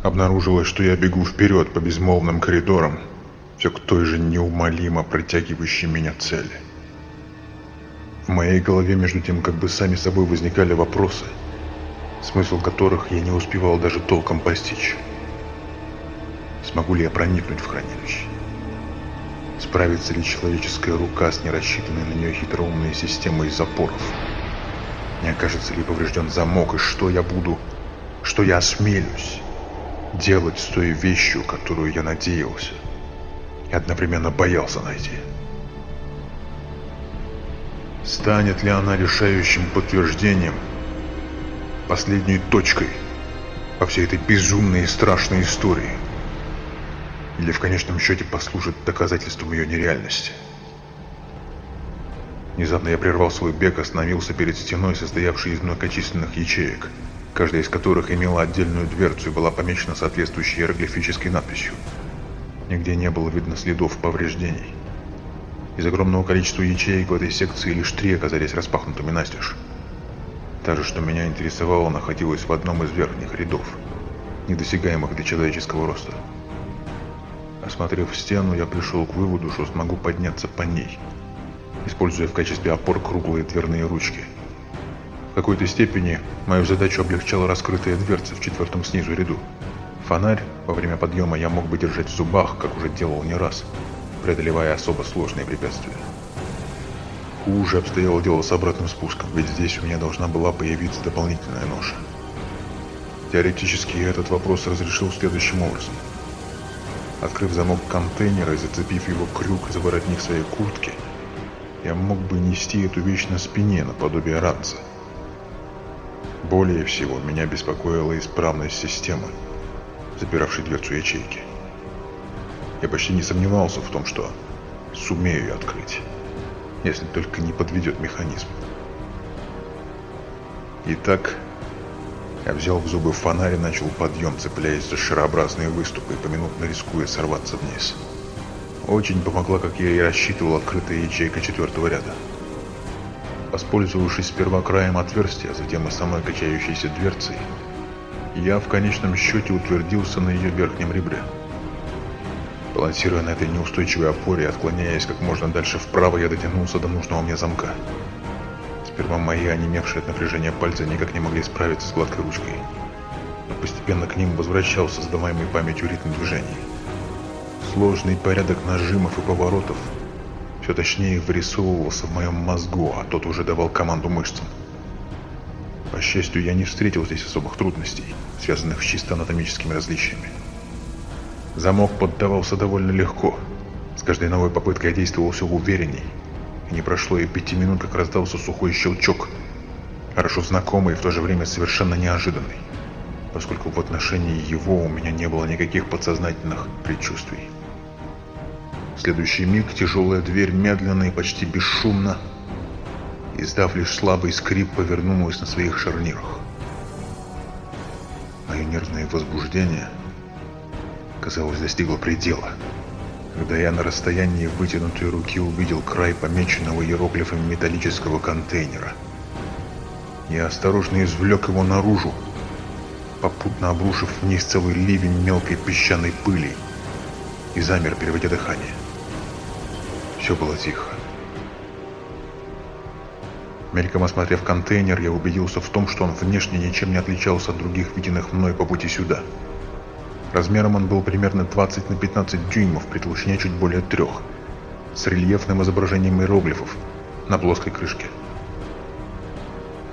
обнаружилось, что я бегу вперед по безмолвным коридорам, все к той же неумолимо протягивающей меня цели. В моей голове между тем как бы сами собой возникали вопросы, смысл которых я не успевал даже толком постичь. Смогу ли я проникнуть в хранилище? Справится ли человеческая рука с нерассчитанной на нее хитроумной системой запоров? Не окажется ли поврежден замок, и что я буду, что я осмелюсь делать с той вещью, которую я надеялся и одновременно боялся найти? Станет ли она решающим подтверждением, последней точкой во всей этой безумной и страшной истории? Или в конечном счете послужит доказательством ее нереальности? Внезапно я прервал свой бег, остановился перед стеной, состоявшей из многочисленных ячеек, каждая из которых имела отдельную дверцу и была помечена соответствующей иероглифической надписью. Нигде не было видно следов повреждений. Из огромного количества ячеек в этой секции лишь три оказались распахнутыми настежь. Та же, что меня интересовало, находилась в одном из верхних рядов, недосягаемых для человеческого роста. Осмотрев стену, я пришел к выводу, что смогу подняться по ней – используя в качестве опор круглые дверные ручки. В какой-то степени мою задачу облегчала раскрытая дверца в четвертом снизу ряду. Фонарь во время подъема я мог бы держать в зубах, как уже делал не раз, преодолевая особо сложные препятствия. Хуже обстояло дело с обратным спуском, ведь здесь у меня должна была появиться дополнительная ноша. Теоретически этот вопрос разрешил следующим образом. Открыв замок контейнера и зацепив его крюк за воротник своей куртки, я мог бы нести эту вещь на спине, наподобие ранца. Более всего меня беспокоила исправность системы, запиравшей дверцу ячейки. Я почти не сомневался в том, что сумею ее открыть, если только не подведет механизм. Итак, я взял в зубы фонарь и начал подъем, цепляясь за шарообразные выступы и поминутно рискуя сорваться вниз. Очень помогла, как я и рассчитывал, открытая ячейка четвертого ряда. Воспользовавшись сперва краем отверстия, а затем и самой качающейся дверцей, я в конечном счете утвердился на ее верхнем ребре. Балансируя на этой неустойчивой опоре и отклоняясь как можно дальше вправо, я дотянулся до нужного мне замка. Сперва мои онемевшие от напряжения пальцы никак не могли справиться с гладкой ручкой. Но постепенно к ним возвращался сдаваемый памятью ритм движений. Сложный порядок нажимов и поворотов все точнее вырисовывался в моем мозгу, а тот уже давал команду мышцам. По счастью, я не встретил здесь особых трудностей, связанных с чисто анатомическими различиями. Замок поддавался довольно легко. С каждой новой попыткой я действовал все уверенней, и не прошло и пяти минут, как раздался сухой щелчок, хорошо знакомый и в то же время совершенно неожиданный, поскольку в отношении его у меня не было никаких подсознательных предчувствий. В следующий миг тяжелая дверь медленно и почти бесшумно, издав лишь слабый скрип, повернулась на своих шарнирах. Мое нервное возбуждение, казалось, достигло предела — когда я на расстоянии вытянутой руки увидел край помеченного иероглифами металлического контейнера. Я осторожно извлек его наружу, попутно обрушив вниз целый ливень мелкой песчаной пыли и замер, переводя дыхание. Все было тихо. Мельком осмотрев контейнер, я убедился в том, что он внешне ничем не отличался от других виденных мной по пути сюда – Размером он был примерно 20 на 15 дюймов при толщине чуть более трех, с рельефным изображением иероглифов на плоской крышке.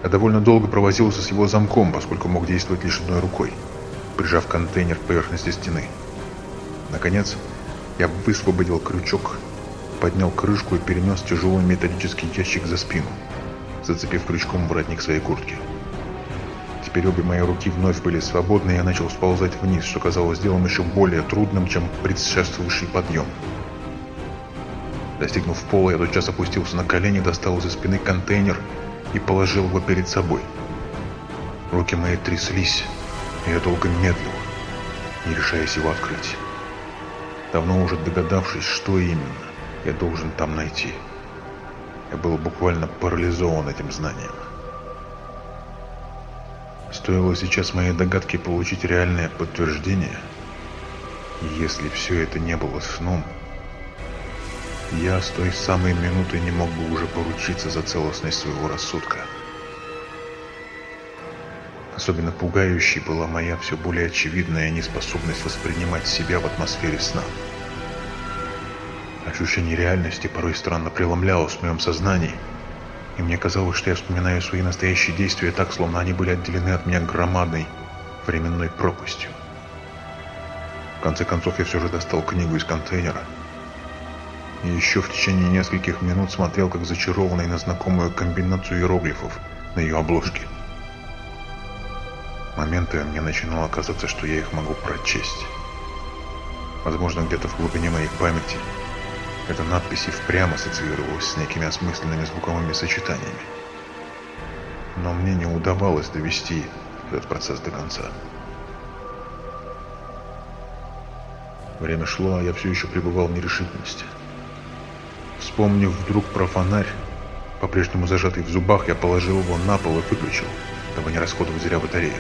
Я довольно долго провозился с его замком, поскольку мог действовать лишь одной рукой, прижав контейнер к поверхности стены. Наконец, я высвободил крючок, поднял крышку и перенес тяжелый металлический ящик за спину, зацепив крючком воротник своей куртки. Теперь обе мои руки вновь были свободны, и я начал сползать вниз, что казалось делом еще более трудным, чем предшествовавший подъем. Достигнув пола, я тотчас опустился на колени, достал из-за спины контейнер и положил его перед собой. Руки мои тряслись, и я долго медлил, не решаясь его открыть. Давно уже догадавшись, что именно я должен там найти. Я был буквально парализован этим знанием. Стоило сейчас моей догадке получить реальное подтверждение, если все это не было сном, я с той самой минуты не мог бы уже поручиться за целостность своего рассудка. Особенно пугающей была моя все более очевидная неспособность воспринимать себя в атмосфере сна. Ощущение реальности порой странно преломлялось в моем сознании – и мне казалось, что я вспоминаю свои настоящие действия так, словно они были отделены от меня громадной временной пропастью. В конце концов, я все же достал книгу из контейнера и еще в течение нескольких минут смотрел, как зачарованный на знакомую комбинацию иероглифов на ее обложке. Моменты мне начинало казаться, что я их могу прочесть. Возможно, где-то в глубине моей памяти эта надпись и впрямь ассоциировалась с некими осмысленными звуковыми сочетаниями. Но мне не удавалось довести этот процесс до конца. Время шло, а я все еще пребывал в нерешительности. Вспомнив вдруг про фонарь, по-прежнему зажатый в зубах, я положил его на пол и выключил, дабы не расходовать зря батарею.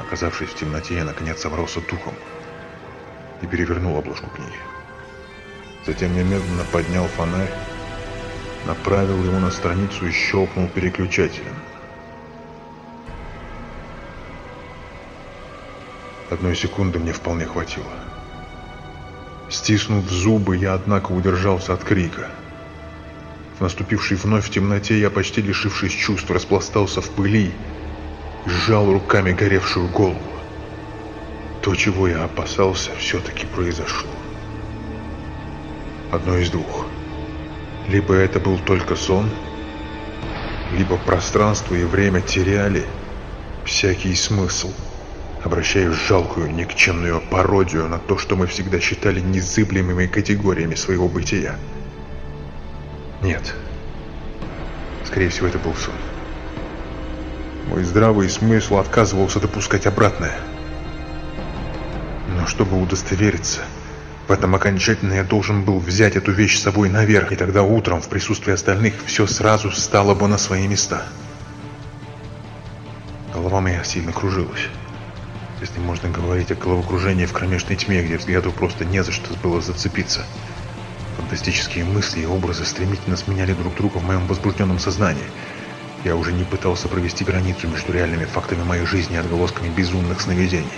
Оказавшись в темноте, я наконец собрался духом и перевернул обложку книги. Затем я медленно поднял фонарь, направил его на страницу и щелкнул переключателем. Одной секунды мне вполне хватило. Стиснув зубы, я, однако, удержался от крика. В наступившей вновь темноте я, почти лишившись чувств, распластался в пыли и сжал руками горевшую голову. То, чего я опасался, все-таки произошло. Одно из двух. Либо это был только сон, либо пространство и время теряли всякий смысл, обращая в жалкую, никчемную пародию на то, что мы всегда считали незыблемыми категориями своего бытия. Нет. Скорее всего, это был сон. Мой здравый смысл отказывался допускать обратное. Но чтобы удостовериться, в этом окончательно я должен был взять эту вещь с собой наверх, и тогда утром в присутствии остальных все сразу стало бы на свои места. Голова моя сильно кружилась. Если можно говорить о головокружении в кромешной тьме, где взгляду просто не за что было зацепиться. Фантастические мысли и образы стремительно сменяли друг друга в моем возбужденном сознании – я уже не пытался провести границу между реальными фактами моей жизни и отголосками безумных сновидений.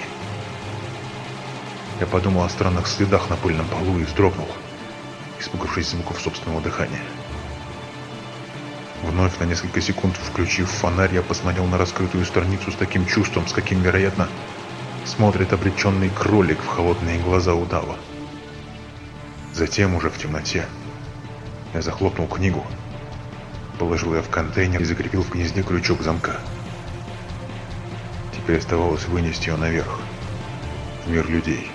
Я подумал о странных следах на пыльном полу и вздрогнул, испугавшись звуков собственного дыхания. Вновь на несколько секунд включив фонарь, я посмотрел на раскрытую страницу с таким чувством, с каким, вероятно, смотрит обреченный кролик в холодные глаза удава. Затем, уже в темноте, я захлопнул книгу Положил ее в контейнер и закрепил в гнезде крючок замка. Теперь оставалось вынести ее наверх, в мир людей,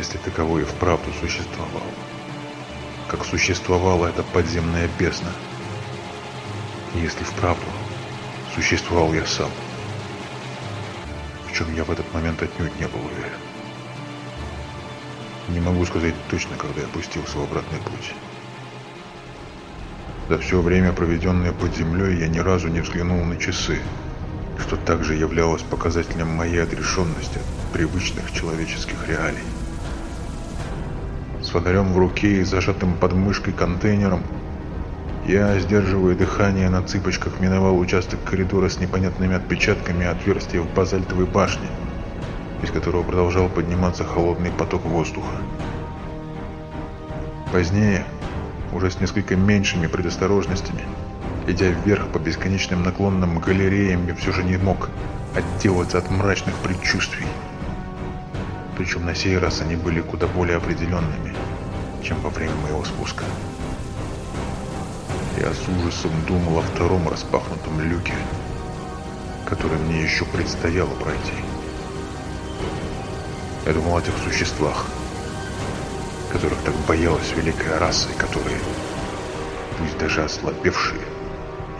если таковой и вправду существовал. Как существовала эта подземная бездна. если вправду существовал я сам. В чем я в этот момент отнюдь не был уверен. Не могу сказать точно, когда я пустился в обратный путь. За все время, проведенное под землей, я ни разу не взглянул на часы, что также являлось показателем моей отрешенности от привычных человеческих реалий. С фонарем в руке и зажатым под мышкой контейнером, я, сдерживая дыхание на цыпочках, миновал участок коридора с непонятными отпечатками отверстия в базальтовой башне, из которого продолжал подниматься холодный поток воздуха. Позднее, уже с несколько меньшими предосторожностями. Идя вверх по бесконечным наклонным галереям, я все же не мог отделаться от мрачных предчувствий. Причем на сей раз они были куда более определенными, чем во время моего спуска. Я с ужасом думал о втором распахнутом люке, который мне еще предстояло пройти. Я думал о тех существах, которых так боялась великая раса, и которые, пусть даже ослабевшие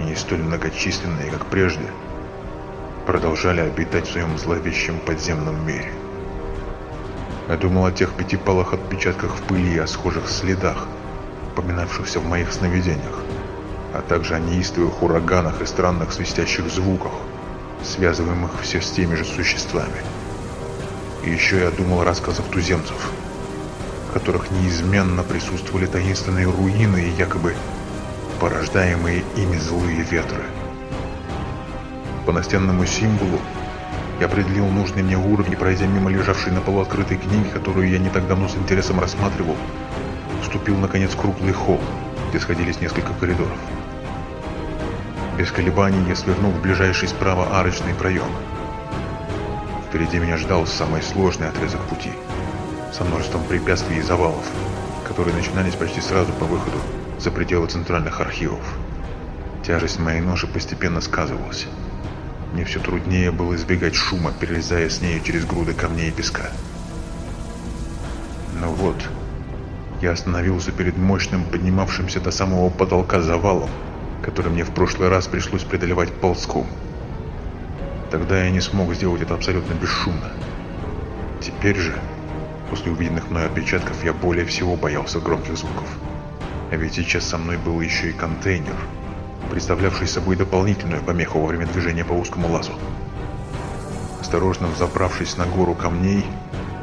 и не столь многочисленные, как прежде, продолжали обитать в своем зловещем подземном мире. Я думал о тех пятипалых отпечатках в пыли и о схожих следах, упоминавшихся в моих сновидениях, а также о неистовых ураганах и странных свистящих звуках, связываемых все с теми же существами. И еще я думал о рассказах туземцев – в которых неизменно присутствовали таинственные руины и якобы порождаемые ими злые ветры. По настенному символу я определил нужный мне уровень, пройдя мимо лежавшей на полу открытой книги, которую я не так давно с интересом рассматривал, вступил наконец в круглый холл, где сходились несколько коридоров. Без колебаний я свернул в ближайший справа арочный проем. Впереди меня ждал самый сложный отрезок пути — со множеством препятствий и завалов, которые начинались почти сразу по выходу за пределы центральных архивов. Тяжесть моей ноши постепенно сказывалась. Мне все труднее было избегать шума, перелезая с нею через груды камней и песка. Но вот, я остановился перед мощным, поднимавшимся до самого потолка завалом, который мне в прошлый раз пришлось преодолевать ползком. Тогда я не смог сделать это абсолютно бесшумно. Теперь же После увиденных мной отпечатков я более всего боялся громких звуков. А ведь сейчас со мной был еще и контейнер, представлявший собой дополнительную помеху во время движения по узкому лазу. Осторожно взобравшись на гору камней,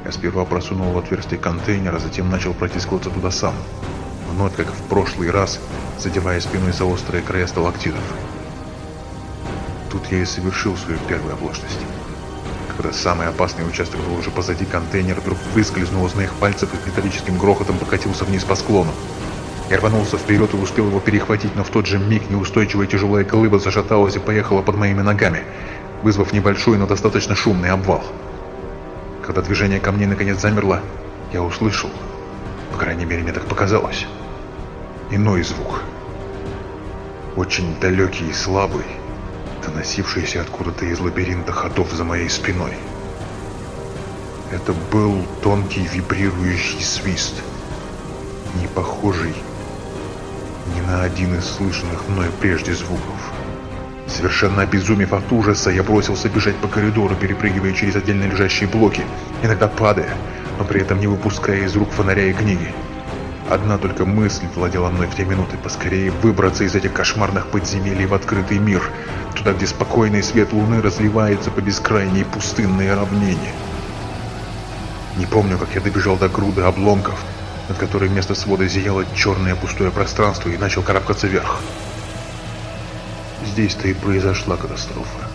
я сперва просунул в отверстие контейнера, затем начал протискиваться туда сам, вновь, как в прошлый раз, задевая спиной за острые края сталактитов. Тут я и совершил свою первую оплошность. Когда самый опасный участок был уже позади, контейнер вдруг выскользнул из моих пальцев и металлическим грохотом покатился вниз по склону. Я рванулся вперед и успел его перехватить, но в тот же миг неустойчивая тяжелая колыба зашаталась и поехала под моими ногами, вызвав небольшой, но достаточно шумный обвал. Когда движение ко мне наконец замерло, я услышал, по крайней мере мне так показалось, иной звук. Очень далекий и слабый, доносившийся откуда-то из лабиринта ходов за моей спиной. Это был тонкий вибрирующий свист, не похожий ни на один из слышанных мной прежде звуков. Совершенно обезумев от ужаса, я бросился бежать по коридору, перепрыгивая через отдельно лежащие блоки, иногда падая, но при этом не выпуская из рук фонаря и книги. Одна только мысль владела мной в те минуты поскорее выбраться из этих кошмарных подземелий в открытый мир, туда, где спокойный свет луны разливается по бескрайней пустынной равнине. Не помню, как я добежал до груды обломков, над которой вместо свода зияло черное пустое пространство и начал карабкаться вверх. Здесь-то и произошла катастрофа.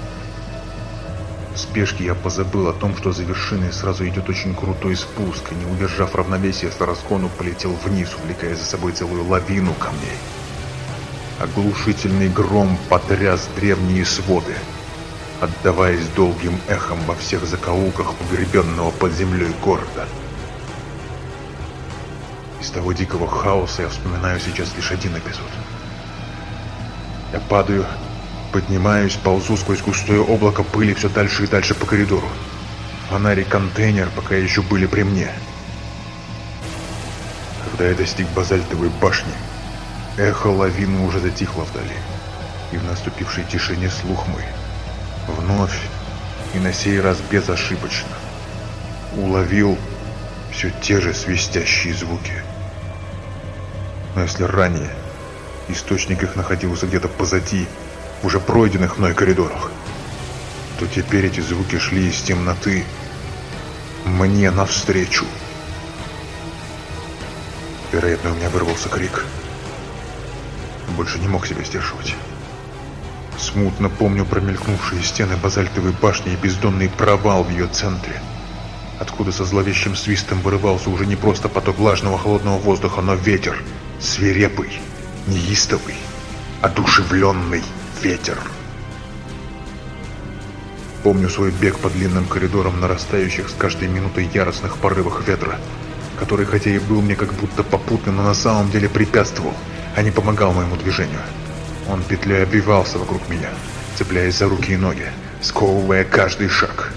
В спешке я позабыл о том, что за вершиной сразу идет очень крутой спуск, и не удержав равновесия, с раскону полетел вниз, увлекая за собой целую лавину камней. Оглушительный гром потряс древние своды, отдаваясь долгим эхом во всех закоулках погребенного под землей города. Из того дикого хаоса я вспоминаю сейчас лишь один эпизод. Я падаю, поднимаюсь, ползу сквозь густое облако пыли все дальше и дальше по коридору. Фонарь и контейнер пока еще были при мне. Когда я достиг базальтовой башни, эхо лавины уже затихло вдали, и в наступившей тишине слух мой вновь и на сей раз безошибочно уловил все те же свистящие звуки. Но если ранее источник их находился где-то позади, в уже пройденных мной коридорах, то теперь эти звуки шли из темноты мне навстречу. Вероятно, у меня вырвался крик. Больше не мог себя сдерживать. Смутно помню промелькнувшие стены базальтовой башни и бездонный провал в ее центре, откуда со зловещим свистом вырывался уже не просто поток влажного холодного воздуха, но ветер, свирепый, неистовый, одушевленный ветер. Помню свой бег по длинным коридорам нарастающих с каждой минутой яростных порывах ветра, который хотя и был мне как будто попутным, но на самом деле препятствовал, а не помогал моему движению. Он петлей обвивался вокруг меня, цепляясь за руки и ноги, сковывая каждый шаг.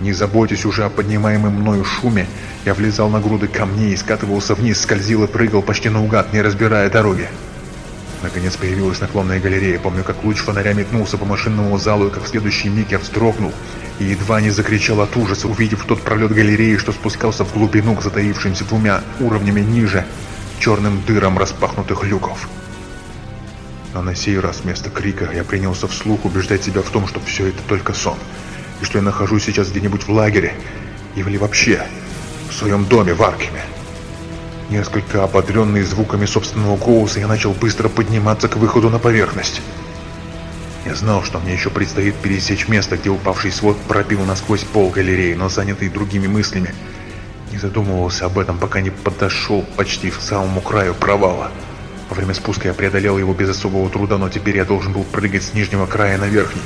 Не заботясь уже о поднимаемом мною шуме, я влезал на груды камней, скатывался вниз, скользил и прыгал почти наугад, не разбирая дороги. Наконец появилась наклонная галерея. Помню, как луч фонаря метнулся по машинному залу, и как в следующий миг я вздрогнул и едва не закричал от ужаса, увидев тот пролет галереи, что спускался в глубину к затаившимся двумя уровнями ниже, черным дырам распахнутых люков. Но на сей раз вместо крика я принялся вслух убеждать себя в том, что все это только сон, и что я нахожусь сейчас где-нибудь в лагере, или вообще в своем доме в Аркеме. Несколько ободренный звуками собственного голоса, я начал быстро подниматься к выходу на поверхность. Я знал, что мне еще предстоит пересечь место, где упавший свод пробил насквозь пол галереи, но занятый другими мыслями, не задумывался об этом, пока не подошел почти к самому краю провала. Во время спуска я преодолел его без особого труда, но теперь я должен был прыгать с нижнего края на верхний.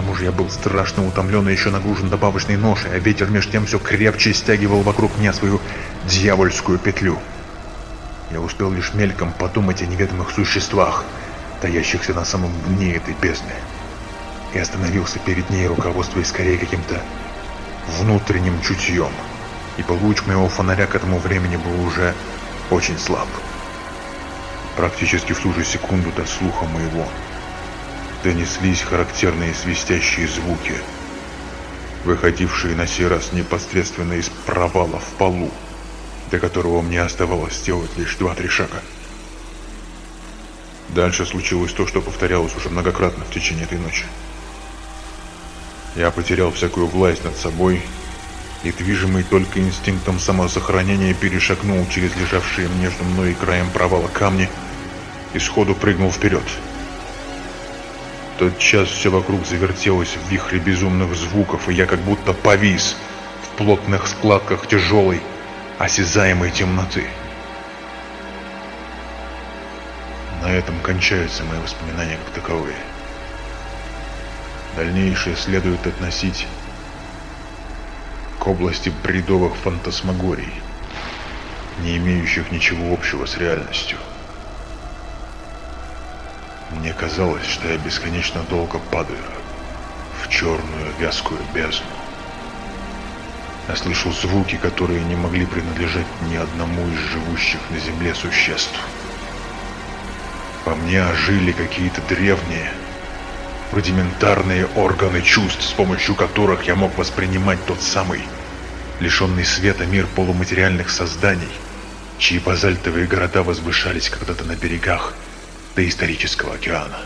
Тому же я был страшно утомлен и еще нагружен добавочной ношей, а ветер меж тем все крепче стягивал вокруг меня свою дьявольскую петлю. Я успел лишь мельком подумать о неведомых существах, таящихся на самом дне этой бездны. И остановился перед ней, руководствуясь скорее каким-то внутренним чутьем, ибо луч моего фонаря к этому времени был уже очень слаб. Практически в ту же секунду до слуха моего донеслись характерные свистящие звуки, выходившие на сей раз непосредственно из провала в полу, до которого мне оставалось сделать лишь два-три шага. Дальше случилось то, что повторялось уже многократно в течение этой ночи. Я потерял всякую власть над собой и, движимый только инстинктом самосохранения, перешагнул через лежавшие между мной и краем провала камни и сходу прыгнул вперед. Тот час все вокруг завертелось в вихре безумных звуков, и я как будто повис в плотных складках тяжелой, осязаемой темноты. На этом кончаются мои воспоминания как таковые. Дальнейшее следует относить к области бредовых фантасмагорий, не имеющих ничего общего с реальностью. Мне казалось, что я бесконечно долго падаю в черную вязкую бездну. Я слышал звуки, которые не могли принадлежать ни одному из живущих на земле существ. Во мне ожили какие-то древние, рудиментарные органы чувств, с помощью которых я мог воспринимать тот самый, лишенный света мир полуматериальных созданий, чьи базальтовые города возвышались когда-то на берегах доисторического океана.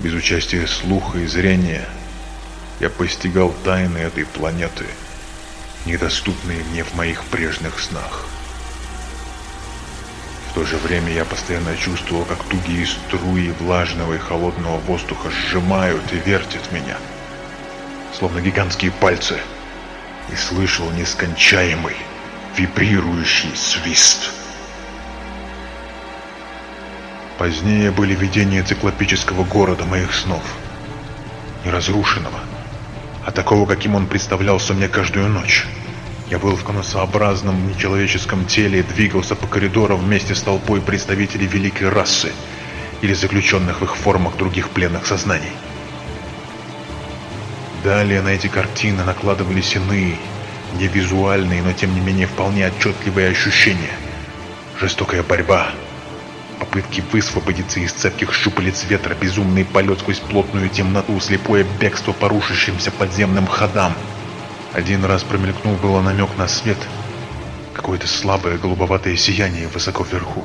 Без участия слуха и зрения я постигал тайны этой планеты, недоступные мне в моих прежних снах. В то же время я постоянно чувствовал, как тугие струи влажного и холодного воздуха сжимают и вертят меня, словно гигантские пальцы, и слышал нескончаемый, вибрирующий свист. Позднее были видения циклопического города моих снов. Не разрушенного, а такого, каким он представлялся мне каждую ночь. Я был в конусообразном нечеловеческом теле и двигался по коридорам вместе с толпой представителей великой расы или заключенных в их формах других пленных сознаний. Далее на эти картины накладывались иные, невизуальные, но тем не менее вполне отчетливые ощущения. Жестокая борьба, попытки высвободиться из цепких щупалец ветра, безумный полет сквозь плотную темноту, слепое бегство по рушащимся подземным ходам. Один раз промелькнул было намек на свет, какое-то слабое голубоватое сияние высоко вверху.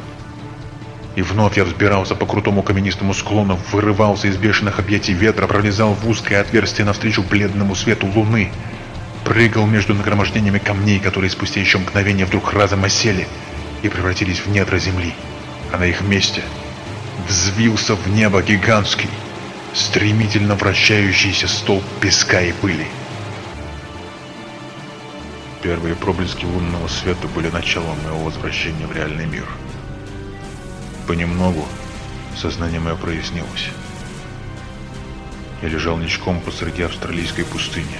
И вновь я взбирался по крутому каменистому склону, вырывался из бешеных объятий ветра, пролезал в узкое отверстие навстречу бледному свету луны, прыгал между нагромождениями камней, которые спустя еще мгновение вдруг разом осели и превратились в недра земли а на их месте взвился в небо гигантский, стремительно вращающийся столб песка и пыли. Первые проблески лунного света были началом моего возвращения в реальный мир. Понемногу сознание мое прояснилось. Я лежал ничком посреди австралийской пустыни,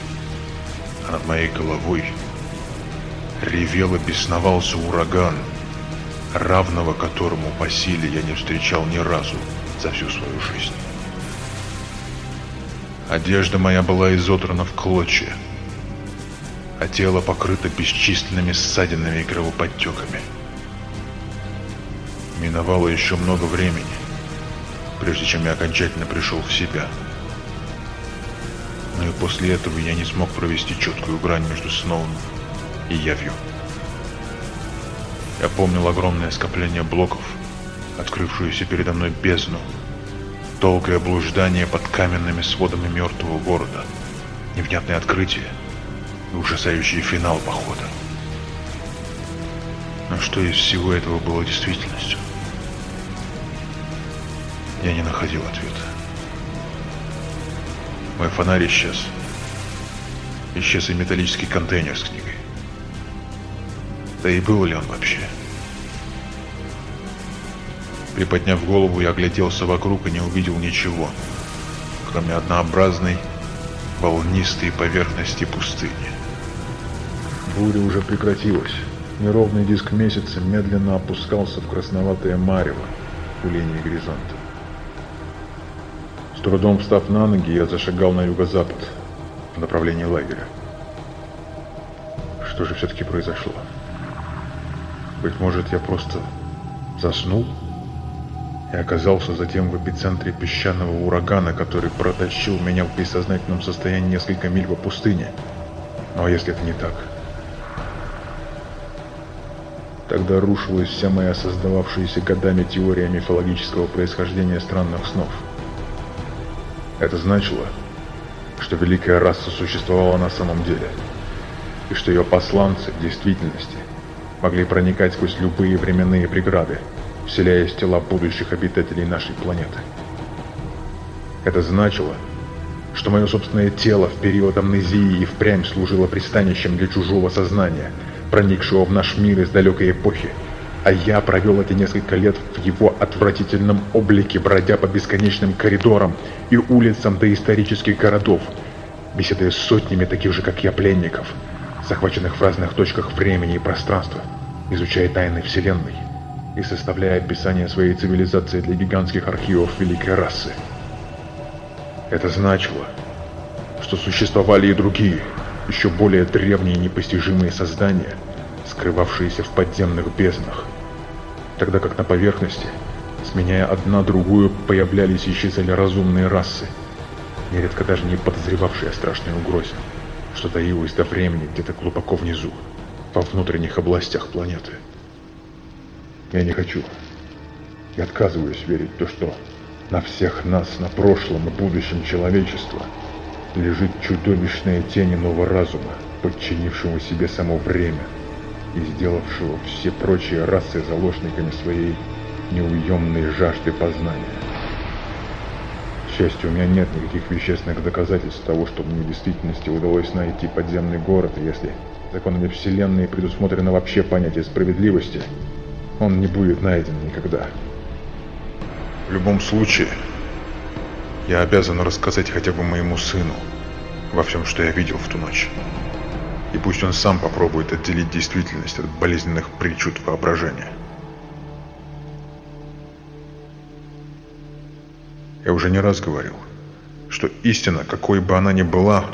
а над моей головой ревел и бесновался ураган — равного которому по силе я не встречал ни разу за всю свою жизнь. Одежда моя была изодрана в клочья, а тело покрыто бесчисленными ссадинами и кровоподтеками. Миновало еще много времени, прежде чем я окончательно пришел в себя. Но и после этого я не смог провести четкую грань между сном и явью. Я помнил огромное скопление блоков, открывшуюся передо мной бездну, долгое блуждание под каменными сводами мертвого города, невнятное открытие и ужасающий финал похода. Но что из всего этого было действительностью? Я не находил ответа. Мой фонарь исчез. Исчез и металлический контейнер с книгой. Да и был ли он вообще? Приподняв голову, я огляделся вокруг и не увидел ничего, кроме однообразной, волнистой поверхности пустыни. Буря уже прекратилась. Неровный диск месяца медленно опускался в красноватое марево у линии горизонта. С трудом встав на ноги, я зашагал на юго-запад в направлении лагеря. Что же все-таки произошло? Быть может, я просто заснул и оказался затем в эпицентре песчаного урагана, который протащил меня в бессознательном состоянии несколько миль по пустыне. Но если это не так? Тогда рушилась вся моя создававшаяся годами теория мифологического происхождения странных снов. Это значило, что великая раса существовала на самом деле, и что ее посланцы в действительности – могли проникать сквозь любые временные преграды, вселяясь в тела будущих обитателей нашей планеты. Это значило, что мое собственное тело в период амнезии и впрямь служило пристанищем для чужого сознания, проникшего в наш мир из далекой эпохи, а я провел эти несколько лет в его отвратительном облике, бродя по бесконечным коридорам и улицам доисторических городов, беседуя с сотнями таких же, как я, пленников – захваченных в разных точках времени и пространства, изучая тайны Вселенной и составляя описание своей цивилизации для гигантских архивов великой расы. Это значило, что существовали и другие, еще более древние непостижимые создания, скрывавшиеся в подземных безднах, тогда как на поверхности, сменяя одна другую, появлялись и исчезали разумные расы, нередко даже не подозревавшие о страшной угрозе, что таилось до времени где-то глубоко внизу, во внутренних областях планеты. Я не хочу. Я отказываюсь верить в то, что на всех нас, на прошлом и будущем человечества лежит чудовищная тень иного разума, подчинившего себе само время и сделавшего все прочие расы заложниками своей неуемной жажды познания. К счастью, у меня нет никаких вещественных доказательств того, что мне в действительности удалось найти подземный город, если законами Вселенной предусмотрено вообще понятие справедливости, он не будет найден никогда. В любом случае, я обязан рассказать хотя бы моему сыну во всем, что я видел в ту ночь. И пусть он сам попробует отделить действительность от болезненных причуд воображения. Я уже не раз говорил, что истина, какой бы она ни была,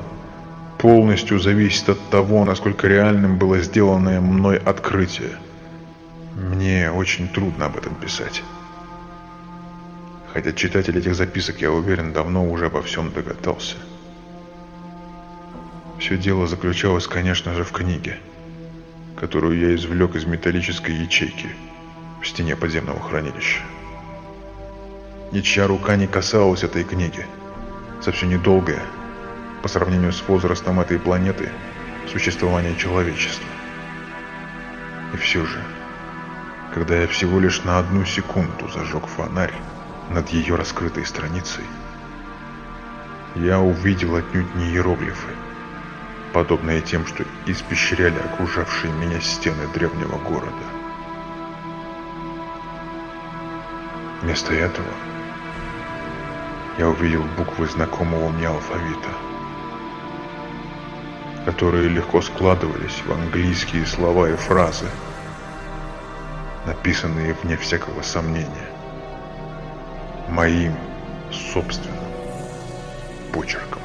полностью зависит от того, насколько реальным было сделанное мной открытие. Мне очень трудно об этом писать. Хотя читатель этих записок, я уверен, давно уже обо всем догадался. Все дело заключалось, конечно же, в книге, которую я извлек из металлической ячейки в стене подземного хранилища. Ничья рука не касалась этой книги. Совсем недолгая, по сравнению с возрастом этой планеты, существования человечества. И все же, когда я всего лишь на одну секунду зажег фонарь, над ее раскрытой страницей, я увидел отнюдь не иероглифы, подобные тем, что испещряли окружавшие меня стены древнего города. Вместо этого я увидел буквы знакомого мне алфавита, которые легко складывались в английские слова и фразы, написанные вне всякого сомнения моим собственным почерком.